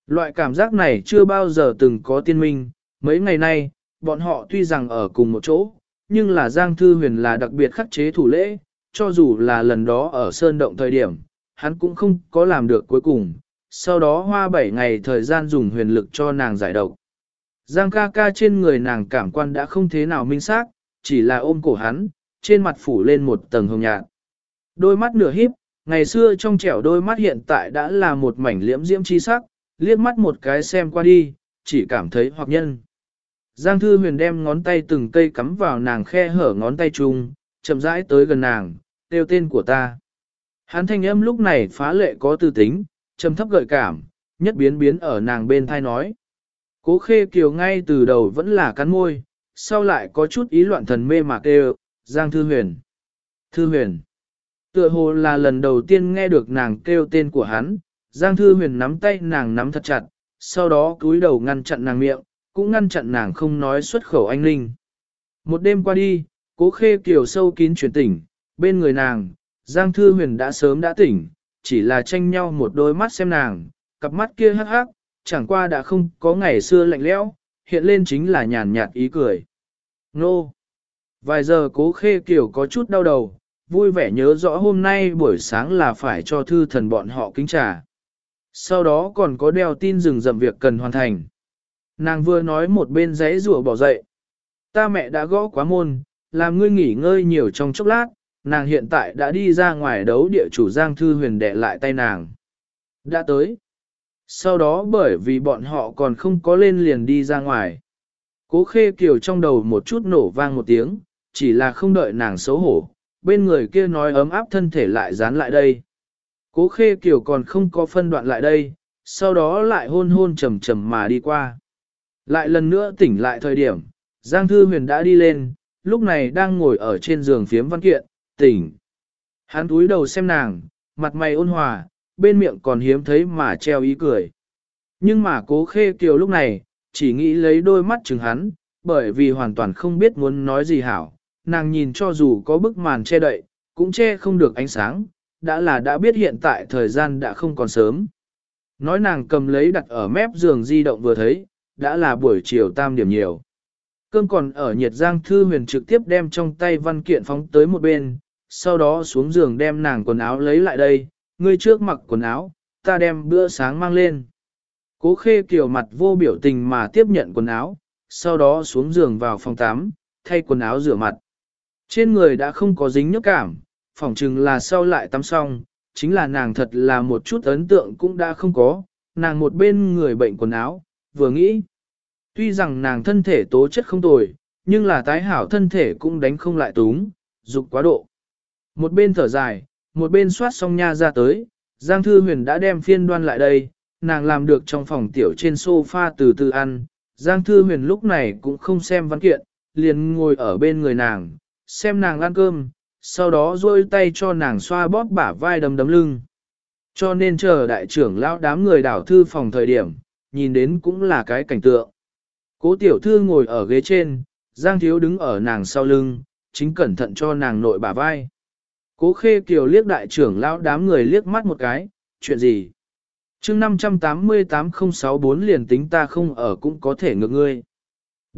Loại cảm giác này chưa bao giờ từng có tiên minh, mấy ngày nay, bọn họ tuy rằng ở cùng một chỗ, nhưng là Giang Thư Huyền là đặc biệt khắc chế thủ lễ, cho dù là lần đó ở Sơn Động thời điểm, hắn cũng không có làm được cuối cùng, sau đó hoa 7 ngày thời gian dùng huyền lực cho nàng giải độc. Giang ca ca trên người nàng cảm quan đã không thế nào minh xác, chỉ là ôm cổ hắn, trên mặt phủ lên một tầng hồng nhạt. Đôi mắt nửa híp, ngày xưa trong trẻo đôi mắt hiện tại đã là một mảnh liễm diễm chi sắc, liếc mắt một cái xem qua đi, chỉ cảm thấy hoặc nhân. Giang Thư Huyền đem ngón tay từng cây cắm vào nàng khe hở ngón tay chung, chậm rãi tới gần nàng, kêu tên của ta. Hắn thanh âm lúc này phá lệ có tư tính, trầm thấp gợi cảm, nhất biến biến ở nàng bên thai nói. Cố khê kiều ngay từ đầu vẫn là cắn môi, sau lại có chút ý loạn thần mê mạc kêu, Giang Thư Huyền. Thư Huyền. Tựa hồ là lần đầu tiên nghe được nàng kêu tên của hắn, Giang Thư Huyền nắm tay nàng nắm thật chặt, sau đó cúi đầu ngăn chặn nàng miệng, cũng ngăn chặn nàng không nói xuất khẩu anh linh. Một đêm qua đi, cố khê kiều sâu kín chuyển tỉnh, bên người nàng, Giang Thư Huyền đã sớm đã tỉnh, chỉ là tranh nhau một đôi mắt xem nàng, cặp mắt kia hắc hắc, chẳng qua đã không có ngày xưa lạnh lẽo, hiện lên chính là nhàn nhạt ý cười. Nô! Vài giờ cố khê kiểu có chút đau đầu, vui vẻ nhớ rõ hôm nay buổi sáng là phải cho thư thần bọn họ kính trà. Sau đó còn có đeo tin rừng rậm việc cần hoàn thành. Nàng vừa nói một bên giấy rùa bỏ dậy. Ta mẹ đã gõ quá môn, làm ngươi nghỉ ngơi nhiều trong chốc lát, nàng hiện tại đã đi ra ngoài đấu địa chủ Giang Thư Huyền đệ lại tay nàng. Đã tới. Sau đó bởi vì bọn họ còn không có lên liền đi ra ngoài. Cố khê kiều trong đầu một chút nổ vang một tiếng, chỉ là không đợi nàng xấu hổ, bên người kia nói ấm áp thân thể lại dán lại đây. Cố khê kiều còn không có phân đoạn lại đây, sau đó lại hôn hôn trầm trầm mà đi qua. Lại lần nữa tỉnh lại thời điểm, Giang Thư Huyền đã đi lên, lúc này đang ngồi ở trên giường phiếm văn kiện, tỉnh. Hắn túi đầu xem nàng, mặt mày ôn hòa, bên miệng còn hiếm thấy mà treo ý cười. Nhưng mà cố khê kiều lúc này, chỉ nghĩ lấy đôi mắt chừng hắn, bởi vì hoàn toàn không biết muốn nói gì hảo. Nàng nhìn cho dù có bức màn che đậy, cũng che không được ánh sáng, đã là đã biết hiện tại thời gian đã không còn sớm. Nói nàng cầm lấy đặt ở mép giường di động vừa thấy, đã là buổi chiều tam điểm nhiều. Cơm còn ở nhiệt giang thư huyền trực tiếp đem trong tay văn kiện phóng tới một bên, sau đó xuống giường đem nàng quần áo lấy lại đây, ngươi trước mặc quần áo, ta đem bữa sáng mang lên. Cố khê kiểu mặt vô biểu tình mà tiếp nhận quần áo, sau đó xuống giường vào phòng tắm, thay quần áo rửa mặt. Trên người đã không có dính nhức cảm, phỏng chừng là sau lại tắm xong, chính là nàng thật là một chút ấn tượng cũng đã không có, nàng một bên người bệnh quần áo, vừa nghĩ. Tuy rằng nàng thân thể tố chất không tồi, nhưng là tái hảo thân thể cũng đánh không lại túng, dục quá độ. Một bên thở dài, một bên soát xong nha ra tới, Giang Thư Huyền đã đem phiên đoan lại đây, nàng làm được trong phòng tiểu trên sofa từ từ ăn. Giang Thư Huyền lúc này cũng không xem văn kiện, liền ngồi ở bên người nàng, xem nàng ăn cơm, sau đó duỗi tay cho nàng xoa bóp bả vai đấm đấm lưng. Cho nên chờ đại trưởng lão đám người đảo thư phòng thời điểm, nhìn đến cũng là cái cảnh tượng. Cố tiểu thư ngồi ở ghế trên, Giang Thiếu đứng ở nàng sau lưng, chính cẩn thận cho nàng nội bả vai. Cố khê kiều liếc đại trưởng lão đám người liếc mắt một cái, chuyện gì? chương 588064 liền tính ta không ở cũng có thể ngược ngươi.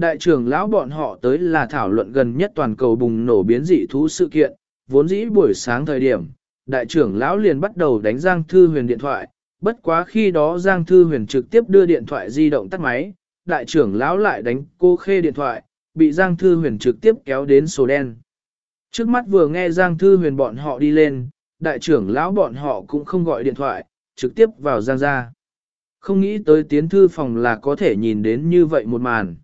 Đại trưởng lão bọn họ tới là thảo luận gần nhất toàn cầu bùng nổ biến dị thú sự kiện, vốn dĩ buổi sáng thời điểm, đại trưởng lão liền bắt đầu đánh Giang Thư Huyền điện thoại, bất quá khi đó Giang Thư Huyền trực tiếp đưa điện thoại di động tắt máy, đại trưởng lão lại đánh cô khê điện thoại, bị Giang Thư Huyền trực tiếp kéo đến số đen. Trước mắt vừa nghe Giang Thư Huyền bọn họ đi lên, đại trưởng lão bọn họ cũng không gọi điện thoại, trực tiếp vào giang gia. Không nghĩ tới tiến thư phòng là có thể nhìn đến như vậy một màn.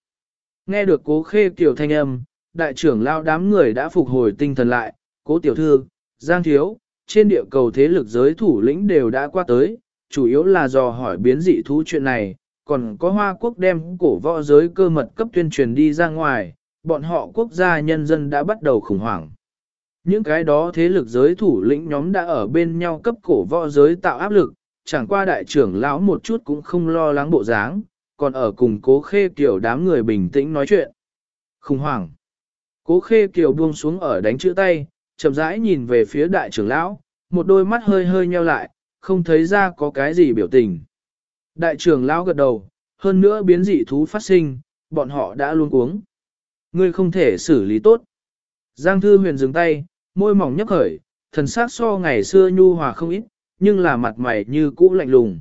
Nghe được cố khê tiểu thanh âm, đại trưởng lao đám người đã phục hồi tinh thần lại, cố tiểu thư, giang thiếu, trên địa cầu thế lực giới thủ lĩnh đều đã qua tới, chủ yếu là dò hỏi biến dị thú chuyện này, còn có Hoa Quốc đem cổ võ giới cơ mật cấp tuyên truyền đi ra ngoài, bọn họ quốc gia nhân dân đã bắt đầu khủng hoảng. Những cái đó thế lực giới thủ lĩnh nhóm đã ở bên nhau cấp cổ võ giới tạo áp lực, chẳng qua đại trưởng lão một chút cũng không lo lắng bộ dáng, còn ở cùng cố khê kiểu đám người bình tĩnh nói chuyện. Khủng hoảng. Cố khê kiểu buông xuống ở đánh chữ tay, chậm rãi nhìn về phía đại trưởng lão, một đôi mắt hơi hơi nheo lại, không thấy ra có cái gì biểu tình. Đại trưởng lão gật đầu, hơn nữa biến dị thú phát sinh, bọn họ đã luôn cuống. Ngươi không thể xử lý tốt. Giang Thư Huyền dừng tay, môi mỏng nhấp khởi, thần sắc so ngày xưa nhu hòa không ít, nhưng là mặt mày như cũ lạnh lùng.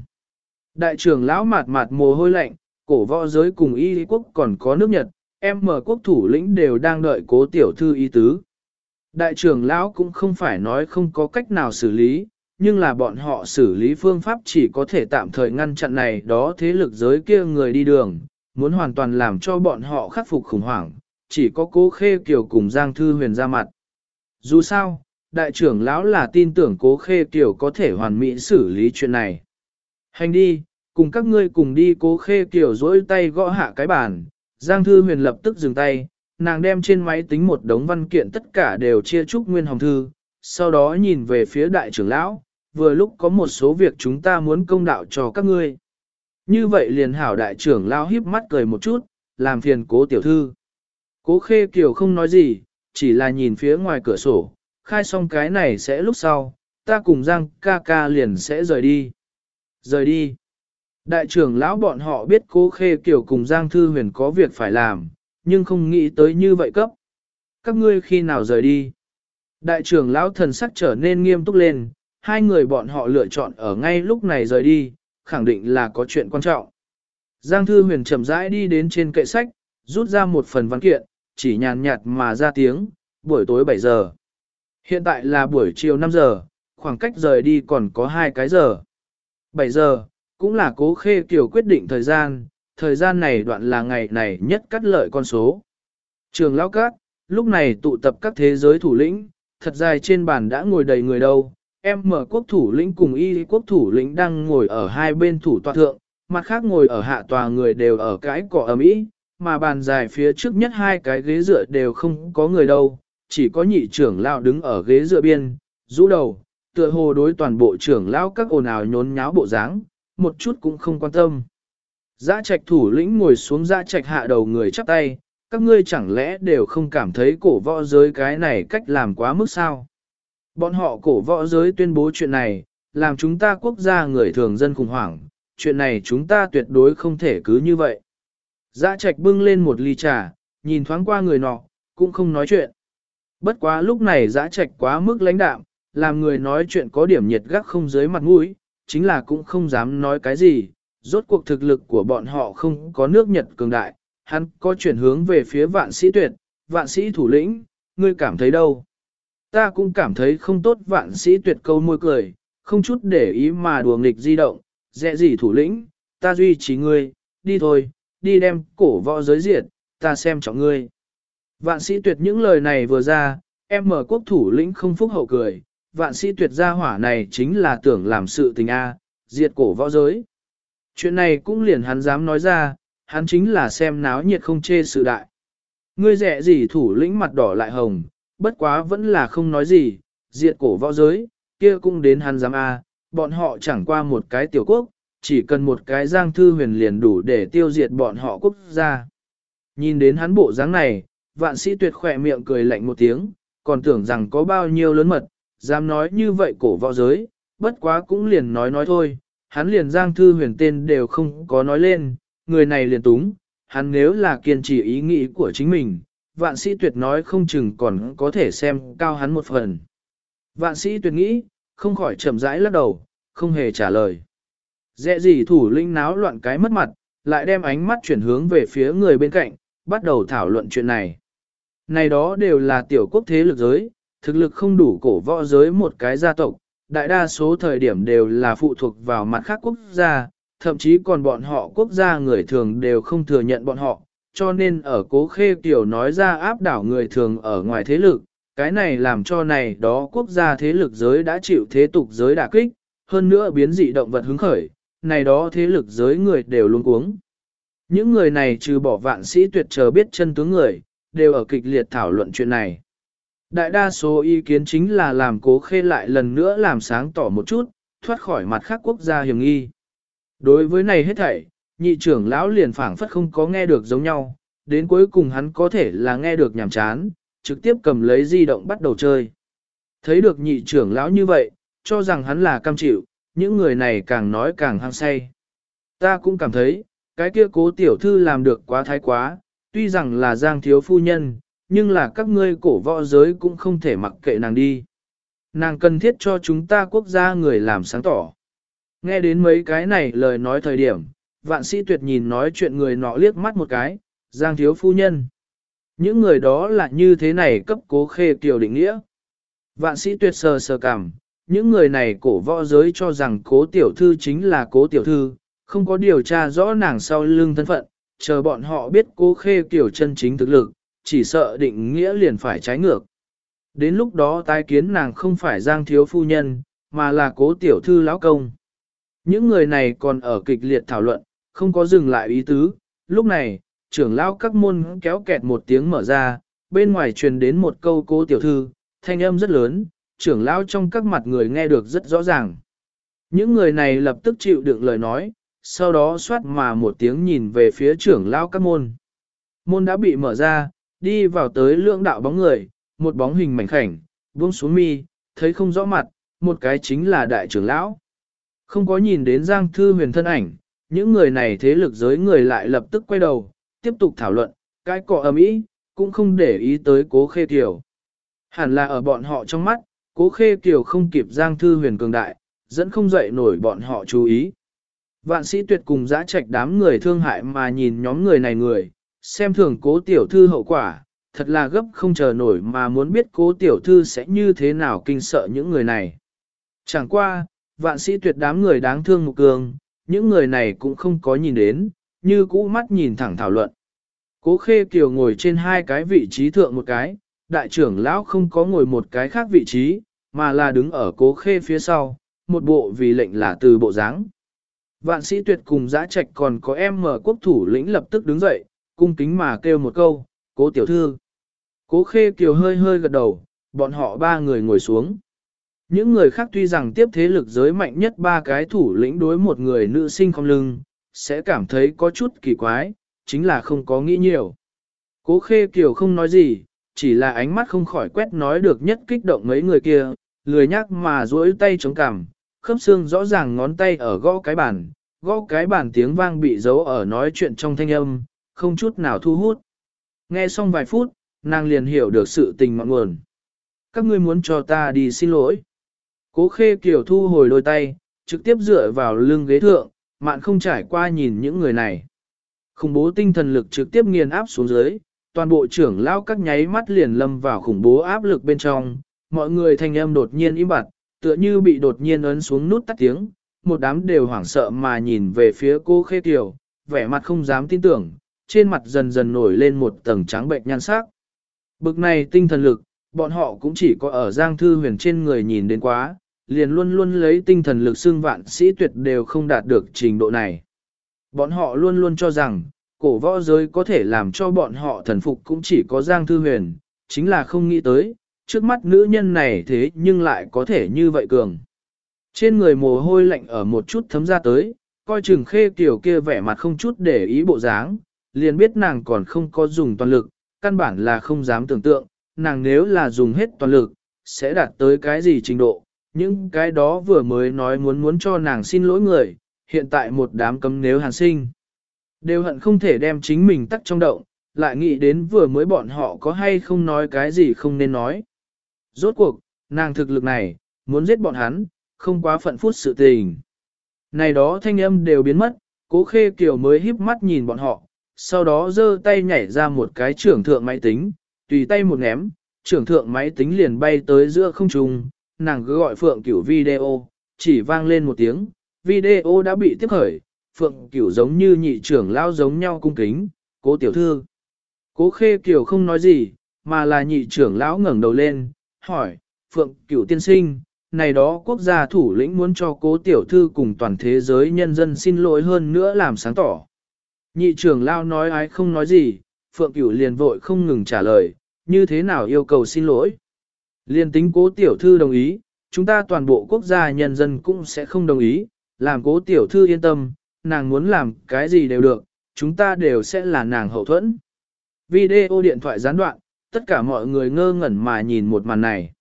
Đại trưởng lão mạt mạt mồ hôi lạnh, cổ võ giới cùng y quốc còn có nước Nhật, em mở quốc thủ lĩnh đều đang đợi cố tiểu thư y tứ. Đại trưởng lão cũng không phải nói không có cách nào xử lý, nhưng là bọn họ xử lý phương pháp chỉ có thể tạm thời ngăn chặn này đó thế lực giới kia người đi đường, muốn hoàn toàn làm cho bọn họ khắc phục khủng hoảng, chỉ có cố khê kiều cùng Giang Thư Huyền ra mặt. Dù sao, đại trưởng lão là tin tưởng cố khê kiều có thể hoàn mỹ xử lý chuyện này. Hành đi, cùng các ngươi cùng đi cố khê kiều dỗi tay gõ hạ cái bàn, Giang Thư Huyền lập tức dừng tay, nàng đem trên máy tính một đống văn kiện tất cả đều chia chúc Nguyên Hồng Thư, sau đó nhìn về phía đại trưởng lão, vừa lúc có một số việc chúng ta muốn công đạo cho các ngươi. Như vậy liền hảo đại trưởng lão híp mắt cười một chút, làm phiền cố tiểu thư. Cố khê kiều không nói gì, chỉ là nhìn phía ngoài cửa sổ, khai xong cái này sẽ lúc sau, ta cùng Giang ca ca liền sẽ rời đi. Rời đi. Đại trưởng lão bọn họ biết cố khê kiều cùng Giang Thư Huyền có việc phải làm, nhưng không nghĩ tới như vậy cấp. Các ngươi khi nào rời đi? Đại trưởng lão thần sắc trở nên nghiêm túc lên, hai người bọn họ lựa chọn ở ngay lúc này rời đi, khẳng định là có chuyện quan trọng. Giang Thư Huyền chậm rãi đi đến trên kệ sách, rút ra một phần văn kiện, chỉ nhàn nhạt mà ra tiếng, buổi tối 7 giờ. Hiện tại là buổi chiều 5 giờ, khoảng cách rời đi còn có 2 cái giờ. 7 giờ, cũng là cố khê kiểu quyết định thời gian, thời gian này đoạn là ngày này nhất cắt lợi con số. Trường Lão Cát, lúc này tụ tập các thế giới thủ lĩnh, thật dài trên bàn đã ngồi đầy người đâu, em mở quốc thủ lĩnh cùng y quốc thủ lĩnh đang ngồi ở hai bên thủ tọa thượng, mặt khác ngồi ở hạ tòa người đều ở cái cỏ ấm ý, mà bàn dài phía trước nhất hai cái ghế dựa đều không có người đâu, chỉ có nhị trưởng lão đứng ở ghế dựa biên, rũ đầu, tựa hồ đối toàn bộ trưởng lão các ồn ào nhốn nháo bộ dáng, một chút cũng không quan tâm. Giã trạch thủ lĩnh ngồi xuống giã trạch hạ đầu người chắp tay, các ngươi chẳng lẽ đều không cảm thấy cổ võ giới cái này cách làm quá mức sao? Bọn họ cổ võ giới tuyên bố chuyện này, làm chúng ta quốc gia người thường dân khủng hoảng, chuyện này chúng ta tuyệt đối không thể cứ như vậy. Giã trạch bưng lên một ly trà, nhìn thoáng qua người nọ, cũng không nói chuyện. Bất quá lúc này giã trạch quá mức lãnh đạm, làm người nói chuyện có điểm nhiệt gác không dưới mặt mũi, chính là cũng không dám nói cái gì, rốt cuộc thực lực của bọn họ không có nước Nhật cường đại, hắn có chuyển hướng về phía vạn sĩ tuyệt, vạn sĩ thủ lĩnh, ngươi cảm thấy đâu? Ta cũng cảm thấy không tốt vạn sĩ tuyệt câu môi cười, không chút để ý mà đùa nghịch di động, dẹ gì thủ lĩnh, ta duy trì ngươi, đi thôi, đi đem cổ võ giới diệt, ta xem trọng ngươi. Vạn sĩ tuyệt những lời này vừa ra, em mở quốc thủ lĩnh không phúc hậu cười, vạn sĩ tuyệt gia hỏa này chính là tưởng làm sự tình A, diệt cổ võ giới. Chuyện này cũng liền hắn dám nói ra, hắn chính là xem náo nhiệt không chê sự đại. Ngươi rẻ gì thủ lĩnh mặt đỏ lại hồng, bất quá vẫn là không nói gì, diệt cổ võ giới, kia cũng đến hắn dám A, bọn họ chẳng qua một cái tiểu quốc, chỉ cần một cái giang thư huyền liền đủ để tiêu diệt bọn họ quốc gia. Nhìn đến hắn bộ dáng này, vạn sĩ tuyệt khỏe miệng cười lạnh một tiếng, còn tưởng rằng có bao nhiêu lớn mật, dám nói như vậy cổ võ giới, bất quá cũng liền nói nói thôi, hắn liền giang thư huyền tên đều không có nói lên, người này liền túng, hắn nếu là kiên trì ý nghĩ của chính mình, vạn sĩ tuyệt nói không chừng còn có thể xem cao hắn một phần. Vạn sĩ tuyệt nghĩ, không khỏi chậm rãi lắc đầu, không hề trả lời. Dẹ gì thủ linh náo loạn cái mất mặt, lại đem ánh mắt chuyển hướng về phía người bên cạnh, bắt đầu thảo luận chuyện này. Này đó đều là tiểu quốc thế lực giới, thực lực không đủ cổ võ giới một cái gia tộc, đại đa số thời điểm đều là phụ thuộc vào mặt khác quốc gia, thậm chí còn bọn họ quốc gia người thường đều không thừa nhận bọn họ, cho nên ở cố khê tiểu nói ra áp đảo người thường ở ngoài thế lực, cái này làm cho này đó quốc gia thế lực giới đã chịu thế tục giới đả kích, hơn nữa biến dị động vật hứng khởi, này đó thế lực giới người đều luôn cuống. Những người này trừ bỏ vạn sĩ tuyệt chờ biết chân tướng người, đều ở kịch liệt thảo luận chuyện này. Đại đa số ý kiến chính là làm cố khê lại lần nữa làm sáng tỏ một chút, thoát khỏi mặt khác quốc gia hiểm nghi. Đối với này hết thảy, nhị trưởng lão liền phảng phất không có nghe được giống nhau, đến cuối cùng hắn có thể là nghe được nhảm chán, trực tiếp cầm lấy di động bắt đầu chơi. Thấy được nhị trưởng lão như vậy, cho rằng hắn là cam chịu, những người này càng nói càng hăng say. Ta cũng cảm thấy, cái kia cố tiểu thư làm được quá thái quá, tuy rằng là giang thiếu phu nhân, nhưng là các ngươi cổ võ giới cũng không thể mặc kệ nàng đi. Nàng cần thiết cho chúng ta quốc gia người làm sáng tỏ. Nghe đến mấy cái này lời nói thời điểm, vạn sĩ tuyệt nhìn nói chuyện người nọ liếc mắt một cái, giang thiếu phu nhân. Những người đó là như thế này cấp cố khê kiều định nghĩa. Vạn sĩ tuyệt sờ sờ cảm, những người này cổ võ giới cho rằng cố tiểu thư chính là cố tiểu thư, không có điều tra rõ nàng sau lưng thân phận, chờ bọn họ biết cố khê kiểu chân chính thực lực, chỉ sợ định nghĩa liền phải trái ngược. Đến lúc đó tái kiến nàng không phải giang thiếu phu nhân, mà là cố tiểu thư lão công. Những người này còn ở kịch liệt thảo luận, không có dừng lại ý tứ. Lúc này, trưởng lão các môn kéo kẹt một tiếng mở ra, bên ngoài truyền đến một câu cố tiểu thư, thanh âm rất lớn, trưởng lão trong các mặt người nghe được rất rõ ràng. Những người này lập tức chịu đựng lời nói, sau đó xoát mà một tiếng nhìn về phía trưởng lão các môn. Môn đã bị mở ra, đi vào tới lượng đạo bóng người, một bóng hình mảnh khảnh, buông xuống mi, thấy không rõ mặt, một cái chính là đại trưởng lão. Không có nhìn đến Giang Thư huyền thân ảnh, những người này thế lực giới người lại lập tức quay đầu, tiếp tục thảo luận, cái cọ ầm ĩ, cũng không để ý tới cố khê tiểu. Hẳn là ở bọn họ trong mắt, cố khê tiểu không kịp Giang Thư huyền cường đại, dẫn không dậy nổi bọn họ chú ý. Vạn sĩ tuyệt cùng giã trạch đám người thương hại mà nhìn nhóm người này người, xem thường cố tiểu thư hậu quả, thật là gấp không chờ nổi mà muốn biết cố tiểu thư sẽ như thế nào kinh sợ những người này. Chẳng qua, vạn sĩ tuyệt đám người đáng thương một cường, những người này cũng không có nhìn đến, như cũ mắt nhìn thẳng thảo luận. Cố khê kiều ngồi trên hai cái vị trí thượng một cái, đại trưởng lão không có ngồi một cái khác vị trí, mà là đứng ở cố khê phía sau, một bộ vì lệnh là từ bộ dáng. Vạn sĩ tuyệt cùng giã trạch còn có em mở quốc thủ lĩnh lập tức đứng dậy, cung kính mà kêu một câu, cố tiểu thư. Cố khê kiều hơi hơi gật đầu, bọn họ ba người ngồi xuống. Những người khác tuy rằng tiếp thế lực giới mạnh nhất ba cái thủ lĩnh đối một người nữ sinh không lưng, sẽ cảm thấy có chút kỳ quái, chính là không có nghĩ nhiều. Cố khê kiều không nói gì, chỉ là ánh mắt không khỏi quét nói được nhất kích động mấy người kia, lười nhắc mà duỗi tay chống cằm, khớp xương rõ ràng ngón tay ở gõ cái bàn, gõ cái bàn tiếng vang bị giấu ở nói chuyện trong thanh âm, không chút nào thu hút. Nghe xong vài phút, nàng liền hiểu được sự tình mọi nguồn. Các ngươi muốn cho ta đi xin lỗi. Cố khê kiểu thu hồi đôi tay, trực tiếp dựa vào lưng ghế thượng, mạn không trải qua nhìn những người này. Khủng bố tinh thần lực trực tiếp nghiền áp xuống dưới, toàn bộ trưởng lao các nháy mắt liền lâm vào khủng bố áp lực bên trong, mọi người thanh âm đột nhiên im bặt, tựa như bị đột nhiên ấn xuống nút tắt tiếng, một đám đều hoảng sợ mà nhìn về phía cô khê tiểu, vẻ mặt không dám tin tưởng, trên mặt dần dần nổi lên một tầng trắng bệnh nhan sắc. Bực này tinh thần lực, bọn họ cũng chỉ có ở Giang Thư Huyền trên người nhìn đến quá, liền luôn luôn lấy tinh thần lực xương vạn sĩ tuyệt đều không đạt được trình độ này. Bọn họ luôn luôn cho rằng, cổ võ giới có thể làm cho bọn họ thần phục cũng chỉ có Giang Thư Huyền, chính là không nghĩ tới, trước mắt nữ nhân này thế nhưng lại có thể như vậy cường. Trên người mồ hôi lạnh ở một chút thấm ra tới, coi chừng khê tiểu kia vẻ mặt không chút để ý bộ dáng, liền biết nàng còn không có dùng toàn lực, căn bản là không dám tưởng tượng, nàng nếu là dùng hết toàn lực, sẽ đạt tới cái gì trình độ. Những cái đó vừa mới nói muốn muốn cho nàng xin lỗi người, hiện tại một đám cấm nếu hàn sinh. Đều hận không thể đem chính mình tắt trong động, lại nghĩ đến vừa mới bọn họ có hay không nói cái gì không nên nói. Rốt cuộc, nàng thực lực này, muốn giết bọn hắn, không quá phận phút sự tình. Này đó thanh âm đều biến mất, cố khê kiều mới híp mắt nhìn bọn họ, sau đó giơ tay nhảy ra một cái trưởng thượng máy tính, tùy tay một ném, trưởng thượng máy tính liền bay tới giữa không trung, nàng cứ gọi Phượng Cửu video, chỉ vang lên một tiếng, video đã bị tiếp khởi, Phượng Cửu giống như nhị trưởng lao giống nhau cung kính, cố tiểu thư. Cố khê kiểu không nói gì, mà là nhị trưởng lão ngẩng đầu lên, hỏi, Phượng Cửu tiên sinh, này đó quốc gia thủ lĩnh muốn cho cố tiểu thư cùng toàn thế giới nhân dân xin lỗi hơn nữa làm sáng tỏ. Nhị trưởng lao nói ái không nói gì, Phượng Cửu liền vội không ngừng trả lời, như thế nào yêu cầu xin lỗi. Liên tính cố tiểu thư đồng ý, chúng ta toàn bộ quốc gia nhân dân cũng sẽ không đồng ý, làm cố tiểu thư yên tâm, nàng muốn làm cái gì đều được, chúng ta đều sẽ là nàng hậu thuẫn. Video điện thoại gián đoạn, tất cả mọi người ngơ ngẩn mà nhìn một màn này.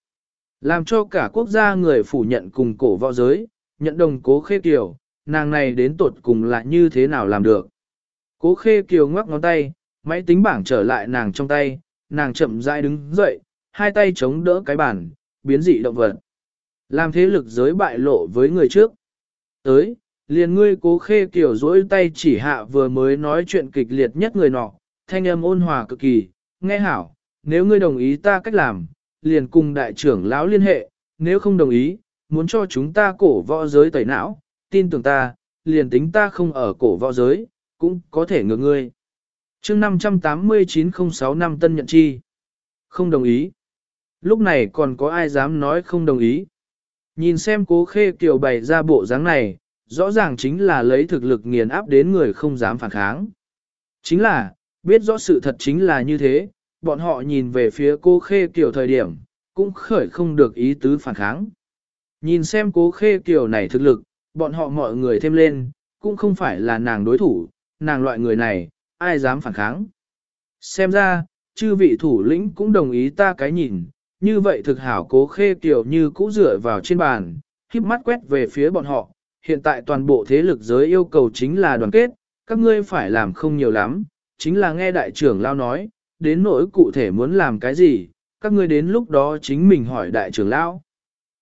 Làm cho cả quốc gia người phủ nhận cùng cổ võ giới, nhận đồng cố khê tiểu, nàng này đến tột cùng là như thế nào làm được. Cố khê kiều ngoắc ngón tay, máy tính bảng trở lại nàng trong tay, nàng chậm rãi đứng dậy, hai tay chống đỡ cái bàn, biến dị động vật. Làm thế lực giới bại lộ với người trước. Tới, liền ngươi cố khê kiểu duỗi tay chỉ hạ vừa mới nói chuyện kịch liệt nhất người nọ, thanh âm ôn hòa cực kỳ, nghe hảo, nếu ngươi đồng ý ta cách làm, liền cùng đại trưởng lão liên hệ, nếu không đồng ý, muốn cho chúng ta cổ võ giới tẩy não, tin tưởng ta, liền tính ta không ở cổ võ giới, cũng có thể ngược ngươi. chương 58906 năm tân nhận chi. Không đồng ý. Lúc này còn có ai dám nói không đồng ý. Nhìn xem cố khê kiều bày ra bộ dáng này, rõ ràng chính là lấy thực lực nghiền áp đến người không dám phản kháng. Chính là, biết rõ sự thật chính là như thế, bọn họ nhìn về phía cô khê kiều thời điểm, cũng khởi không được ý tứ phản kháng. Nhìn xem cố khê kiều này thực lực, bọn họ mọi người thêm lên, cũng không phải là nàng đối thủ, nàng loại người này, ai dám phản kháng. Xem ra, chư vị thủ lĩnh cũng đồng ý ta cái nhìn, như vậy thực hảo cố khê kiều như cũ dựa vào trên bàn, khiếp mắt quét về phía bọn họ, hiện tại toàn bộ thế lực giới yêu cầu chính là đoàn kết, các ngươi phải làm không nhiều lắm, chính là nghe đại trưởng lao nói, đến nỗi cụ thể muốn làm cái gì, các ngươi đến lúc đó chính mình hỏi đại trưởng lão.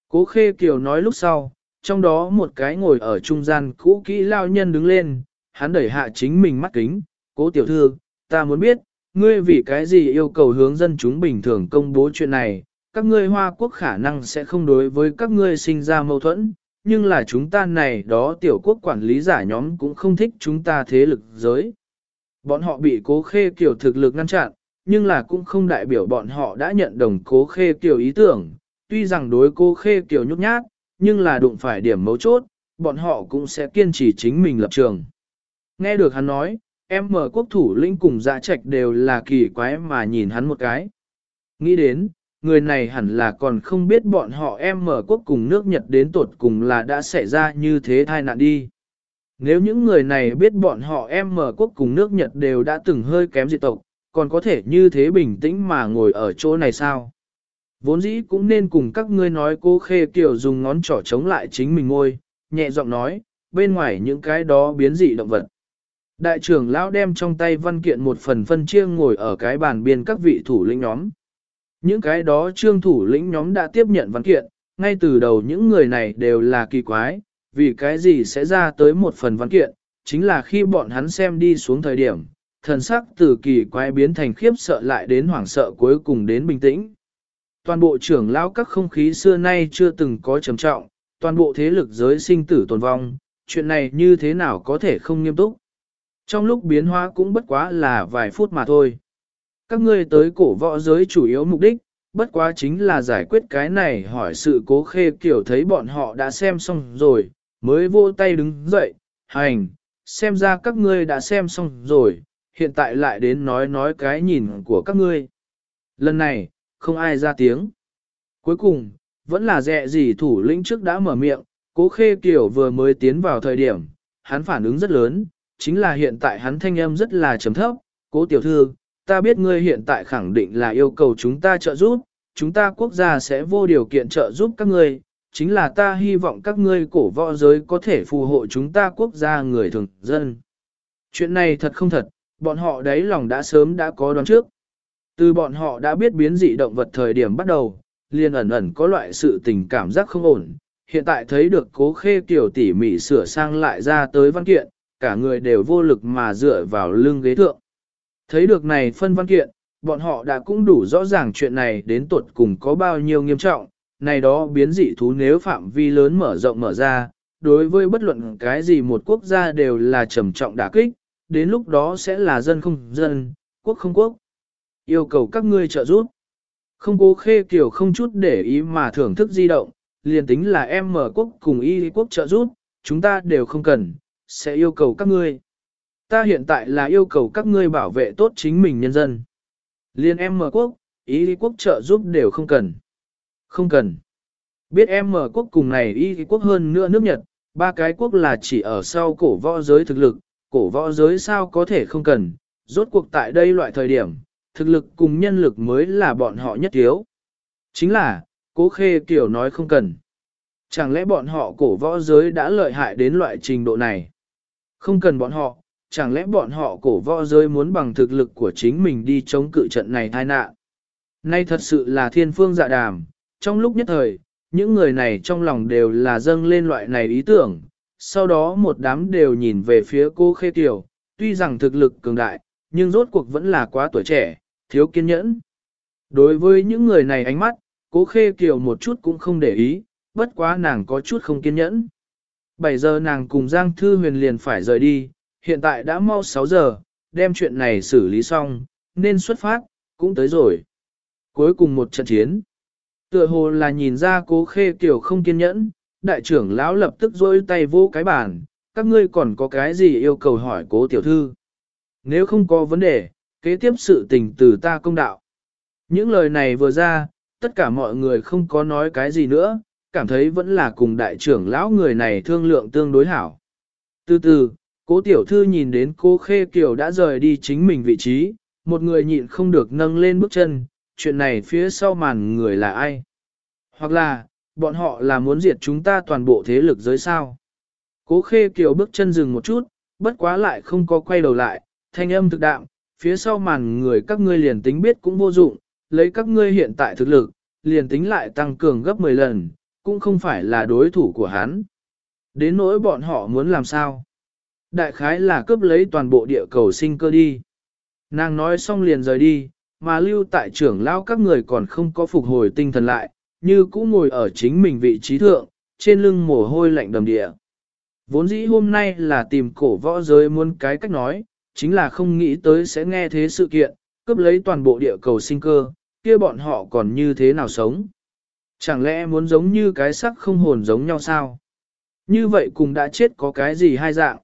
Cố Khê Kiều nói lúc sau, trong đó một cái ngồi ở trung gian cũ kỹ lao nhân đứng lên, hắn đẩy hạ chính mình mắt kính, cố tiểu thư, ta muốn biết, ngươi vì cái gì yêu cầu hướng dân chúng bình thường công bố chuyện này, các ngươi Hoa Quốc khả năng sẽ không đối với các ngươi sinh ra mâu thuẫn, nhưng là chúng ta này đó tiểu quốc quản lý giả nhóm cũng không thích chúng ta thế lực giới. Bọn họ bị cố khê kiểu thực lực ngăn chặn, nhưng là cũng không đại biểu bọn họ đã nhận đồng cố khê kiểu ý tưởng, tuy rằng đối cố khê kiểu nhút nhát, nhưng là đụng phải điểm mấu chốt, bọn họ cũng sẽ kiên trì chính mình lập trường. Nghe được hắn nói, em mở quốc thủ lĩnh cùng dạ trạch đều là kỳ quái mà nhìn hắn một cái. Nghĩ đến, người này hẳn là còn không biết bọn họ em mở quốc cùng nước Nhật đến tột cùng là đã xảy ra như thế thai nạn đi. Nếu những người này biết bọn họ em mở quốc cùng nước Nhật đều đã từng hơi kém diệt tộc, còn có thể như thế bình tĩnh mà ngồi ở chỗ này sao? Vốn dĩ cũng nên cùng các ngươi nói cô Khê Kiều dùng ngón trỏ chống lại chính mình ngôi, nhẹ giọng nói, bên ngoài những cái đó biến dị động vật. Đại trưởng lão đem trong tay văn kiện một phần phân chia ngồi ở cái bàn biên các vị thủ lĩnh nhóm. Những cái đó trương thủ lĩnh nhóm đã tiếp nhận văn kiện, ngay từ đầu những người này đều là kỳ quái, vì cái gì sẽ ra tới một phần văn kiện, chính là khi bọn hắn xem đi xuống thời điểm, thần sắc từ kỳ quái biến thành khiếp sợ lại đến hoảng sợ cuối cùng đến bình tĩnh. Toàn bộ trưởng lão các không khí xưa nay chưa từng có trầm trọng, toàn bộ thế lực giới sinh tử tồn vong, chuyện này như thế nào có thể không nghiêm túc. Trong lúc biến hóa cũng bất quá là vài phút mà thôi. Các ngươi tới cổ võ giới chủ yếu mục đích, bất quá chính là giải quyết cái này hỏi sự cố khê kiểu thấy bọn họ đã xem xong rồi, mới vô tay đứng dậy, hành, xem ra các ngươi đã xem xong rồi, hiện tại lại đến nói nói cái nhìn của các ngươi. Lần này, không ai ra tiếng. Cuối cùng, vẫn là dẹ gì thủ lĩnh trước đã mở miệng, cố khê kiểu vừa mới tiến vào thời điểm, hắn phản ứng rất lớn, chính là hiện tại hắn thanh âm rất là trầm thấp, cố tiểu thư, ta biết ngươi hiện tại khẳng định là yêu cầu chúng ta trợ giúp, chúng ta quốc gia sẽ vô điều kiện trợ giúp các ngươi, chính là ta hy vọng các ngươi cổ võ giới có thể phù hộ chúng ta quốc gia người thường dân. Chuyện này thật không thật, bọn họ đấy lòng đã sớm đã có đoán trước. Từ bọn họ đã biết biến dị động vật thời điểm bắt đầu, liền ẩn ẩn có loại sự tình cảm giác không ổn. Hiện tại thấy được cố khê kiểu tỉ mỉ sửa sang lại ra tới văn kiện, cả người đều vô lực mà dựa vào lưng ghế thượng. Thấy được này phân văn kiện, bọn họ đã cũng đủ rõ ràng chuyện này đến tuột cùng có bao nhiêu nghiêm trọng, này đó biến dị thú nếu phạm vi lớn mở rộng mở ra, đối với bất luận cái gì một quốc gia đều là trầm trọng đả kích, đến lúc đó sẽ là dân không dân, quốc không quốc. Yêu cầu các ngươi trợ giúp. Không cố khê kiểu không chút để ý mà thưởng thức di động, liền tính là em mở quốc cùng y quốc trợ giúp, chúng ta đều không cần, sẽ yêu cầu các ngươi. Ta hiện tại là yêu cầu các ngươi bảo vệ tốt chính mình nhân dân. Liên em mở quốc, y quốc trợ giúp đều không cần. Không cần. Biết em mở quốc cùng này y quốc hơn nữa nước Nhật, ba cái quốc là chỉ ở sau cổ võ giới thực lực, cổ võ giới sao có thể không cần, rốt cuộc tại đây loại thời điểm, thực lực cùng nhân lực mới là bọn họ nhất thiếu. Chính là, cố khê kiểu nói không cần. Chẳng lẽ bọn họ cổ võ giới đã lợi hại đến loại trình độ này? Không cần bọn họ, chẳng lẽ bọn họ cổ võ giới muốn bằng thực lực của chính mình đi chống cự trận này tai nạn? Nay thật sự là thiên phương dạ đàm, trong lúc nhất thời, những người này trong lòng đều là dâng lên loại này ý tưởng, sau đó một đám đều nhìn về phía cô Khê Kiều, tuy rằng thực lực cường đại, nhưng rốt cuộc vẫn là quá tuổi trẻ, thiếu kiên nhẫn. Đối với những người này ánh mắt, cố Khê Kiều một chút cũng không để ý, bất quá nàng có chút không kiên nhẫn. 7 giờ nàng cùng Giang Thư Huyền liền phải rời đi, hiện tại đã mau 6 giờ, đem chuyện này xử lý xong, nên xuất phát, cũng tới rồi. Cuối cùng một trận chiến. Tựa hồ là nhìn ra cố khê kiểu không kiên nhẫn, đại trưởng lão lập tức rôi tay vô cái bàn, các ngươi còn có cái gì yêu cầu hỏi cố tiểu thư. Nếu không có vấn đề, kế tiếp sự tình từ ta công đạo. Những lời này vừa ra, tất cả mọi người không có nói cái gì nữa, cảm thấy vẫn là cùng đại trưởng lão người này thương lượng tương đối hảo. Từ từ, cố tiểu thư nhìn đến cô Khê Kiều đã rời đi chính mình vị trí, một người nhịn không được nâng lên bước chân, chuyện này phía sau màn người là ai? Hoặc là, bọn họ là muốn diệt chúng ta toàn bộ thế lực giới sao? Cố Khê Kiều bước chân dừng một chút, bất quá lại không có quay đầu lại, thanh âm thực đạm, phía sau màn người các ngươi liền tính biết cũng vô dụng, lấy các ngươi hiện tại thực lực, liền tính lại tăng cường gấp 10 lần, cũng không phải là đối thủ của hắn. Đến nỗi bọn họ muốn làm sao? Đại khái là cướp lấy toàn bộ địa cầu sinh cơ đi. Nàng nói xong liền rời đi, mà lưu tại trưởng lao các người còn không có phục hồi tinh thần lại, như cũ ngồi ở chính mình vị trí thượng, trên lưng mồ hôi lạnh đầm địa. Vốn dĩ hôm nay là tìm cổ võ giới muốn cái cách nói, chính là không nghĩ tới sẽ nghe thế sự kiện, cướp lấy toàn bộ địa cầu sinh cơ, kia bọn họ còn như thế nào sống. Chẳng lẽ muốn giống như cái sắc không hồn giống nhau sao? Như vậy cùng đã chết có cái gì hai dạng?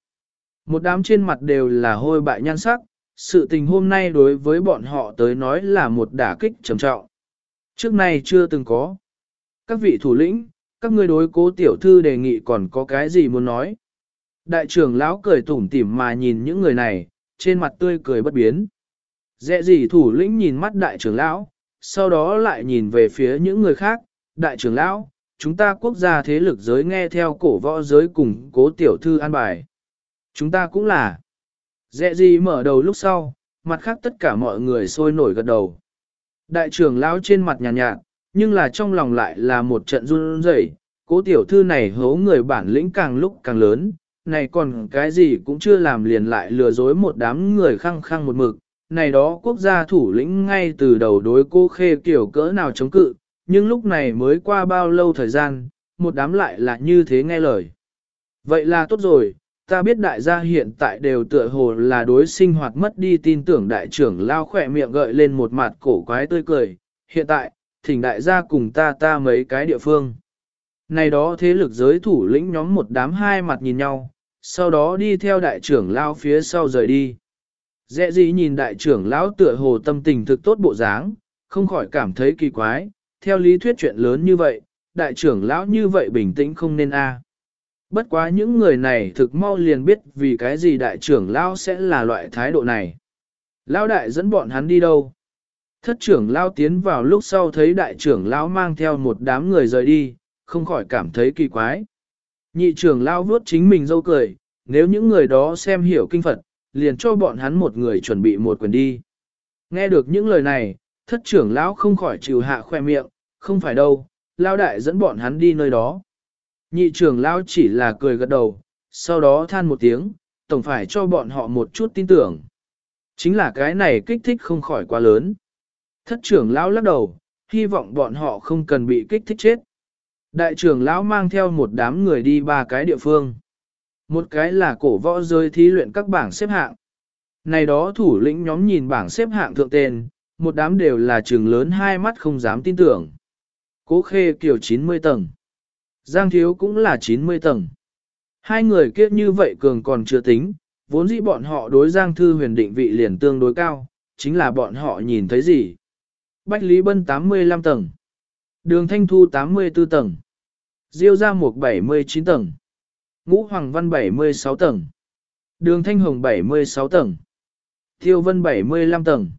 Một đám trên mặt đều là hôi bại nhan sắc, sự tình hôm nay đối với bọn họ tới nói là một đả kích trầm trọng. Trước nay chưa từng có. Các vị thủ lĩnh, các ngươi đối cố tiểu thư đề nghị còn có cái gì muốn nói? Đại trưởng lão cười tủm tỉm mà nhìn những người này, trên mặt tươi cười bất biến. Dẹ gì thủ lĩnh nhìn mắt đại trưởng lão, sau đó lại nhìn về phía những người khác, đại trưởng lão, chúng ta quốc gia thế lực giới nghe theo cổ võ giới cùng cố tiểu thư an bài. Chúng ta cũng là. Dẹ gì mở đầu lúc sau, mặt khác tất cả mọi người sôi nổi gật đầu. Đại trưởng lão trên mặt nhàn nhạt, nhạt, nhưng là trong lòng lại là một trận run rẩy. Cố tiểu thư này hố người bản lĩnh càng lúc càng lớn, này còn cái gì cũng chưa làm liền lại lừa dối một đám người khăng khăng một mực. Này đó quốc gia thủ lĩnh ngay từ đầu đối cô khê kiểu cỡ nào chống cự, nhưng lúc này mới qua bao lâu thời gian, một đám lại là như thế nghe lời. Vậy là tốt rồi, ta biết đại gia hiện tại đều tựa hồ là đối sinh hoạt mất đi tin tưởng đại trưởng lao khỏe miệng gợi lên một mặt cổ quái tươi cười. Hiện tại, thỉnh đại gia cùng ta ta mấy cái địa phương. Này đó thế lực giới thủ lĩnh nhóm một đám hai mặt nhìn nhau, sau đó đi theo đại trưởng lao phía sau rời đi. Dẹ gì nhìn đại trưởng lão tựa hồ tâm tình thực tốt bộ dáng, không khỏi cảm thấy kỳ quái, theo lý thuyết chuyện lớn như vậy, đại trưởng lão như vậy bình tĩnh không nên a. Bất quá những người này thực mau liền biết vì cái gì đại trưởng lão sẽ là loại thái độ này. Lão đại dẫn bọn hắn đi đâu? Thất trưởng lão tiến vào lúc sau thấy đại trưởng lão mang theo một đám người rời đi, không khỏi cảm thấy kỳ quái. Nhị trưởng lão vuốt chính mình dâu cười, nếu những người đó xem hiểu kinh Phật, liền cho bọn hắn một người chuẩn bị một quyền đi. Nghe được những lời này, thất trưởng lão không khỏi chịu hạ khoe miệng, không phải đâu, lão đại dẫn bọn hắn đi nơi đó. Nhị trưởng lão chỉ là cười gật đầu, sau đó than một tiếng, tổng phải cho bọn họ một chút tin tưởng. Chính là cái này kích thích không khỏi quá lớn. Thất trưởng lão lắc đầu, hy vọng bọn họ không cần bị kích thích chết. Đại trưởng lão mang theo một đám người đi ba cái địa phương. Một cái là cổ võ rơi thí luyện các bảng xếp hạng. Này đó thủ lĩnh nhóm nhìn bảng xếp hạng thượng tên, một đám đều là trường lớn hai mắt không dám tin tưởng. Cố khê kiểu 90 tầng. Giang thiếu cũng là 90 tầng. Hai người kia như vậy cường còn chưa tính, vốn dĩ bọn họ đối Giang Thư huyền định vị liền tương đối cao, chính là bọn họ nhìn thấy gì. Bách Lý Bân 85 tầng. Đường Thanh Thu 84 tầng. Diêu Gia Mục 79 tầng. Ngũ Hoàng Văn 76 tầng. Đường Thanh Hồng 76 tầng. Thiêu Vân 75 tầng.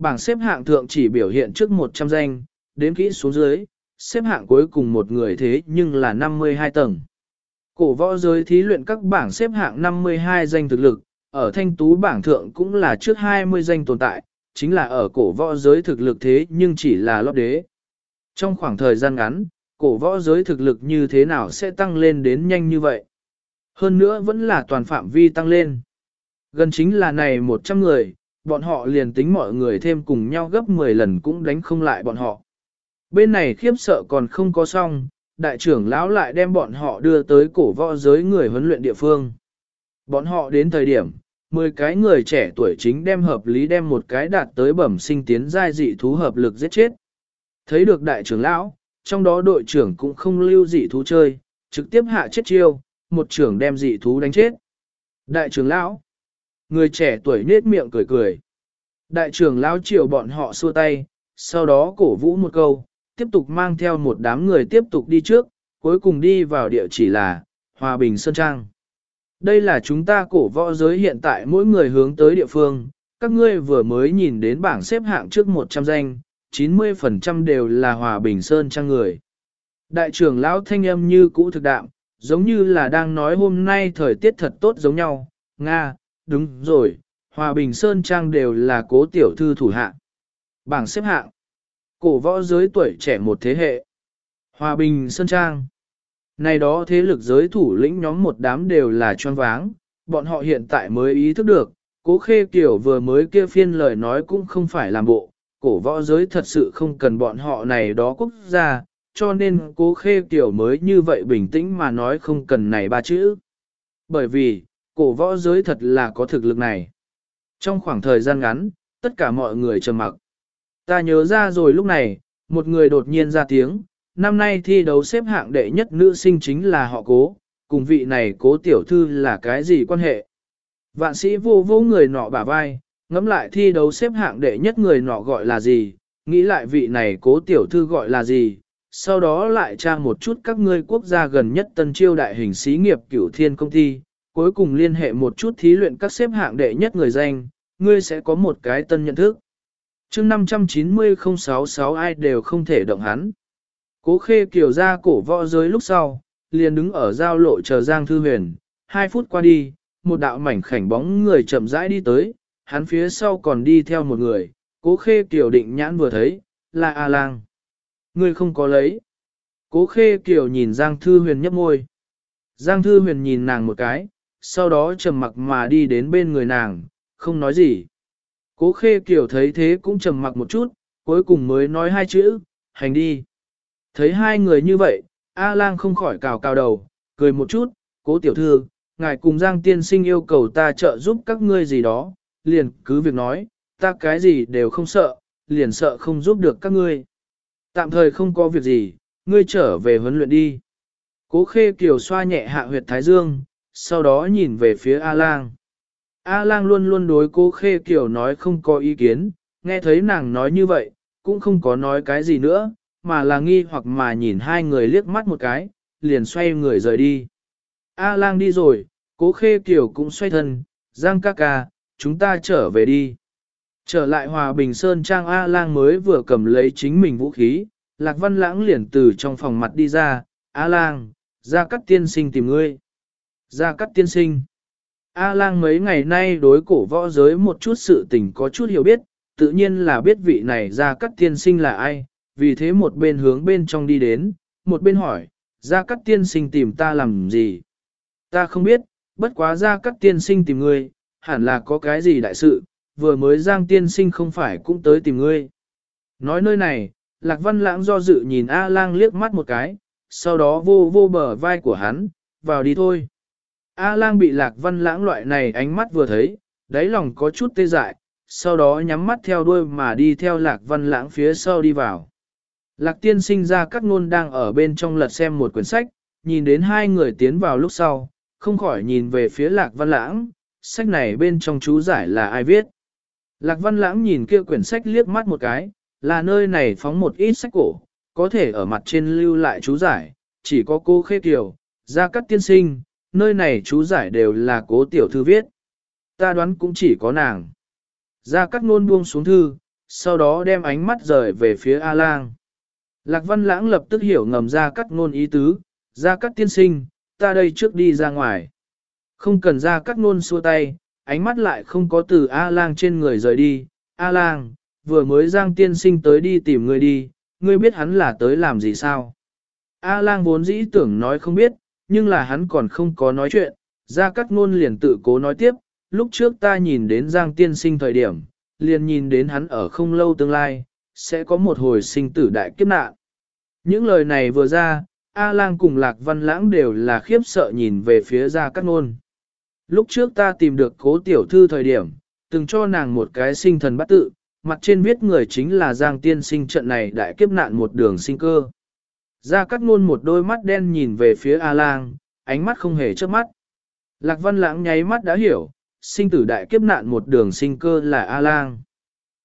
Bảng xếp hạng thượng chỉ biểu hiện trước 100 danh, đến kỹ xuống dưới, xếp hạng cuối cùng một người thế nhưng là 52 tầng. Cổ võ giới thí luyện các bảng xếp hạng 52 danh thực lực, ở thanh tú bảng thượng cũng là trước 20 danh tồn tại, chính là ở cổ võ giới thực lực thế nhưng chỉ là lót đế. Trong khoảng thời gian ngắn, cổ võ giới thực lực như thế nào sẽ tăng lên đến nhanh như vậy? Hơn nữa vẫn là toàn phạm vi tăng lên. Gần chính là này 100 người, bọn họ liền tính mọi người thêm cùng nhau gấp 10 lần cũng đánh không lại bọn họ. Bên này khiếp sợ còn không có xong, đại trưởng lão lại đem bọn họ đưa tới cổ võ giới người huấn luyện địa phương. Bọn họ đến thời điểm, 10 cái người trẻ tuổi chính đem hợp lý đem một cái đạt tới bẩm sinh tiến giai dị thú hợp lực giết chết. Thấy được đại trưởng lão, trong đó đội trưởng cũng không lưu dị thú chơi, trực tiếp hạ chết chiêu, một trưởng đem dị thú đánh chết. Đại trưởng lão, người trẻ tuổi nết miệng cười cười. Đại trưởng lão triều bọn họ xua tay, sau đó cổ vũ một câu, tiếp tục mang theo một đám người tiếp tục đi trước, cuối cùng đi vào địa chỉ là Hòa Bình Sơn Trang. Đây là chúng ta cổ võ giới hiện tại mỗi người hướng tới địa phương, các ngươi vừa mới nhìn đến bảng xếp hạng trước 100 danh, 90% đều là Hòa Bình Sơn Trang người. Đại trưởng lão thanh âm như cũ thực đạm, giống như là đang nói hôm nay thời tiết thật tốt giống nhau, Nga, đúng rồi, Hòa Bình Sơn Trang đều là cố tiểu thư thủ hạ. Bảng xếp hạng, cổ võ giới tuổi trẻ một thế hệ. Hòa Bình Sơn Trang, này đó thế lực giới thủ lĩnh nhóm một đám đều là choan váng, bọn họ hiện tại mới ý thức được, cố khê kiểu vừa mới kia phiên lời nói cũng không phải làm bộ, cổ võ giới thật sự không cần bọn họ này đó quốc gia, cho nên cố khê kiểu mới như vậy bình tĩnh mà nói không cần này ba chữ. Bởi vì, cổ võ giới thật là có thực lực này. Trong khoảng thời gian ngắn, tất cả mọi người trầm mặc. Ta nhớ ra rồi lúc này, một người đột nhiên ra tiếng, năm nay thi đấu xếp hạng đệ nhất nữ sinh chính là họ cố, cùng vị này cố tiểu thư là cái gì quan hệ. Vạn sĩ vô vô người nọ bả vai, ngẫm lại thi đấu xếp hạng đệ nhất người nọ gọi là gì, nghĩ lại vị này cố tiểu thư gọi là gì, sau đó lại tra một chút các ngươi quốc gia gần nhất tân chiêu đại hình xí nghiệp cửu thiên công ty, cuối cùng liên hệ một chút thí luyện các xếp hạng đệ nhất người danh, ngươi sẽ có một cái tân nhận thức. chương 590-066 ai đều không thể động hắn. Cố khê kiểu ra cổ võ giới lúc sau, liền đứng ở giao lộ chờ Giang Thư Huyền, hai phút qua đi, một đạo mảnh khảnh bóng người chậm rãi đi tới, hắn phía sau còn đi theo một người, cố khê kiểu định nhãn vừa thấy, là A Lang. Ngươi không có lấy. Cố khê kiểu nhìn Giang Thư Huyền nhấp môi. Giang Thư Huyền nhìn nàng một cái, sau đó trầm mặc mà đi đến bên người nàng, không nói gì. Cố khê kiểu thấy thế cũng trầm mặc một chút, cuối cùng mới nói hai chữ, hành đi. Thấy hai người như vậy, A lang không khỏi cào cào đầu, cười một chút, cố tiểu thư, ngài cùng Giang tiên sinh yêu cầu ta trợ giúp các ngươi gì đó, liền cứ việc nói, ta cái gì đều không sợ, liền sợ không giúp được các ngươi. Tạm thời không có việc gì, ngươi trở về huấn luyện đi. Cố khê kiều xoa nhẹ hạ huyệt thái dương, sau đó nhìn về phía A-lang. A-lang luôn luôn đối cố khê kiều nói không có ý kiến, nghe thấy nàng nói như vậy, cũng không có nói cái gì nữa, mà là nghi hoặc mà nhìn hai người liếc mắt một cái, liền xoay người rời đi. A-lang đi rồi, cố khê kiều cũng xoay thân, Giang ca ca, chúng ta trở về đi. Trở lại Hòa Bình Sơn Trang A-lang mới vừa cầm lấy chính mình vũ khí, Lạc Văn Lãng liền từ trong phòng mặt đi ra, A-lang, ra cắt tiên sinh tìm ngươi gia cát tiên sinh. A-lang mấy ngày nay đối cổ võ giới một chút sự tình có chút hiểu biết, tự nhiên là biết vị này gia cát tiên sinh là ai, vì thế một bên hướng bên trong đi đến, một bên hỏi, gia cát tiên sinh tìm ta làm gì? Ta không biết, bất quá gia cát tiên sinh tìm ngươi, hẳn là có cái gì đại sự, vừa mới giang tiên sinh không phải cũng tới tìm ngươi. Nói nơi này, Lạc Văn Lãng do dự nhìn A-lang liếc mắt một cái, sau đó vô vô bờ vai của hắn, vào đi thôi. A lang bị lạc văn lãng loại này ánh mắt vừa thấy, đáy lòng có chút tê dại, sau đó nhắm mắt theo đuôi mà đi theo lạc văn lãng phía sau đi vào. Lạc tiên sinh ra các ngôn đang ở bên trong lật xem một quyển sách, nhìn đến hai người tiến vào lúc sau, không khỏi nhìn về phía lạc văn lãng, sách này bên trong chú giải là ai viết. Lạc văn lãng nhìn kia quyển sách liếc mắt một cái, là nơi này phóng một ít sách cổ, có thể ở mặt trên lưu lại chú giải, chỉ có cô khê kiều, ra các tiên sinh, nơi này chú giải đều là cố tiểu thư viết. Ta đoán cũng chỉ có nàng. Ra các nôn buông xuống thư, sau đó đem ánh mắt rời về phía A-lang. Lạc văn lãng lập tức hiểu ngầm ra các nôn ý tứ, ra các tiên sinh, ta đây trước đi ra ngoài. Không cần ra các nôn xua tay, ánh mắt lại không có từ A-lang trên người rời đi. A-lang, vừa mới giang tiên sinh tới đi tìm người đi, ngươi biết hắn là tới làm gì sao? A-lang vốn dĩ tưởng nói không biết, nhưng là hắn còn không có nói chuyện, ra cắt ngôn liền tự cố nói tiếp, lúc trước ta nhìn đến giang tiên sinh thời điểm, liền nhìn đến hắn ở không lâu tương lai, sẽ có một hồi sinh tử đại kiếp nạn. Những lời này vừa ra, A-lang cùng Lạc Văn Lãng đều là khiếp sợ nhìn về phía ra cát ngôn. Lúc trước ta tìm được cố tiểu thư thời điểm, từng cho nàng một cái sinh thần bắt tự, mặt trên viết người chính là Giang tiên sinh trận này đại kiếp nạn một đường sinh cơ. Ra cắt ngôn một đôi mắt đen nhìn về phía A-lang, ánh mắt không hề chớp mắt. Lạc văn lãng nháy mắt đã hiểu, sinh tử đại kiếp nạn một đường sinh cơ là A-lang.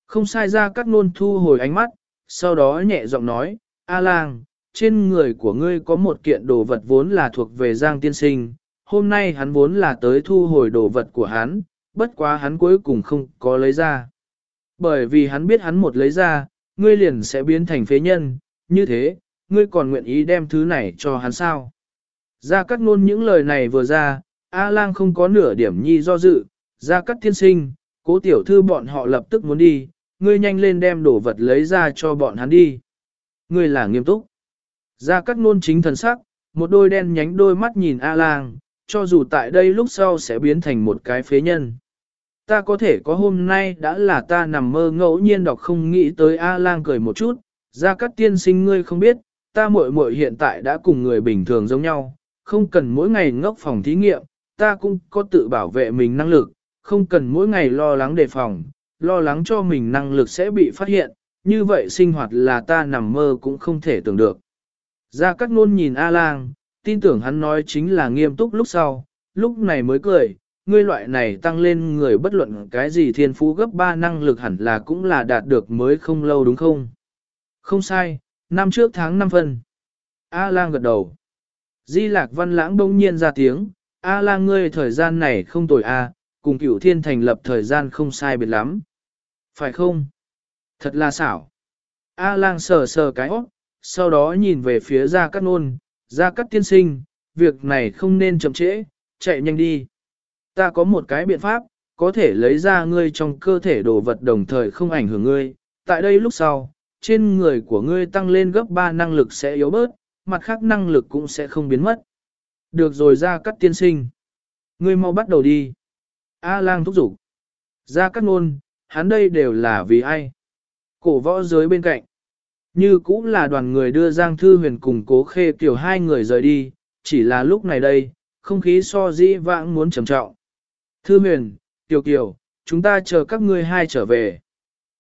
Không sai ra cắt ngôn thu hồi ánh mắt, sau đó nhẹ giọng nói, A-lang, trên người của ngươi có một kiện đồ vật vốn là thuộc về Giang tiên sinh, hôm nay hắn vốn là tới thu hồi đồ vật của hắn, bất quá hắn cuối cùng không có lấy ra. Bởi vì hắn biết hắn một lấy ra, ngươi liền sẽ biến thành phế nhân, như thế, ngươi còn nguyện ý đem thứ này cho hắn sao. Ra cắt ngôn những lời này vừa ra, A-lang không có nửa điểm nhi do dự, ra cắt thiên sinh, cố tiểu thư bọn họ lập tức muốn đi, ngươi nhanh lên đem đồ vật lấy ra cho bọn hắn đi. Ngươi là nghiêm túc. Ra cắt ngôn chính thần sắc, một đôi đen nhánh đôi mắt nhìn A-lang, cho dù tại đây lúc sau sẽ biến thành một cái phế nhân. Ta có thể có hôm nay đã là ta nằm mơ ngẫu nhiên đọc không nghĩ tới A-lang cười một chút, ra Cát tiên sinh ngươi không biết, ta muội muội hiện tại đã cùng người bình thường giống nhau, không cần mỗi ngày ngốc phòng thí nghiệm, ta cũng có tự bảo vệ mình năng lực, không cần mỗi ngày lo lắng đề phòng, lo lắng cho mình năng lực sẽ bị phát hiện, như vậy sinh hoạt là ta nằm mơ cũng không thể tưởng được. Gia Cát Nôn nhìn A-Lang, tin tưởng hắn nói chính là nghiêm túc lúc sau, lúc này mới cười, ngươi loại này tăng lên người bất luận cái gì thiên phú gấp 3 năng lực hẳn là cũng là đạt được mới không lâu đúng không? Không sai, năm trước tháng 5 phân. A-lang gật đầu. Di lạc văn lãng bỗng nhiên ra tiếng, A-lang ngươi thời gian này không tồi A, cùng cửu thiên thành lập thời gian không sai biệt lắm. Phải không? Thật là xảo. A-lang sờ sờ cái óc, sau đó nhìn về phía Gia Cát Nôn, Gia Cát tiên sinh, việc này không nên chậm trễ, chạy nhanh đi. Ta có một cái biện pháp, có thể lấy ra ngươi trong cơ thể đồ vật đồng thời không ảnh hưởng ngươi. Tại đây lúc sau, trên người của ngươi tăng lên gấp 3 năng lực sẽ yếu bớt, mặt khác năng lực cũng sẽ không biến mất. Được rồi ra cắt tiên sinh. Ngươi mau bắt đầu đi. A lang thúc giục. Ra cắt ngôn, hắn đây đều là vì ai? Cổ võ giới bên cạnh. Như cũng là đoàn người đưa Giang Thư Huyền cùng cố khê tiểu hai người rời đi, chỉ là lúc này đây, không khí so dĩ vãng muốn trầm trọng. Thư Huyền, tiểu Kiều, chúng ta chờ các ngươi hai trở về.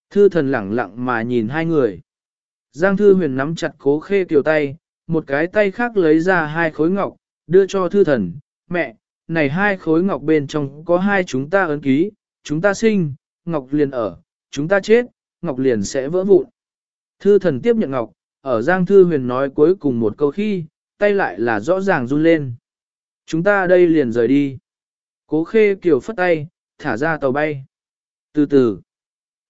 Thư thần lẳng lặng mà nhìn hai người. Giang thư huyền nắm chặt cố khê kiều tay, một cái tay khác lấy ra hai khối ngọc, đưa cho thư thần. Mẹ, này hai khối ngọc bên trong có hai chúng ta ấn ký, chúng ta sinh, ngọc liền ở, chúng ta chết, ngọc liền sẽ vỡ vụn. Thư thần tiếp nhận ngọc, ở Giang thư huyền nói cuối cùng một câu khi, tay lại là rõ ràng run lên. Chúng ta đây liền rời đi. Cố khê kiều phất tay, thả ra tàu bay. Từ từ,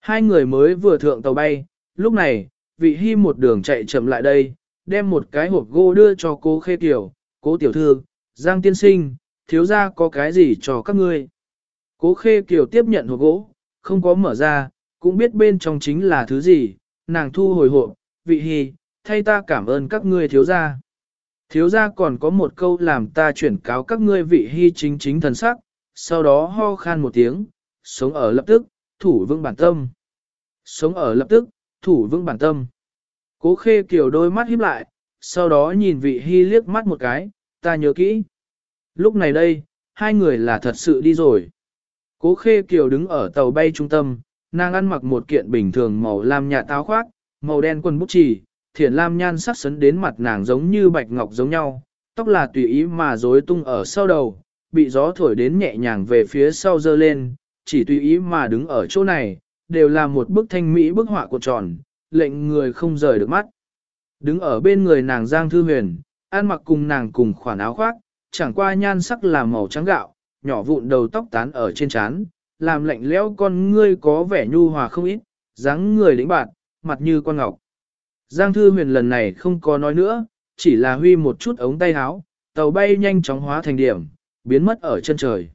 Hai người mới vừa thượng tàu bay, lúc này, vị hy một đường chạy chậm lại đây, đem một cái hộp gỗ đưa cho cô Khê Tiểu, cố tiểu thư, Giang tiên sinh, thiếu ra có cái gì cho các ngươi. Cố Khê Kiều tiếp nhận hộp gỗ, không có mở ra, cũng biết bên trong chính là thứ gì, nàng thu hồi hộp, vị hy, thay ta cảm ơn các ngươi thiếu gia. Thiếu gia còn có một câu làm ta chuyển cáo các ngươi vị hy chính chính thần sắc, sau đó ho khan một tiếng, sống ở lập tức, thủ vững bản tâm. Sống ở lập tức, thủ vững bản tâm. Cố khê kiểu đôi mắt híp lại, sau đó nhìn vị hy liếc mắt một cái, ta nhớ kỹ. Lúc này đây, hai người là thật sự đi rồi. Cố khê kiều đứng ở tàu bay trung tâm, nàng ăn mặc một kiện bình thường màu lam nhạt táo khoác, màu đen quần bút chỉ, thiển lam nhan sắc sấn đến mặt nàng giống như bạch ngọc giống nhau, tóc là tùy ý mà rối tung ở sau đầu, bị gió thổi đến nhẹ nhàng về phía sau dơ lên, chỉ tùy ý mà đứng ở chỗ này, đều là một bức thanh mỹ bức họa của tròn, lệnh người không rời được mắt. Đứng ở bên người nàng Giang Thư Huyền, ăn mặc cùng nàng cùng khoản áo khoác, chẳng qua nhan sắc là màu trắng gạo, nhỏ vụn đầu tóc tán ở trên trán, làm lạnh lẽo con ngươi có vẻ nhu hòa không ít, dáng người lĩnh bạn, mặt như con ngọc. Giang Thư Huyền lần này không có nói nữa, chỉ là huy một chút ống tay áo, tàu bay nhanh chóng hóa thành điểm, biến mất ở chân trời.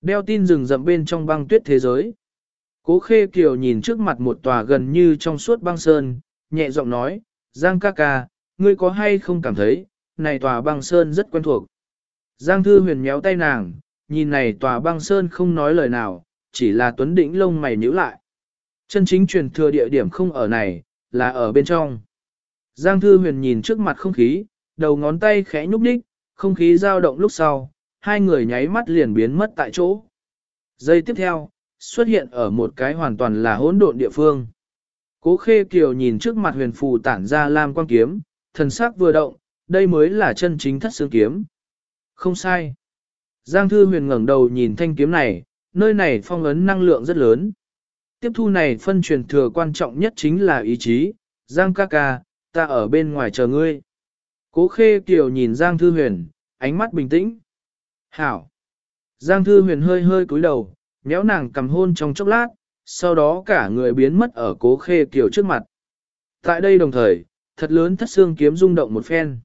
Đeo tin rừng rậm bên trong băng tuyết thế giới. Cố Khê Kiều nhìn trước mặt một tòa gần như trong suốt băng sơn, nhẹ giọng nói, Giang ca ca, ngươi có hay không cảm thấy, này tòa băng sơn rất quen thuộc. Giang Thư Huyền méo tay nàng, nhìn này tòa băng sơn không nói lời nào, chỉ là tuấn đỉnh lông mày nhíu lại. Chân chính truyền thừa địa điểm không ở này, là ở bên trong. Giang Thư Huyền nhìn trước mặt không khí, đầu ngón tay khẽ nhúc đích, không khí dao động lúc sau, hai người nháy mắt liền biến mất tại chỗ. Giây tiếp theo, xuất hiện ở một cái hoàn toàn là hỗn độn địa phương. Cố Khê Kiều nhìn trước mặt huyền phù tản ra lam quang kiếm, thần sắc vừa động, đây mới là chân chính thất xương kiếm. Không sai. Giang Thư Huyền ngẩng đầu nhìn thanh kiếm này, nơi này phong ấn năng lượng rất lớn. Tiếp thu này phân truyền thừa quan trọng nhất chính là ý chí, Giang ca ca, ta ở bên ngoài chờ ngươi. Cố Khê Kiều nhìn Giang Thư Huyền, ánh mắt bình tĩnh. Hảo. Giang Thư Huyền hơi hơi cúi đầu, méo nàng cầm hôn trong chốc lát, sau đó cả người biến mất ở cố khê kiều trước mặt. Tại đây đồng thời, thật lớn thất xương kiếm rung động một phen.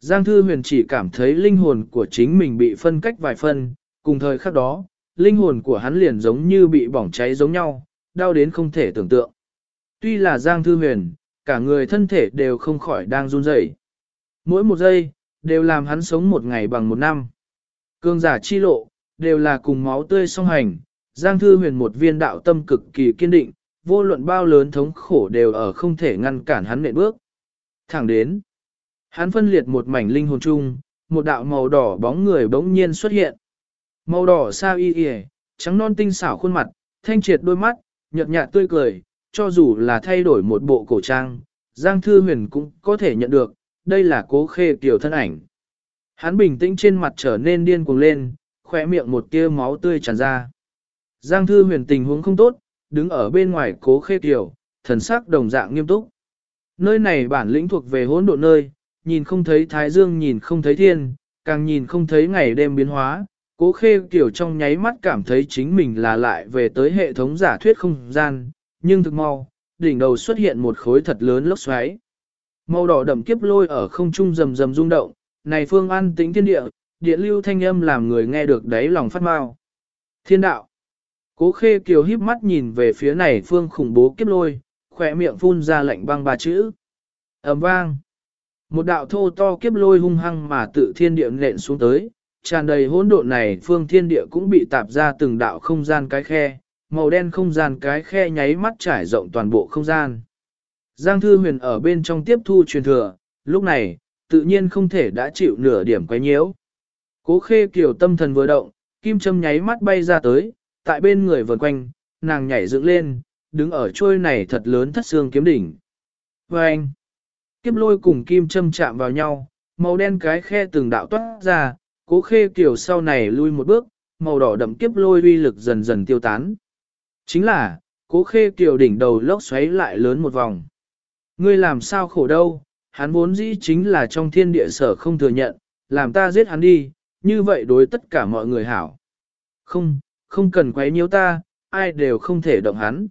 Giang Thư Huyền chỉ cảm thấy linh hồn của chính mình bị phân cách vài phân, cùng thời khắc đó, linh hồn của hắn liền giống như bị bỏng cháy giống nhau, đau đến không thể tưởng tượng. Tuy là Giang Thư Huyền, cả người thân thể đều không khỏi đang run rẩy. Mỗi một giây, đều làm hắn sống một ngày bằng một năm. Cương giả chi lộ, đều là cùng máu tươi song hành, Giang Thư Huyền một viên đạo tâm cực kỳ kiên định, vô luận bao lớn thống khổ đều ở không thể ngăn cản hắn nệ bước. Thẳng đến, hắn phân liệt một mảnh linh hồn chung, một đạo màu đỏ bóng người bỗng nhiên xuất hiện. Màu đỏ sao y y, trắng non tinh xảo khuôn mặt, thanh triệt đôi mắt, nhợt nhạt tươi cười, cho dù là thay đổi một bộ cổ trang, Giang Thư Huyền cũng có thể nhận được, đây là cố khê tiểu thân ảnh. Hắn bình tĩnh trên mặt trở nên điên cuồng lên, khỏe miệng một tia máu tươi tràn ra. Giang Thư Huyền tình huống không tốt, đứng ở bên ngoài cố khê tiểu, thần sắc đồng dạng nghiêm túc. Nơi này bản lĩnh thuộc về hỗn độn nơi, nhìn không thấy thái dương nhìn không thấy thiên, càng nhìn không thấy ngày đêm biến hóa. Cố khê kiểu trong nháy mắt cảm thấy chính mình là lại về tới hệ thống giả thuyết không gian, nhưng thực mau, đỉnh đầu xuất hiện một khối thật lớn lốc xoáy. Màu đỏ đậm kiếp lôi ở không trung rầm rầm rung động, này phương an tĩnh thiên địa, điện lưu thanh âm làm người nghe được đáy lòng phát mau. Thiên đạo. Cố khê kiều híp mắt nhìn về phía này phương khủng bố kiếp lôi, khỏe miệng phun ra lạnh băng ba chữ. ầm vang. Một đạo thô to kiếp lôi hung hăng mà tự thiên địa nện xuống tới, tràn đầy hỗn độn này phương thiên địa cũng bị tạp ra từng đạo không gian cái khe, màu đen không gian cái khe nháy mắt trải rộng toàn bộ không gian. Giang Thư Huyền ở bên trong tiếp thu truyền thừa, lúc này, tự nhiên không thể đã chịu nửa điểm quấy nhiễu. Cố khê kiểu tâm thần vừa động, kim châm nháy mắt bay ra tới, tại bên người vần quanh, nàng nhảy dựng lên, đứng ở trôi này thật lớn thất xương kiếm đỉnh. Và anh, kiếp lôi cùng kim châm chạm vào nhau, màu đen cái khe từng đạo toát ra, cố khê kiểu sau này lui một bước, màu đỏ đậm kiếp lôi uy lực dần dần tiêu tán. Chính là, cố khê kiểu đỉnh đầu lốc xoáy lại lớn một vòng. Ngươi làm sao khổ đâu, hắn vốn dĩ chính là trong thiên địa sở không thừa nhận, làm ta giết hắn đi, như vậy đối tất cả mọi người hảo. Không, không cần quấy nhiễu ta, ai đều không thể động hắn.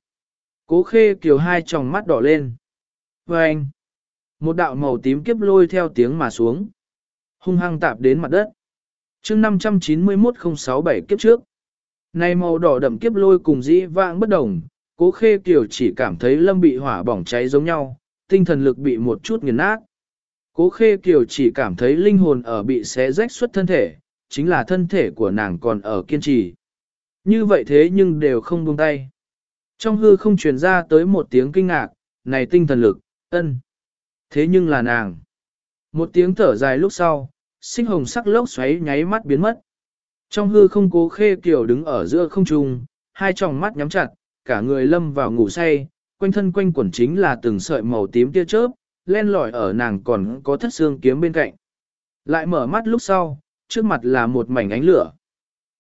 Cố khê kiều hai tròng mắt đỏ lên. Và anh, một đạo màu tím kiếp lôi theo tiếng mà xuống. Hung hăng tạp đến mặt đất. chương 591-067 kiếp trước. Này màu đỏ đậm kiếp lôi cùng dĩ vãng bất đồng, cố khê kiều chỉ cảm thấy lâm bị hỏa bỏng cháy giống nhau, tinh thần lực bị một chút nghiền nát. Cố khê kiều chỉ cảm thấy linh hồn ở bị xé rách xuất thân thể, chính là thân thể của nàng còn ở kiên trì. Như vậy thế nhưng đều không buông tay. Trong hư không truyền ra tới một tiếng kinh ngạc, này tinh thần lực, ân. Thế nhưng là nàng. Một tiếng thở dài lúc sau, sinh hồng sắc lốc xoáy nháy mắt biến mất. Trong hư không cố khê kiểu đứng ở giữa không trung, hai tròng mắt nhắm chặt, cả người lâm vào ngủ say, quanh thân quanh quẩn chính là từng sợi màu tím tia chớp, len lỏi ở nàng còn có thất xương kiếm bên cạnh. Lại mở mắt lúc sau, trước mặt là một mảnh ánh lửa.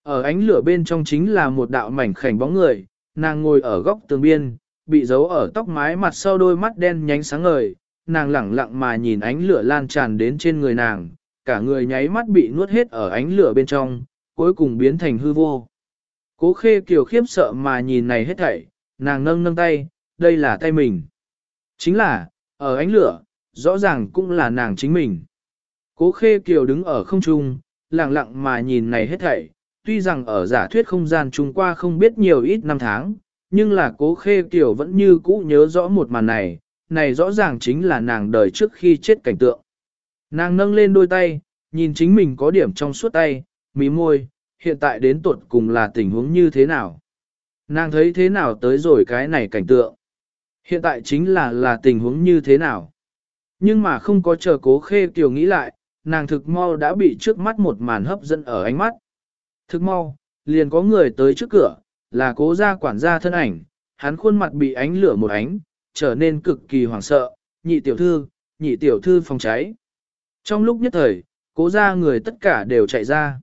Ở ánh lửa bên trong chính là một đạo mảnh khảnh bóng người, nàng ngồi ở góc tường biên, bị giấu ở tóc mái mặt sau đôi mắt đen nhánh sáng ngời, nàng lẳng lặng mà nhìn ánh lửa lan tràn đến trên người nàng, cả người nháy mắt bị nuốt hết ở ánh lửa bên trong, cuối cùng biến thành hư vô. Cố khê kiều khiếp sợ mà nhìn này hết thảy, nàng nâng nâng tay, đây là tay mình. Chính là, ở ánh lửa, rõ ràng cũng là nàng chính mình. Cố khê kiều đứng ở không trung, lặng lặng mà nhìn này hết thảy, tuy rằng ở giả thuyết không gian trung qua không biết nhiều ít năm tháng, nhưng là cố khê kiều vẫn như cũ nhớ rõ một màn này, này rõ ràng chính là nàng đời trước khi chết cảnh tượng. Nàng nâng lên đôi tay, nhìn chính mình có điểm trong suốt tay, mí môi, hiện tại đến tuột cùng là tình huống như thế nào. Nàng thấy thế nào tới rồi cái này cảnh tượng. Hiện tại chính là là tình huống như thế nào. Nhưng mà không có chờ cố khê kiều nghĩ lại, nàng thực mau đã bị trước mắt một màn hấp dẫn ở ánh mắt. Thực mau, liền có người tới trước cửa, là cố gia quản gia thân ảnh, hắn khuôn mặt bị ánh lửa một ánh, trở nên cực kỳ hoảng sợ, nhị tiểu thư, nhị tiểu thư phòng cháy. Trong lúc nhất thời, cố gia người tất cả đều chạy ra.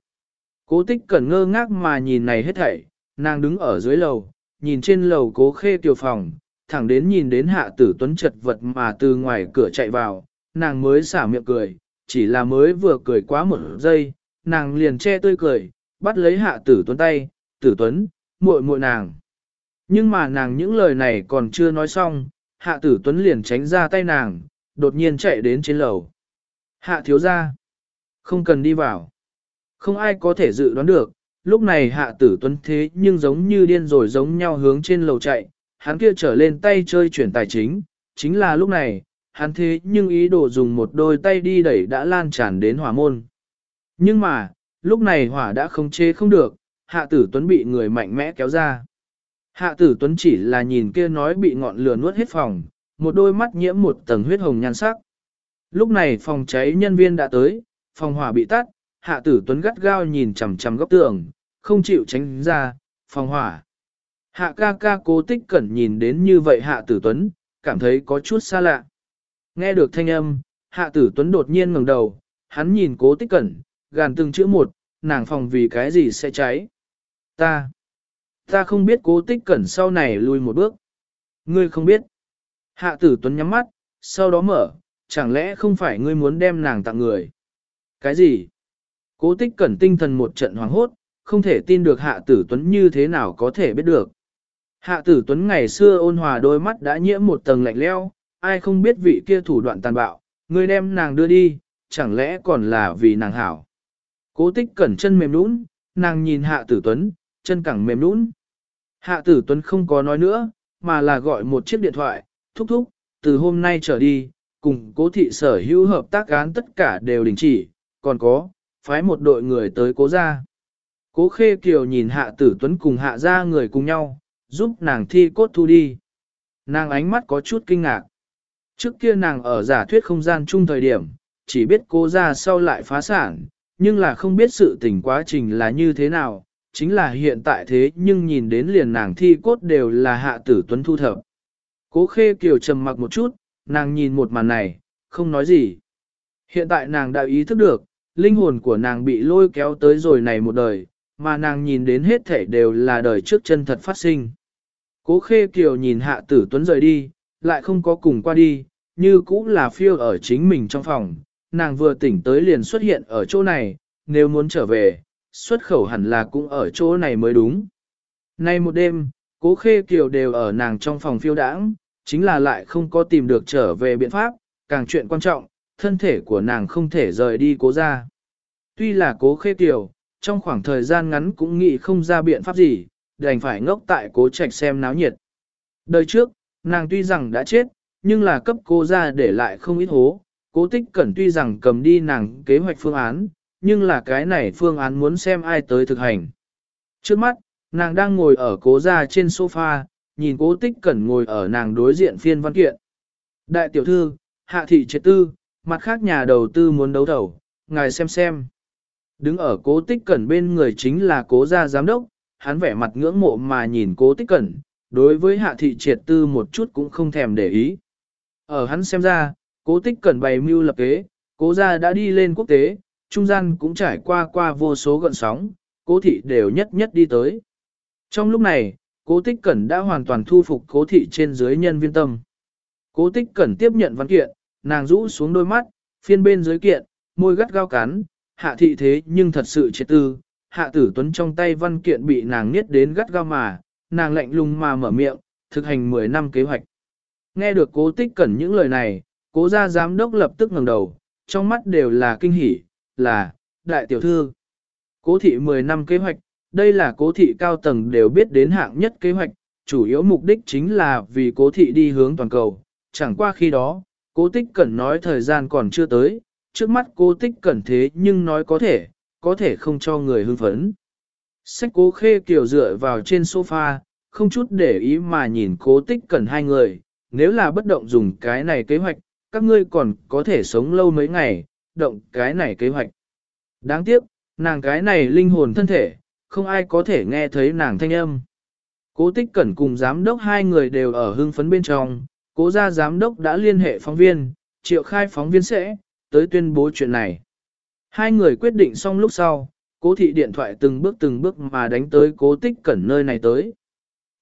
Cố tích cẩn ngơ ngác mà nhìn này hết thảy, nàng đứng ở dưới lầu, nhìn trên lầu cố khê tiểu phòng, thẳng đến nhìn đến hạ tử tuấn chật vật mà từ ngoài cửa chạy vào, nàng mới xả miệng cười, chỉ là mới vừa cười quá một giây, nàng liền che tươi cười, bắt lấy hạ tử tuấn tay, tử tuấn, muội muội nàng. Nhưng mà nàng những lời này còn chưa nói xong, hạ tử tuấn liền tránh ra tay nàng, đột nhiên chạy đến trên lầu. Hạ thiếu ra, không cần đi vào. Không ai có thể dự đoán được, lúc này hạ tử tuấn thế nhưng giống như điên rồi giống nhau hướng trên lầu chạy, hắn kia trở lên tay chơi chuyển tài chính, chính là lúc này, hắn thế nhưng ý đồ dùng một đôi tay đi đẩy đã lan tràn đến hỏa môn. Nhưng mà, lúc này hỏa đã không chế không được, hạ tử tuấn bị người mạnh mẽ kéo ra. Hạ tử tuấn chỉ là nhìn kia nói bị ngọn lửa nuốt hết phòng, một đôi mắt nhiễm một tầng huyết hồng nhan sắc. Lúc này phòng cháy nhân viên đã tới, phòng hỏa bị tắt, hạ tử tuấn gắt gao nhìn chằm chằm góc tường, không chịu tránh ra, phòng hỏa. Hạ ca ca cố tích cẩn nhìn đến như vậy hạ tử tuấn, cảm thấy có chút xa lạ. Nghe được thanh âm, hạ tử tuấn đột nhiên ngẩng đầu, hắn nhìn cố tích cẩn, gàn từng chữ một, nàng phòng vì cái gì sẽ cháy. Ta, ta không biết cố tích cẩn sau này lui một bước. Ngươi không biết. Hạ tử tuấn nhắm mắt, sau đó mở, chẳng lẽ không phải ngươi muốn đem nàng tặng người. Cái gì? Cố tích cẩn tinh thần một trận hoàng hốt, không thể tin được hạ tử tuấn như thế nào có thể biết được. Hạ tử tuấn ngày xưa ôn hòa đôi mắt đã nhiễm một tầng lạnh leo, ai không biết vị kia thủ đoạn tàn bạo, người đem nàng đưa đi, chẳng lẽ còn là vì nàng hảo. Cố tích cẩn chân mềm nũng, nàng nhìn hạ tử tuấn, chân cẳng mềm nũng. Hạ tử tuấn không có nói nữa, mà là gọi một chiếc điện thoại, thúc thúc, từ hôm nay trở đi, cùng cố thị sở hữu hợp tác án tất cả đều đình chỉ, còn có, phái một đội người tới cố gia. Cố khê kiều nhìn hạ tử tuấn cùng hạ gia người cùng nhau, giúp nàng thi cốt thu đi. Nàng ánh mắt có chút kinh ngạc. Trước kia nàng ở giả thuyết không gian chung thời điểm, chỉ biết cố ra sau lại phá sản, nhưng là không biết sự tình quá trình là như thế nào, chính là hiện tại thế nhưng nhìn đến liền nàng thi cốt đều là hạ tử tuấn thu thập. Cố khê kiều trầm mặc một chút, nàng nhìn một màn này, không nói gì. Hiện tại nàng đã ý thức được, linh hồn của nàng bị lôi kéo tới rồi này một đời, mà nàng nhìn đến hết thể đều là đời trước chân thật phát sinh. Cố khê kiều nhìn hạ tử tuấn rời đi, lại không có cùng qua đi, như cũng là phiêu ở chính mình trong phòng, nàng vừa tỉnh tới liền xuất hiện ở chỗ này, nếu muốn trở về, xuất khẩu hẳn là cũng ở chỗ này mới đúng. Nay một đêm, cố khê kiều đều ở nàng trong phòng phiêu đãng, chính là lại không có tìm được trở về biện pháp, càng chuyện quan trọng, thân thể của nàng không thể rời đi cố ra. Tuy là cố khê kiều, trong khoảng thời gian ngắn cũng nghĩ không ra biện pháp gì, đành phải ngốc tại cố trạch xem náo nhiệt. Đời trước, nàng tuy rằng đã chết, nhưng là cấp cô ra để lại không ít hố, cố tích cẩn tuy rằng cầm đi nàng kế hoạch phương án, nhưng là cái này phương án muốn xem ai tới thực hành. Trước mắt, nàng đang ngồi ở cố ra trên sofa, nhìn cố tích cẩn ngồi ở nàng đối diện phiên văn kiện. Đại tiểu thư, hạ thị chế tư, mặt khác nhà đầu tư muốn đấu thầu, ngài xem xem. Đứng ở cố tích cẩn bên người chính là cố gia giám đốc, hắn vẻ mặt ngưỡng mộ mà nhìn cố tích cẩn, đối với hạ thị triệt tư một chút cũng không thèm để ý. Ở hắn xem ra, cố tích cẩn bày mưu lập kế, cố gia đã đi lên quốc tế, trung gian cũng trải qua qua vô số gợn sóng, cố thị đều nhất nhất đi tới. Trong lúc này, cố tích cẩn đã hoàn toàn thu phục cố thị trên dưới nhân viên tâm. Cố tích cẩn tiếp nhận văn kiện, nàng rũ xuống đôi mắt, phiên bên dưới kiện, môi gắt gao cắn, hạ thị thế nhưng thật sự chết tư, hạ tử tuấn trong tay văn kiện bị nàng niết đến gắt gao mà, nàng lạnh lùng mà mở miệng, thực hành 10 năm kế hoạch. Nghe được cố tích cẩn những lời này, cố gia giám đốc lập tức ngẩng đầu, trong mắt đều là kinh hỉ, là, đại tiểu thư. Cố thị 10 năm kế hoạch, đây là cố thị cao tầng đều biết đến hạng nhất kế hoạch, chủ yếu mục đích chính là vì cố thị đi hướng toàn cầu. Chẳng qua khi đó, cố tích cẩn nói thời gian còn chưa tới, trước mắt cố tích cẩn thế nhưng nói có thể, có thể không cho người hưng phấn. Sách cố khê kiều dựa vào trên sofa, không chút để ý mà nhìn cố tích cẩn hai người, nếu là bất động dùng cái này kế hoạch, các ngươi còn có thể sống lâu mấy ngày, động cái này kế hoạch. Đáng tiếc, nàng cái này linh hồn thân thể, không ai có thể nghe thấy nàng thanh âm. Cố tích cẩn cùng giám đốc hai người đều ở hưng phấn bên trong, cố gia giám đốc đã liên hệ phóng viên, triệu khai phóng viên sẽ, tới tuyên bố chuyện này. Hai người quyết định xong lúc sau, cố thị điện thoại từng bước từng bước mà đánh tới cố tích cẩn nơi này tới.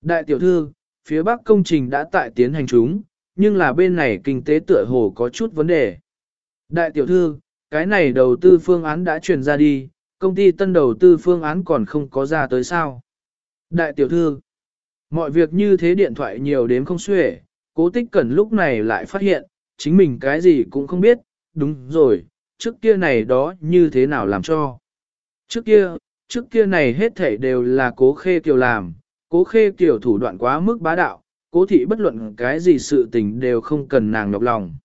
Đại tiểu thư, phía bắc công trình đã tại tiến hành chúng, nhưng là bên này kinh tế tựa hồ có chút vấn đề. Đại tiểu thư, cái này đầu tư phương án đã truyền ra đi, công ty tân đầu tư phương án còn không có ra tới sao. Đại tiểu thư, mọi việc như thế điện thoại nhiều đến không xuể, cố tích cẩn lúc này lại phát hiện, chính mình cái gì cũng không biết, đúng rồi, trước kia này đó như thế nào làm cho. Trước kia, trước kia này hết thảy đều là cố khê kiều làm, cố khê kiều thủ đoạn quá mức bá đạo, cố thị bất luận cái gì sự tình đều không cần nàng nhọc lòng.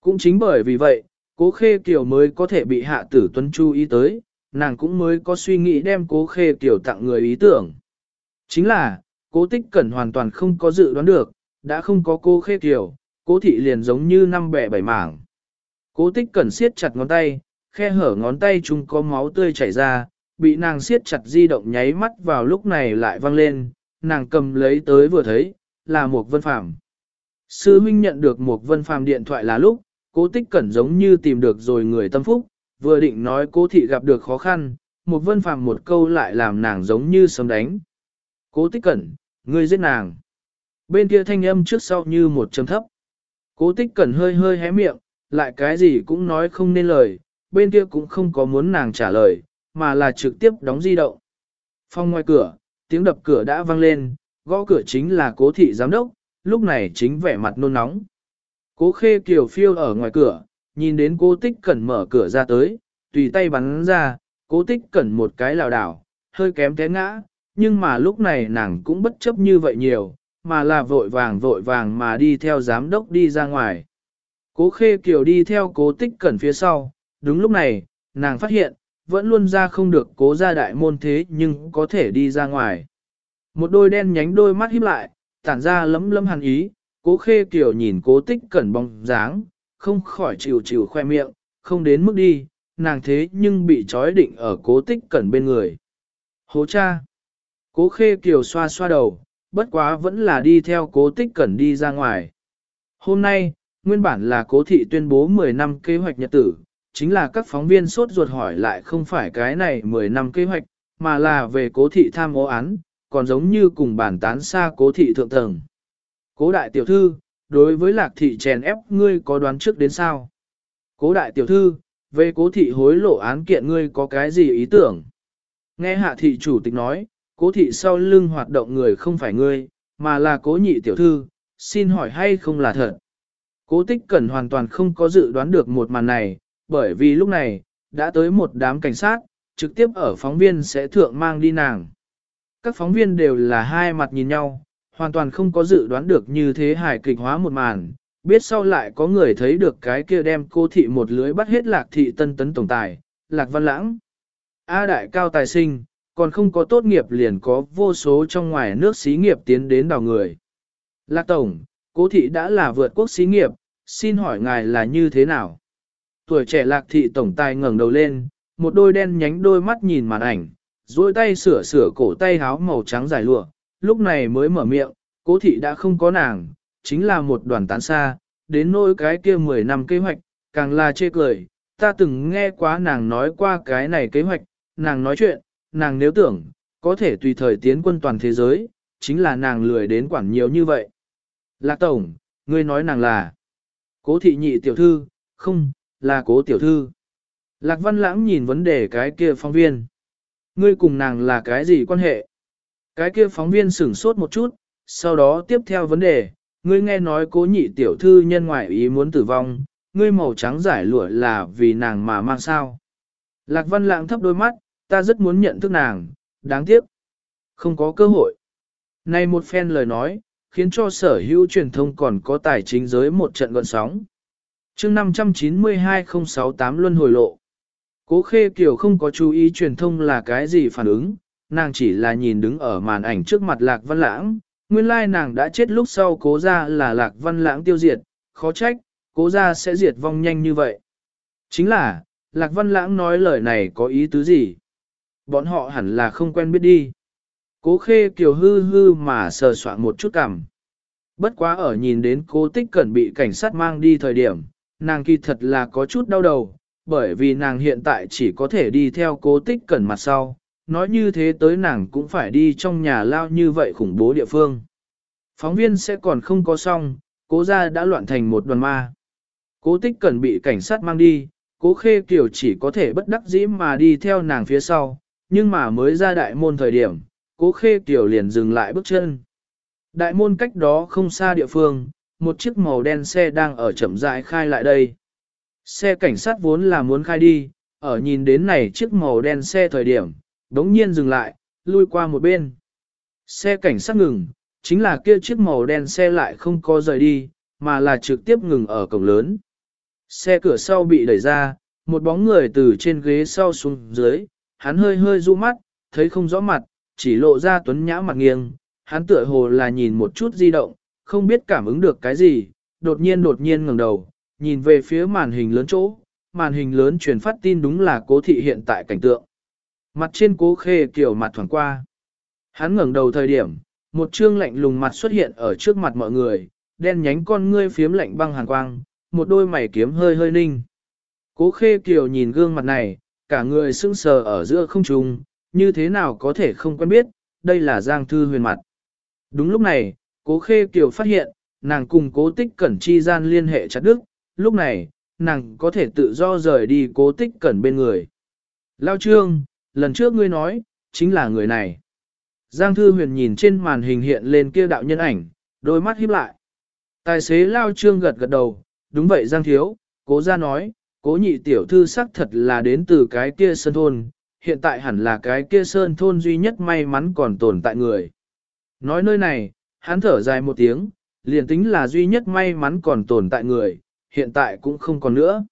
Cũng chính bởi vì vậy, cố khê kiều mới có thể bị hạ tử tuân chú ý tới, nàng cũng mới có suy nghĩ đem cố khê kiều tặng người ý tưởng. Chính là, cố tích cẩn hoàn toàn không có dự đoán được, đã không có cố khê kiều, cố thị liền giống như năm bẻ bảy mảng. Cố tích cẩn siết chặt ngón tay, khe hở ngón tay chúng có máu tươi chảy ra, bị nàng siết chặt di động nháy mắt vào lúc này lại văng lên, nàng cầm lấy tới vừa thấy, là một vân phàm. Sư Minh nhận được một vân phàm điện thoại là lúc, cố tích cẩn giống như tìm được rồi người tâm phúc, vừa định nói cố thị gặp được khó khăn, một vân phàm một câu lại làm nàng giống như sấm đánh. Cố tích cẩn, ngươi giết nàng. Bên kia thanh âm trước sau như một chấm thấp. Cố tích cẩn hơi hơi hé miệng, lại cái gì cũng nói không nên lời, bên kia cũng không có muốn nàng trả lời, mà là trực tiếp đóng di động. Phong ngoài cửa, tiếng đập cửa đã vang lên, gõ cửa chính là cố thị giám đốc, lúc này chính vẻ mặt nôn nóng. Cố khê kiều phiêu ở ngoài cửa, nhìn đến cố tích cẩn mở cửa ra tới, tùy tay bắn ra, cố tích cẩn một cái lào đảo, hơi kém té ngã, nhưng mà lúc này nàng cũng bất chấp như vậy nhiều, mà là vội vàng vội vàng mà đi theo giám đốc đi ra ngoài. Cố khê kiều đi theo cố tích cẩn phía sau, đúng lúc này, nàng phát hiện, vẫn luôn ra không được cố ra đại môn thế nhưng có thể đi ra ngoài. Một đôi đen nhánh đôi mắt híp lại, tản ra lấm lấm hàn ý, cố khê kiều nhìn cố tích cẩn bóng dáng, không khỏi chịu chịu khoe miệng, không đến mức đi, nàng thế nhưng bị trói định ở cố tích cẩn bên người. Hố cha! Cố khê kiều xoa xoa đầu, bất quá vẫn là đi theo cố tích cẩn đi ra ngoài. Hôm nay, nguyên bản là cố thị tuyên bố 10 năm kế hoạch nhật tử, chính là các phóng viên sốt ruột hỏi lại không phải cái này 10 năm kế hoạch, mà là về cố thị tham ô án, còn giống như cùng bản tán xa cố thị thượng tầng. Cố đại tiểu thư, đối với lạc thị chèn ép ngươi có đoán trước đến sao? Cố đại tiểu thư, về cố thị hối lộ án kiện ngươi có cái gì ý tưởng? Nghe hạ thị chủ tịch nói, cố thị sau lưng hoạt động người không phải ngươi, mà là cố nhị tiểu thư, xin hỏi hay không là thật? Cố tích cẩn hoàn toàn không có dự đoán được một màn này, bởi vì lúc này, đã tới một đám cảnh sát, trực tiếp ở phóng viên sẽ thượng mang đi nàng. Các phóng viên đều là hai mặt nhìn nhau, hoàn toàn không có dự đoán được như thế hài kịch hóa một màn, biết sau lại có người thấy được cái kia đem cô thị một lưới bắt hết lạc thị tân tấn tổng tài, lạc văn lãng. A đại cao tài sinh, còn không có tốt nghiệp liền có vô số trong ngoài nước xí nghiệp tiến đến đào người. Lạc tổng, cố thị đã là vượt quốc xí nghiệp, xin hỏi ngài là như thế nào? Tuổi trẻ lạc thị tổng tài ngẩng đầu lên, một đôi đen nhánh đôi mắt nhìn màn ảnh, duỗi tay sửa sửa cổ tay háo màu trắng dài lụa, lúc này mới mở miệng, cố thị đã không có nàng, chính là một đoàn tán xa, đến nỗi cái kia 10 năm kế hoạch, càng là chê cười, ta từng nghe quá nàng nói qua cái này kế hoạch, nàng nói chuyện, nàng nếu tưởng, có thể tùy thời tiến quân toàn thế giới, chính là nàng lười đến quản nhiều như vậy. Lạc Tổng, ngươi nói nàng là cố thị nhị tiểu thư, không, là cố tiểu thư. Lạc Văn Lãng nhìn vấn đề cái kia phóng viên. Ngươi cùng nàng là cái gì quan hệ? Cái kia phóng viên sửng sốt một chút, sau đó tiếp theo vấn đề, ngươi nghe nói cố nhị tiểu thư nhân ngoại ý muốn tử vong, ngươi màu trắng giải lụa là vì nàng mà mang sao. Lạc Văn Lãng thấp đôi mắt, ta rất muốn nhận thức nàng, đáng tiếc. Không có cơ hội. Này một phen lời nói, khiến cho sở hữu truyền thông còn có tài chính giới một trận gọn sóng. chương 592-068 luân hồi lộ. Cố khê kiều không có chú ý truyền thông là cái gì phản ứng, nàng chỉ là nhìn đứng ở màn ảnh trước mặt lạc văn lãng, nguyên lai nàng đã chết lúc sau cố ra là lạc văn lãng tiêu diệt, khó trách, cố ra sẽ diệt vong nhanh như vậy. Chính là, lạc văn lãng nói lời này có ý tứ gì? Bọn họ hẳn là không quen biết đi. Cố khê kiều hư hư mà sờ soạn một chút cằm. Bất quá ở nhìn đến cố tích cẩn bị cảnh sát mang đi thời điểm, nàng kỳ thật là có chút đau đầu, bởi vì nàng hiện tại chỉ có thể đi theo cố tích cẩn mặt sau, nói như thế tới nàng cũng phải đi trong nhà lao như vậy khủng bố địa phương. Phóng viên sẽ còn không có xong, cố gia đã loạn thành một đoàn ma. Cố tích cẩn bị cảnh sát mang đi, cố khê Kiều chỉ có thể bất đắc dĩ mà đi theo nàng phía sau, nhưng mà mới ra đại môn thời điểm, cố khê tiểu liền dừng lại bước chân. Đại môn cách đó không xa địa phương, một chiếc màu đen xe đang ở chậm rãi khai lại đây. Xe cảnh sát vốn là muốn khai đi, ở nhìn đến này chiếc màu đen xe thời điểm, đống nhiên dừng lại, lui qua một bên. Xe cảnh sát ngừng, chính là kia chiếc màu đen xe lại không có rời đi, mà là trực tiếp ngừng ở cổng lớn. Xe cửa sau bị đẩy ra, một bóng người từ trên ghế sau xuống dưới, hắn hơi hơi du mắt, thấy không rõ mặt, chỉ lộ ra tuấn nhã mặt nghiêng, hắn tựa hồ là nhìn một chút di động, không biết cảm ứng được cái gì, đột nhiên đột nhiên ngẩng đầu, nhìn về phía màn hình lớn chỗ, màn hình lớn truyền phát tin đúng là cố thị hiện tại cảnh tượng. Mặt trên cố khê kiểu mặt thoảng qua. Hắn ngẩng đầu thời điểm, một trương lạnh lùng mặt xuất hiện ở trước mặt mọi người, đen nhánh con ngươi phiếm lạnh băng hàn quang, một đôi mày kiếm hơi hơi ninh. Cố khê kiều nhìn gương mặt này, cả người sững sờ ở giữa không trung, như thế nào có thể không quen biết, đây là Giang Thư Huyền mặt. Đúng lúc này, cố khê kiều phát hiện, nàng cùng cố tích cẩn chi gian liên hệ chặt đứt. lúc này, nàng có thể tự do rời đi cố tích cẩn bên người. Lao trương, lần trước ngươi nói, chính là người này. Giang Thư Huyền nhìn trên màn hình hiện lên kia đạo nhân ảnh, đôi mắt híp lại. Tài xế Lao Trương gật gật đầu, đúng vậy Giang Thiếu, cố Gia nói, cố nhị tiểu thư sắc thật là đến từ cái kia sơn thôn, hiện tại hẳn là cái kia sơn thôn duy nhất may mắn còn tồn tại người. Nói nơi này, hắn thở dài một tiếng, liền tính là duy nhất may mắn còn tồn tại người, hiện tại cũng không còn nữa.